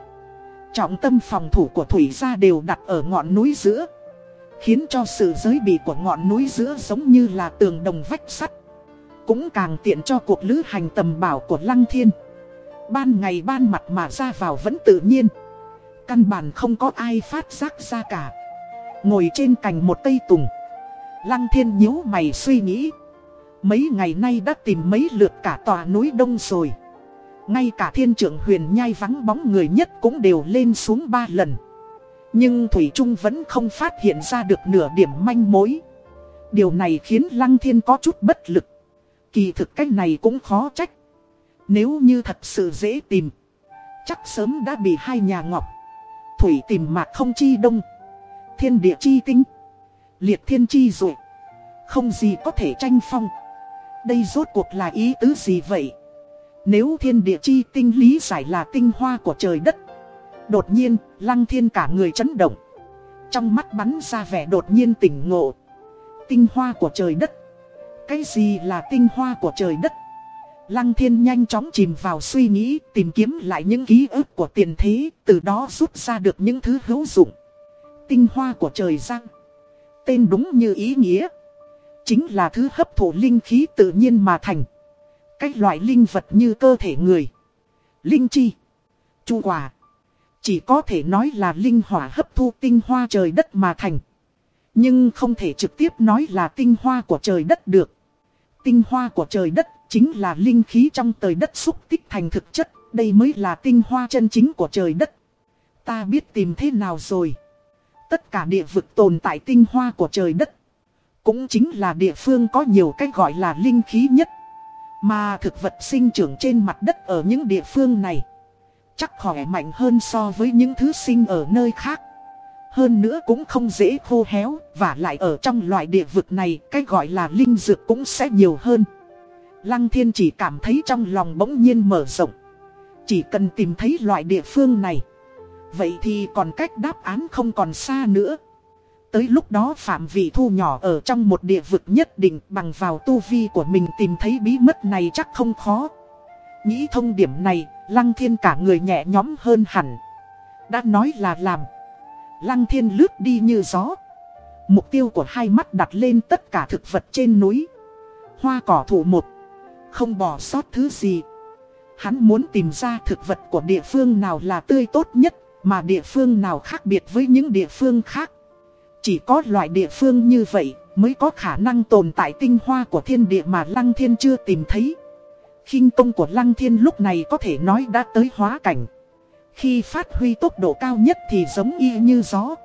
Trọng tâm phòng thủ của Thủy gia đều đặt ở ngọn núi giữa. Khiến cho sự giới bị của ngọn núi giữa giống như là tường đồng vách sắt. Cũng càng tiện cho cuộc lữ hành tầm bảo của Lăng Thiên. Ban ngày ban mặt mà ra vào vẫn tự nhiên. Căn bản không có ai phát giác ra cả. Ngồi trên cành một cây tùng. Lăng Thiên nhíu mày suy nghĩ. Mấy ngày nay đã tìm mấy lượt cả tòa núi đông rồi. Ngay cả thiên trưởng huyền nhai vắng bóng người nhất cũng đều lên xuống ba lần. Nhưng Thủy Trung vẫn không phát hiện ra được nửa điểm manh mối. Điều này khiến Lăng Thiên có chút bất lực. Kỳ thực cách này cũng khó trách. Nếu như thật sự dễ tìm, chắc sớm đã bị hai nhà ngọc. Thủy tìm mạc không chi đông. Thiên địa chi tinh. Liệt thiên chi rồi. Không gì có thể tranh phong. Đây rốt cuộc là ý tứ gì vậy? Nếu thiên địa chi tinh lý giải là tinh hoa của trời đất Đột nhiên, lăng thiên cả người chấn động Trong mắt bắn ra vẻ đột nhiên tỉnh ngộ Tinh hoa của trời đất Cái gì là tinh hoa của trời đất? Lăng thiên nhanh chóng chìm vào suy nghĩ, Tìm kiếm lại những ký ức của tiền thế, Từ đó rút ra được những thứ hữu dụng Tinh hoa của trời giang Tên đúng như ý nghĩa Chính là thứ hấp thụ linh khí tự nhiên mà thành Cách loại linh vật như cơ thể người. Linh chi. Chu quả. Chỉ có thể nói là linh hỏa hấp thu tinh hoa trời đất mà thành. Nhưng không thể trực tiếp nói là tinh hoa của trời đất được. Tinh hoa của trời đất chính là linh khí trong trời đất xúc tích thành thực chất. Đây mới là tinh hoa chân chính của trời đất. Ta biết tìm thế nào rồi. Tất cả địa vực tồn tại tinh hoa của trời đất. Cũng chính là địa phương có nhiều cách gọi là linh khí nhất. Mà thực vật sinh trưởng trên mặt đất ở những địa phương này, Chắc khỏe mạnh hơn so với những thứ sinh ở nơi khác Hơn nữa cũng không dễ khô héo, Và lại ở trong loại địa vực này, Cái gọi là linh dược cũng sẽ nhiều hơn Lăng thiên chỉ cảm thấy trong lòng bỗng nhiên mở rộng Chỉ cần tìm thấy loại địa phương này Vậy thì còn cách đáp án không còn xa nữa Tới lúc đó phạm vị thu nhỏ ở trong một địa vực nhất định bằng vào tu vi của mình tìm thấy bí mật này chắc không khó. Nghĩ thông điểm này, Lăng Thiên cả người nhẹ nhõm hơn hẳn. Đã nói là làm. Lăng Thiên lướt đi như gió. Mục tiêu của hai mắt đặt lên tất cả thực vật trên núi. Hoa cỏ thủ một. Không bỏ sót thứ gì. Hắn muốn tìm ra thực vật của địa phương nào là tươi tốt nhất, mà địa phương nào khác biệt với những địa phương khác. Chỉ có loại địa phương như vậy mới có khả năng tồn tại tinh hoa của thiên địa mà Lăng Thiên chưa tìm thấy. khinh công của Lăng Thiên lúc này có thể nói đã tới hóa cảnh. Khi phát huy tốc độ cao nhất thì giống y như gió.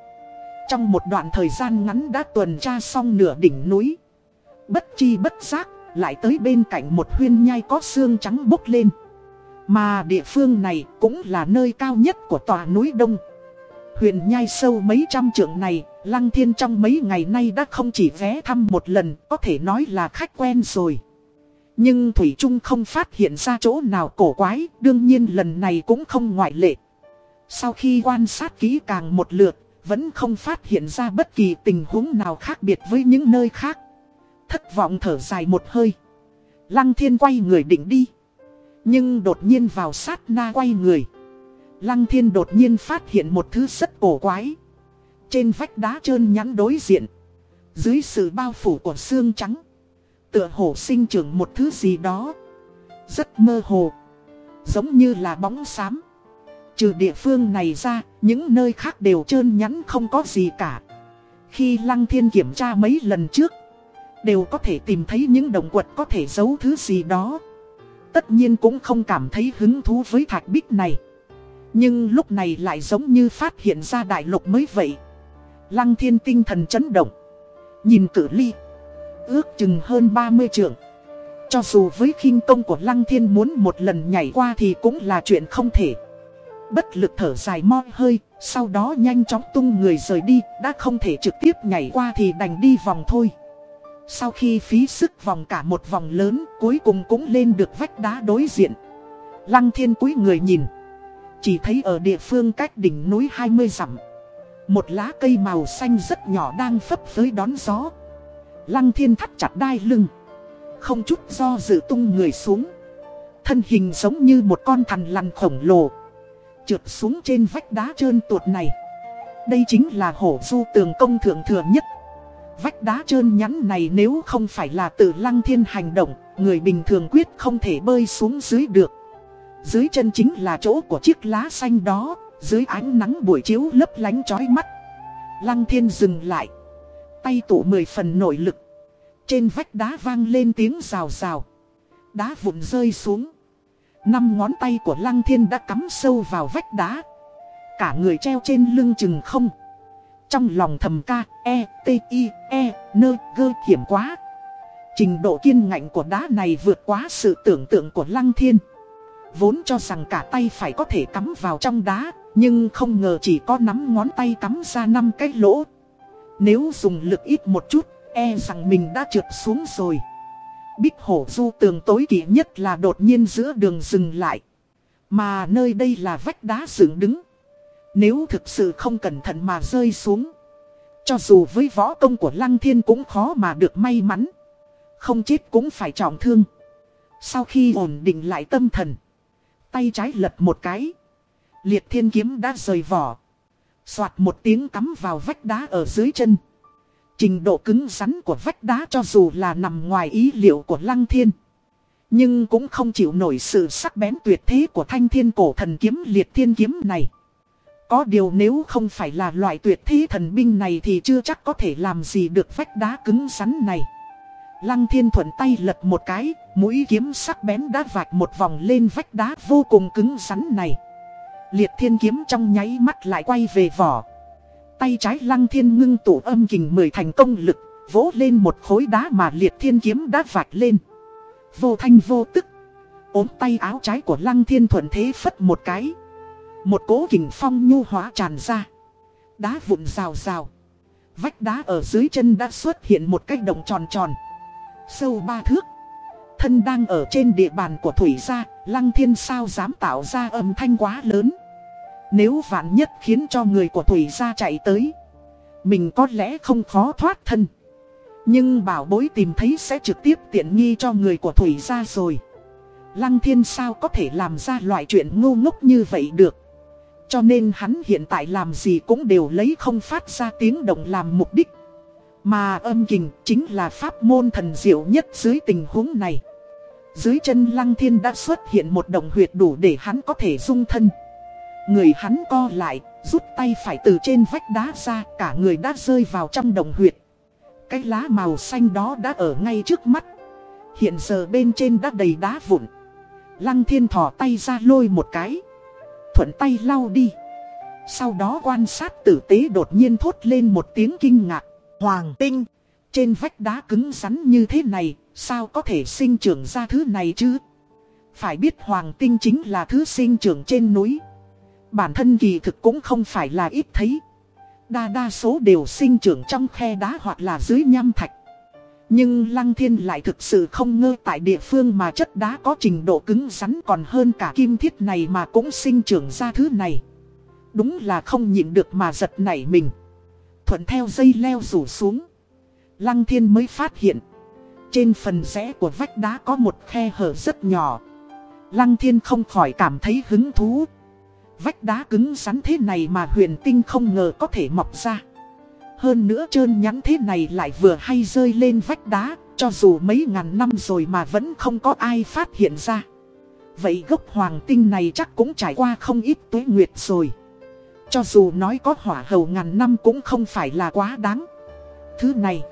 Trong một đoạn thời gian ngắn đã tuần tra xong nửa đỉnh núi. Bất chi bất giác, lại tới bên cạnh một huyên nhai có xương trắng bốc lên. Mà địa phương này cũng là nơi cao nhất của tòa núi Đông. Huyền nhai sâu mấy trăm trượng này, Lăng Thiên trong mấy ngày nay đã không chỉ ghé thăm một lần, có thể nói là khách quen rồi. Nhưng Thủy Trung không phát hiện ra chỗ nào cổ quái, đương nhiên lần này cũng không ngoại lệ. Sau khi quan sát kỹ càng một lượt, vẫn không phát hiện ra bất kỳ tình huống nào khác biệt với những nơi khác. Thất vọng thở dài một hơi. Lăng Thiên quay người định đi. Nhưng đột nhiên vào sát na quay người. Lăng thiên đột nhiên phát hiện một thứ rất cổ quái. Trên vách đá trơn nhắn đối diện. Dưới sự bao phủ của xương trắng. Tựa hồ sinh trưởng một thứ gì đó. Rất mơ hồ. Giống như là bóng xám. Trừ địa phương này ra, những nơi khác đều trơn nhắn không có gì cả. Khi Lăng Thiên kiểm tra mấy lần trước, đều có thể tìm thấy những động quật có thể giấu thứ gì đó. Tất nhiên cũng không cảm thấy hứng thú với thạch bích này. Nhưng lúc này lại giống như phát hiện ra đại lục mới vậy. Lăng thiên tinh thần chấn động. Nhìn cử ly. Ước chừng hơn 30 trượng. Cho dù với khinh công của lăng thiên muốn một lần nhảy qua thì cũng là chuyện không thể. Bất lực thở dài mo hơi, Sau đó nhanh chóng tung người rời đi, Đã không thể trực tiếp nhảy qua thì đành đi vòng thôi. Sau khi phí sức vòng cả một vòng lớn, Cuối cùng cũng lên được vách đá đối diện. Lăng thiên cúi người nhìn. Chỉ thấy ở địa phương cách đỉnh núi 20 dặm, Một lá cây màu xanh rất nhỏ đang phấp phới đón gió. Lăng thiên thắt chặt đai lưng, Không chút do dự tung người xuống. Thân hình giống như một con thằn lằn khổng lồ, Trượt xuống trên vách đá trơn tuột này. Đây chính là hổ du tường công thượng thừa nhất Vách đá trơn nhắn này nếu không phải là tự lăng thiên hành động, Người bình thường quyết không thể bơi xuống dưới được. Dưới chân chính là chỗ của chiếc lá xanh đó, Dưới ánh nắng buổi chiếu lấp lánh chói mắt. Lăng thiên dừng lại, Tay tụ mười phần nội lực. Trên vách đá vang lên tiếng rào rào. Đá vụn rơi xuống. Năm ngón tay của lăng thiên đã cắm sâu vào vách đá. Cả người treo trên lưng chừng không. Trong lòng thầm ca E, T, I, E, nơ, gơ hiểm quá Trình độ kiên ngạnh của đá này vượt quá sự tưởng tượng của lăng thiên Vốn cho rằng cả tay phải có thể cắm vào trong đá Nhưng không ngờ chỉ có nắm ngón tay cắm ra năm cái lỗ Nếu dùng lực ít một chút E rằng mình đã trượt xuống rồi Bích hổ du tường tối kỵ nhất là đột nhiên giữa đường dừng lại. Mà nơi đây là vách đá dựng đứng. Nếu thực sự không cẩn thận mà rơi xuống. Cho dù với võ công của Lăng Thiên cũng khó mà được may mắn. Không chết cũng phải trọng thương. Sau khi ổn định lại tâm thần. Tay trái lật một cái. Liệt thiên kiếm đã rời vỏ. Xoạt một tiếng cắm vào vách đá ở dưới chân. Trình độ cứng rắn của vách đá cho dù là nằm ngoài ý liệu của Lăng Thiên. Nhưng cũng không chịu nổi sự sắc bén tuyệt thế của thanh thiên cổ thần kiếm liệt thiên kiếm này. Có điều nếu không phải là loại tuyệt thế thần binh này thì chưa chắc có thể làm gì được vách đá cứng rắn này. Lăng thiên thuận tay lật một cái, mũi kiếm sắc bén đã vạch một vòng lên vách đá vô cùng cứng rắn này. Liệt thiên kiếm trong nháy mắt lại quay về vỏ. Tay trái lăng thiên ngưng tụ âm kình mười thành công lực, vỗ lên một khối đá mà liệt thiên kiếm đã vạch lên. Vô thanh vô tức. ốm tay áo trái của lăng thiên thuận thế phất một cái. Một cố kình phong nhu hóa tràn ra. Đá vụn rào rào. Vách đá ở dưới chân đã xuất hiện một cái động tròn tròn. Sâu ba thước. Thân đang ở trên địa bàn của Thủy gia, Lăng Thiên sao dám tạo ra âm thanh quá lớn. Nếu vạn nhất khiến cho người của Thủy gia chạy tới Mình có lẽ không khó thoát thân Nhưng bảo bối tìm thấy sẽ trực tiếp tiện nghi cho người của Thủy gia rồi Lăng thiên sao có thể làm ra loại chuyện ngu ngốc như vậy được cho nên hắn hiện tại làm gì cũng đều lấy không phát ra tiếng động làm mục đích Mà âm kình chính là pháp môn thần diệu nhất dưới tình huống này Dưới chân lăng thiên đã xuất hiện một động huyệt đủ để hắn có thể dung thân Người hắn co lại, rút tay phải từ trên vách đá ra, cả người đã rơi vào trong đồng huyệt. Cái lá màu xanh đó đã ở ngay trước mắt. Hiện giờ bên trên đã đầy đá vụn. Lăng thiên thỏ tay ra lôi một cái. Thuận tay lau đi. Sau đó quan sát tử tế đột nhiên thốt lên một tiếng kinh ngạc. Hoàng tinh. Trên vách đá cứng rắn như thế này, sao có thể sinh trưởng ra thứ này chứ? Phải biết hoàng tinh chính là thứ sinh trưởng trên núi. Bản thân kỳ thực cũng không phải là ít thấy. Đa đa số đều sinh trưởng trong khe đá hoặc là dưới nham thạch. Nhưng Lăng Thiên lại thực sự không ngơ tại địa phương mà chất đá có trình độ cứng rắn còn hơn cả kim thiết này mà cũng sinh trưởng ra thứ này. Đúng là không nhịn được mà giật nảy mình. Thuận theo dây leo rủ xuống. Lăng Thiên mới phát hiện. Trên phần rẽ của vách đá có một khe hở rất nhỏ. Lăng Thiên không khỏi cảm thấy hứng thú. Vách đá cứng rắn thế này mà huyền tinh không ngờ có thể mọc ra. Hơn nữa trơn nhắn thế này lại vừa hay rơi lên vách đá, cho dù mấy ngàn năm rồi mà vẫn không có ai phát hiện ra. Vậy gốc hoàng tinh này chắc cũng trải qua không ít tuế nguyệt rồi. Cho dù nói có hỏa hầu ngàn năm cũng không phải là quá đáng. Thứ này,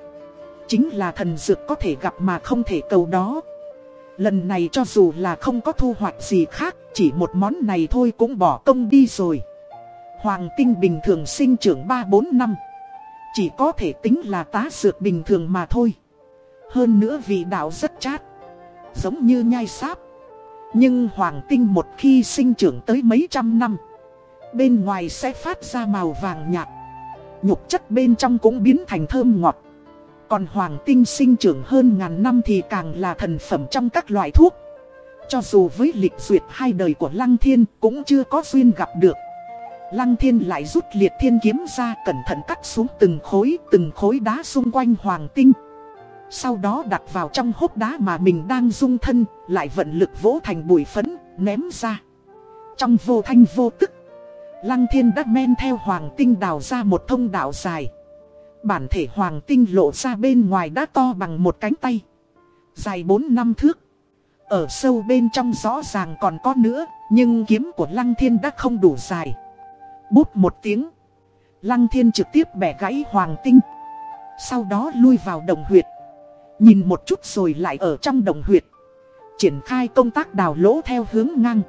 chính là thần dược có thể gặp mà không thể cầu đó. Lần này cho dù là không có thu hoạch gì khác, chỉ một món này thôi cũng bỏ công đi rồi. Hoàng tinh bình thường sinh trưởng 3-4 năm. Chỉ có thể tính là tá dược bình thường mà thôi. Hơn nữa vị đạo rất chát. Giống như nhai sáp. Nhưng hoàng tinh một khi sinh trưởng tới mấy trăm năm. Bên ngoài sẽ phát ra màu vàng nhạt. Nhục chất bên trong cũng biến thành thơm ngọt. Còn hoàng tinh sinh trưởng hơn ngàn năm thì càng là thần phẩm trong các loại thuốc. Cho dù với lịch duyệt hai đời của Lăng Thiên cũng chưa có duyên gặp được Lăng Thiên lại rút liệt thiên kiếm ra, cẩn thận cắt xuống từng khối từng khối đá xung quanh hoàng tinh. Sau đó đặt vào trong hốc đá mà mình đang dung thân, Lại vận lực vỗ thành bụi phấn, ném ra. Trong vô thanh vô tức, Lăng Thiên đã men theo hoàng tinh đào ra một thông đạo dài. Bản thể hoàng tinh lộ ra bên ngoài đã to bằng một cánh tay. Dài 4 năm thước. Ở sâu bên trong rõ ràng còn có nữa, Nhưng kiếm của Lăng Thiên đã không đủ dài. Bút một tiếng. Lăng Thiên trực tiếp bẻ gãy hoàng tinh. Sau đó lui vào đồng huyệt. Nhìn một chút rồi lại ở trong đồng huyệt. Triển khai công tác đào lỗ theo hướng ngang.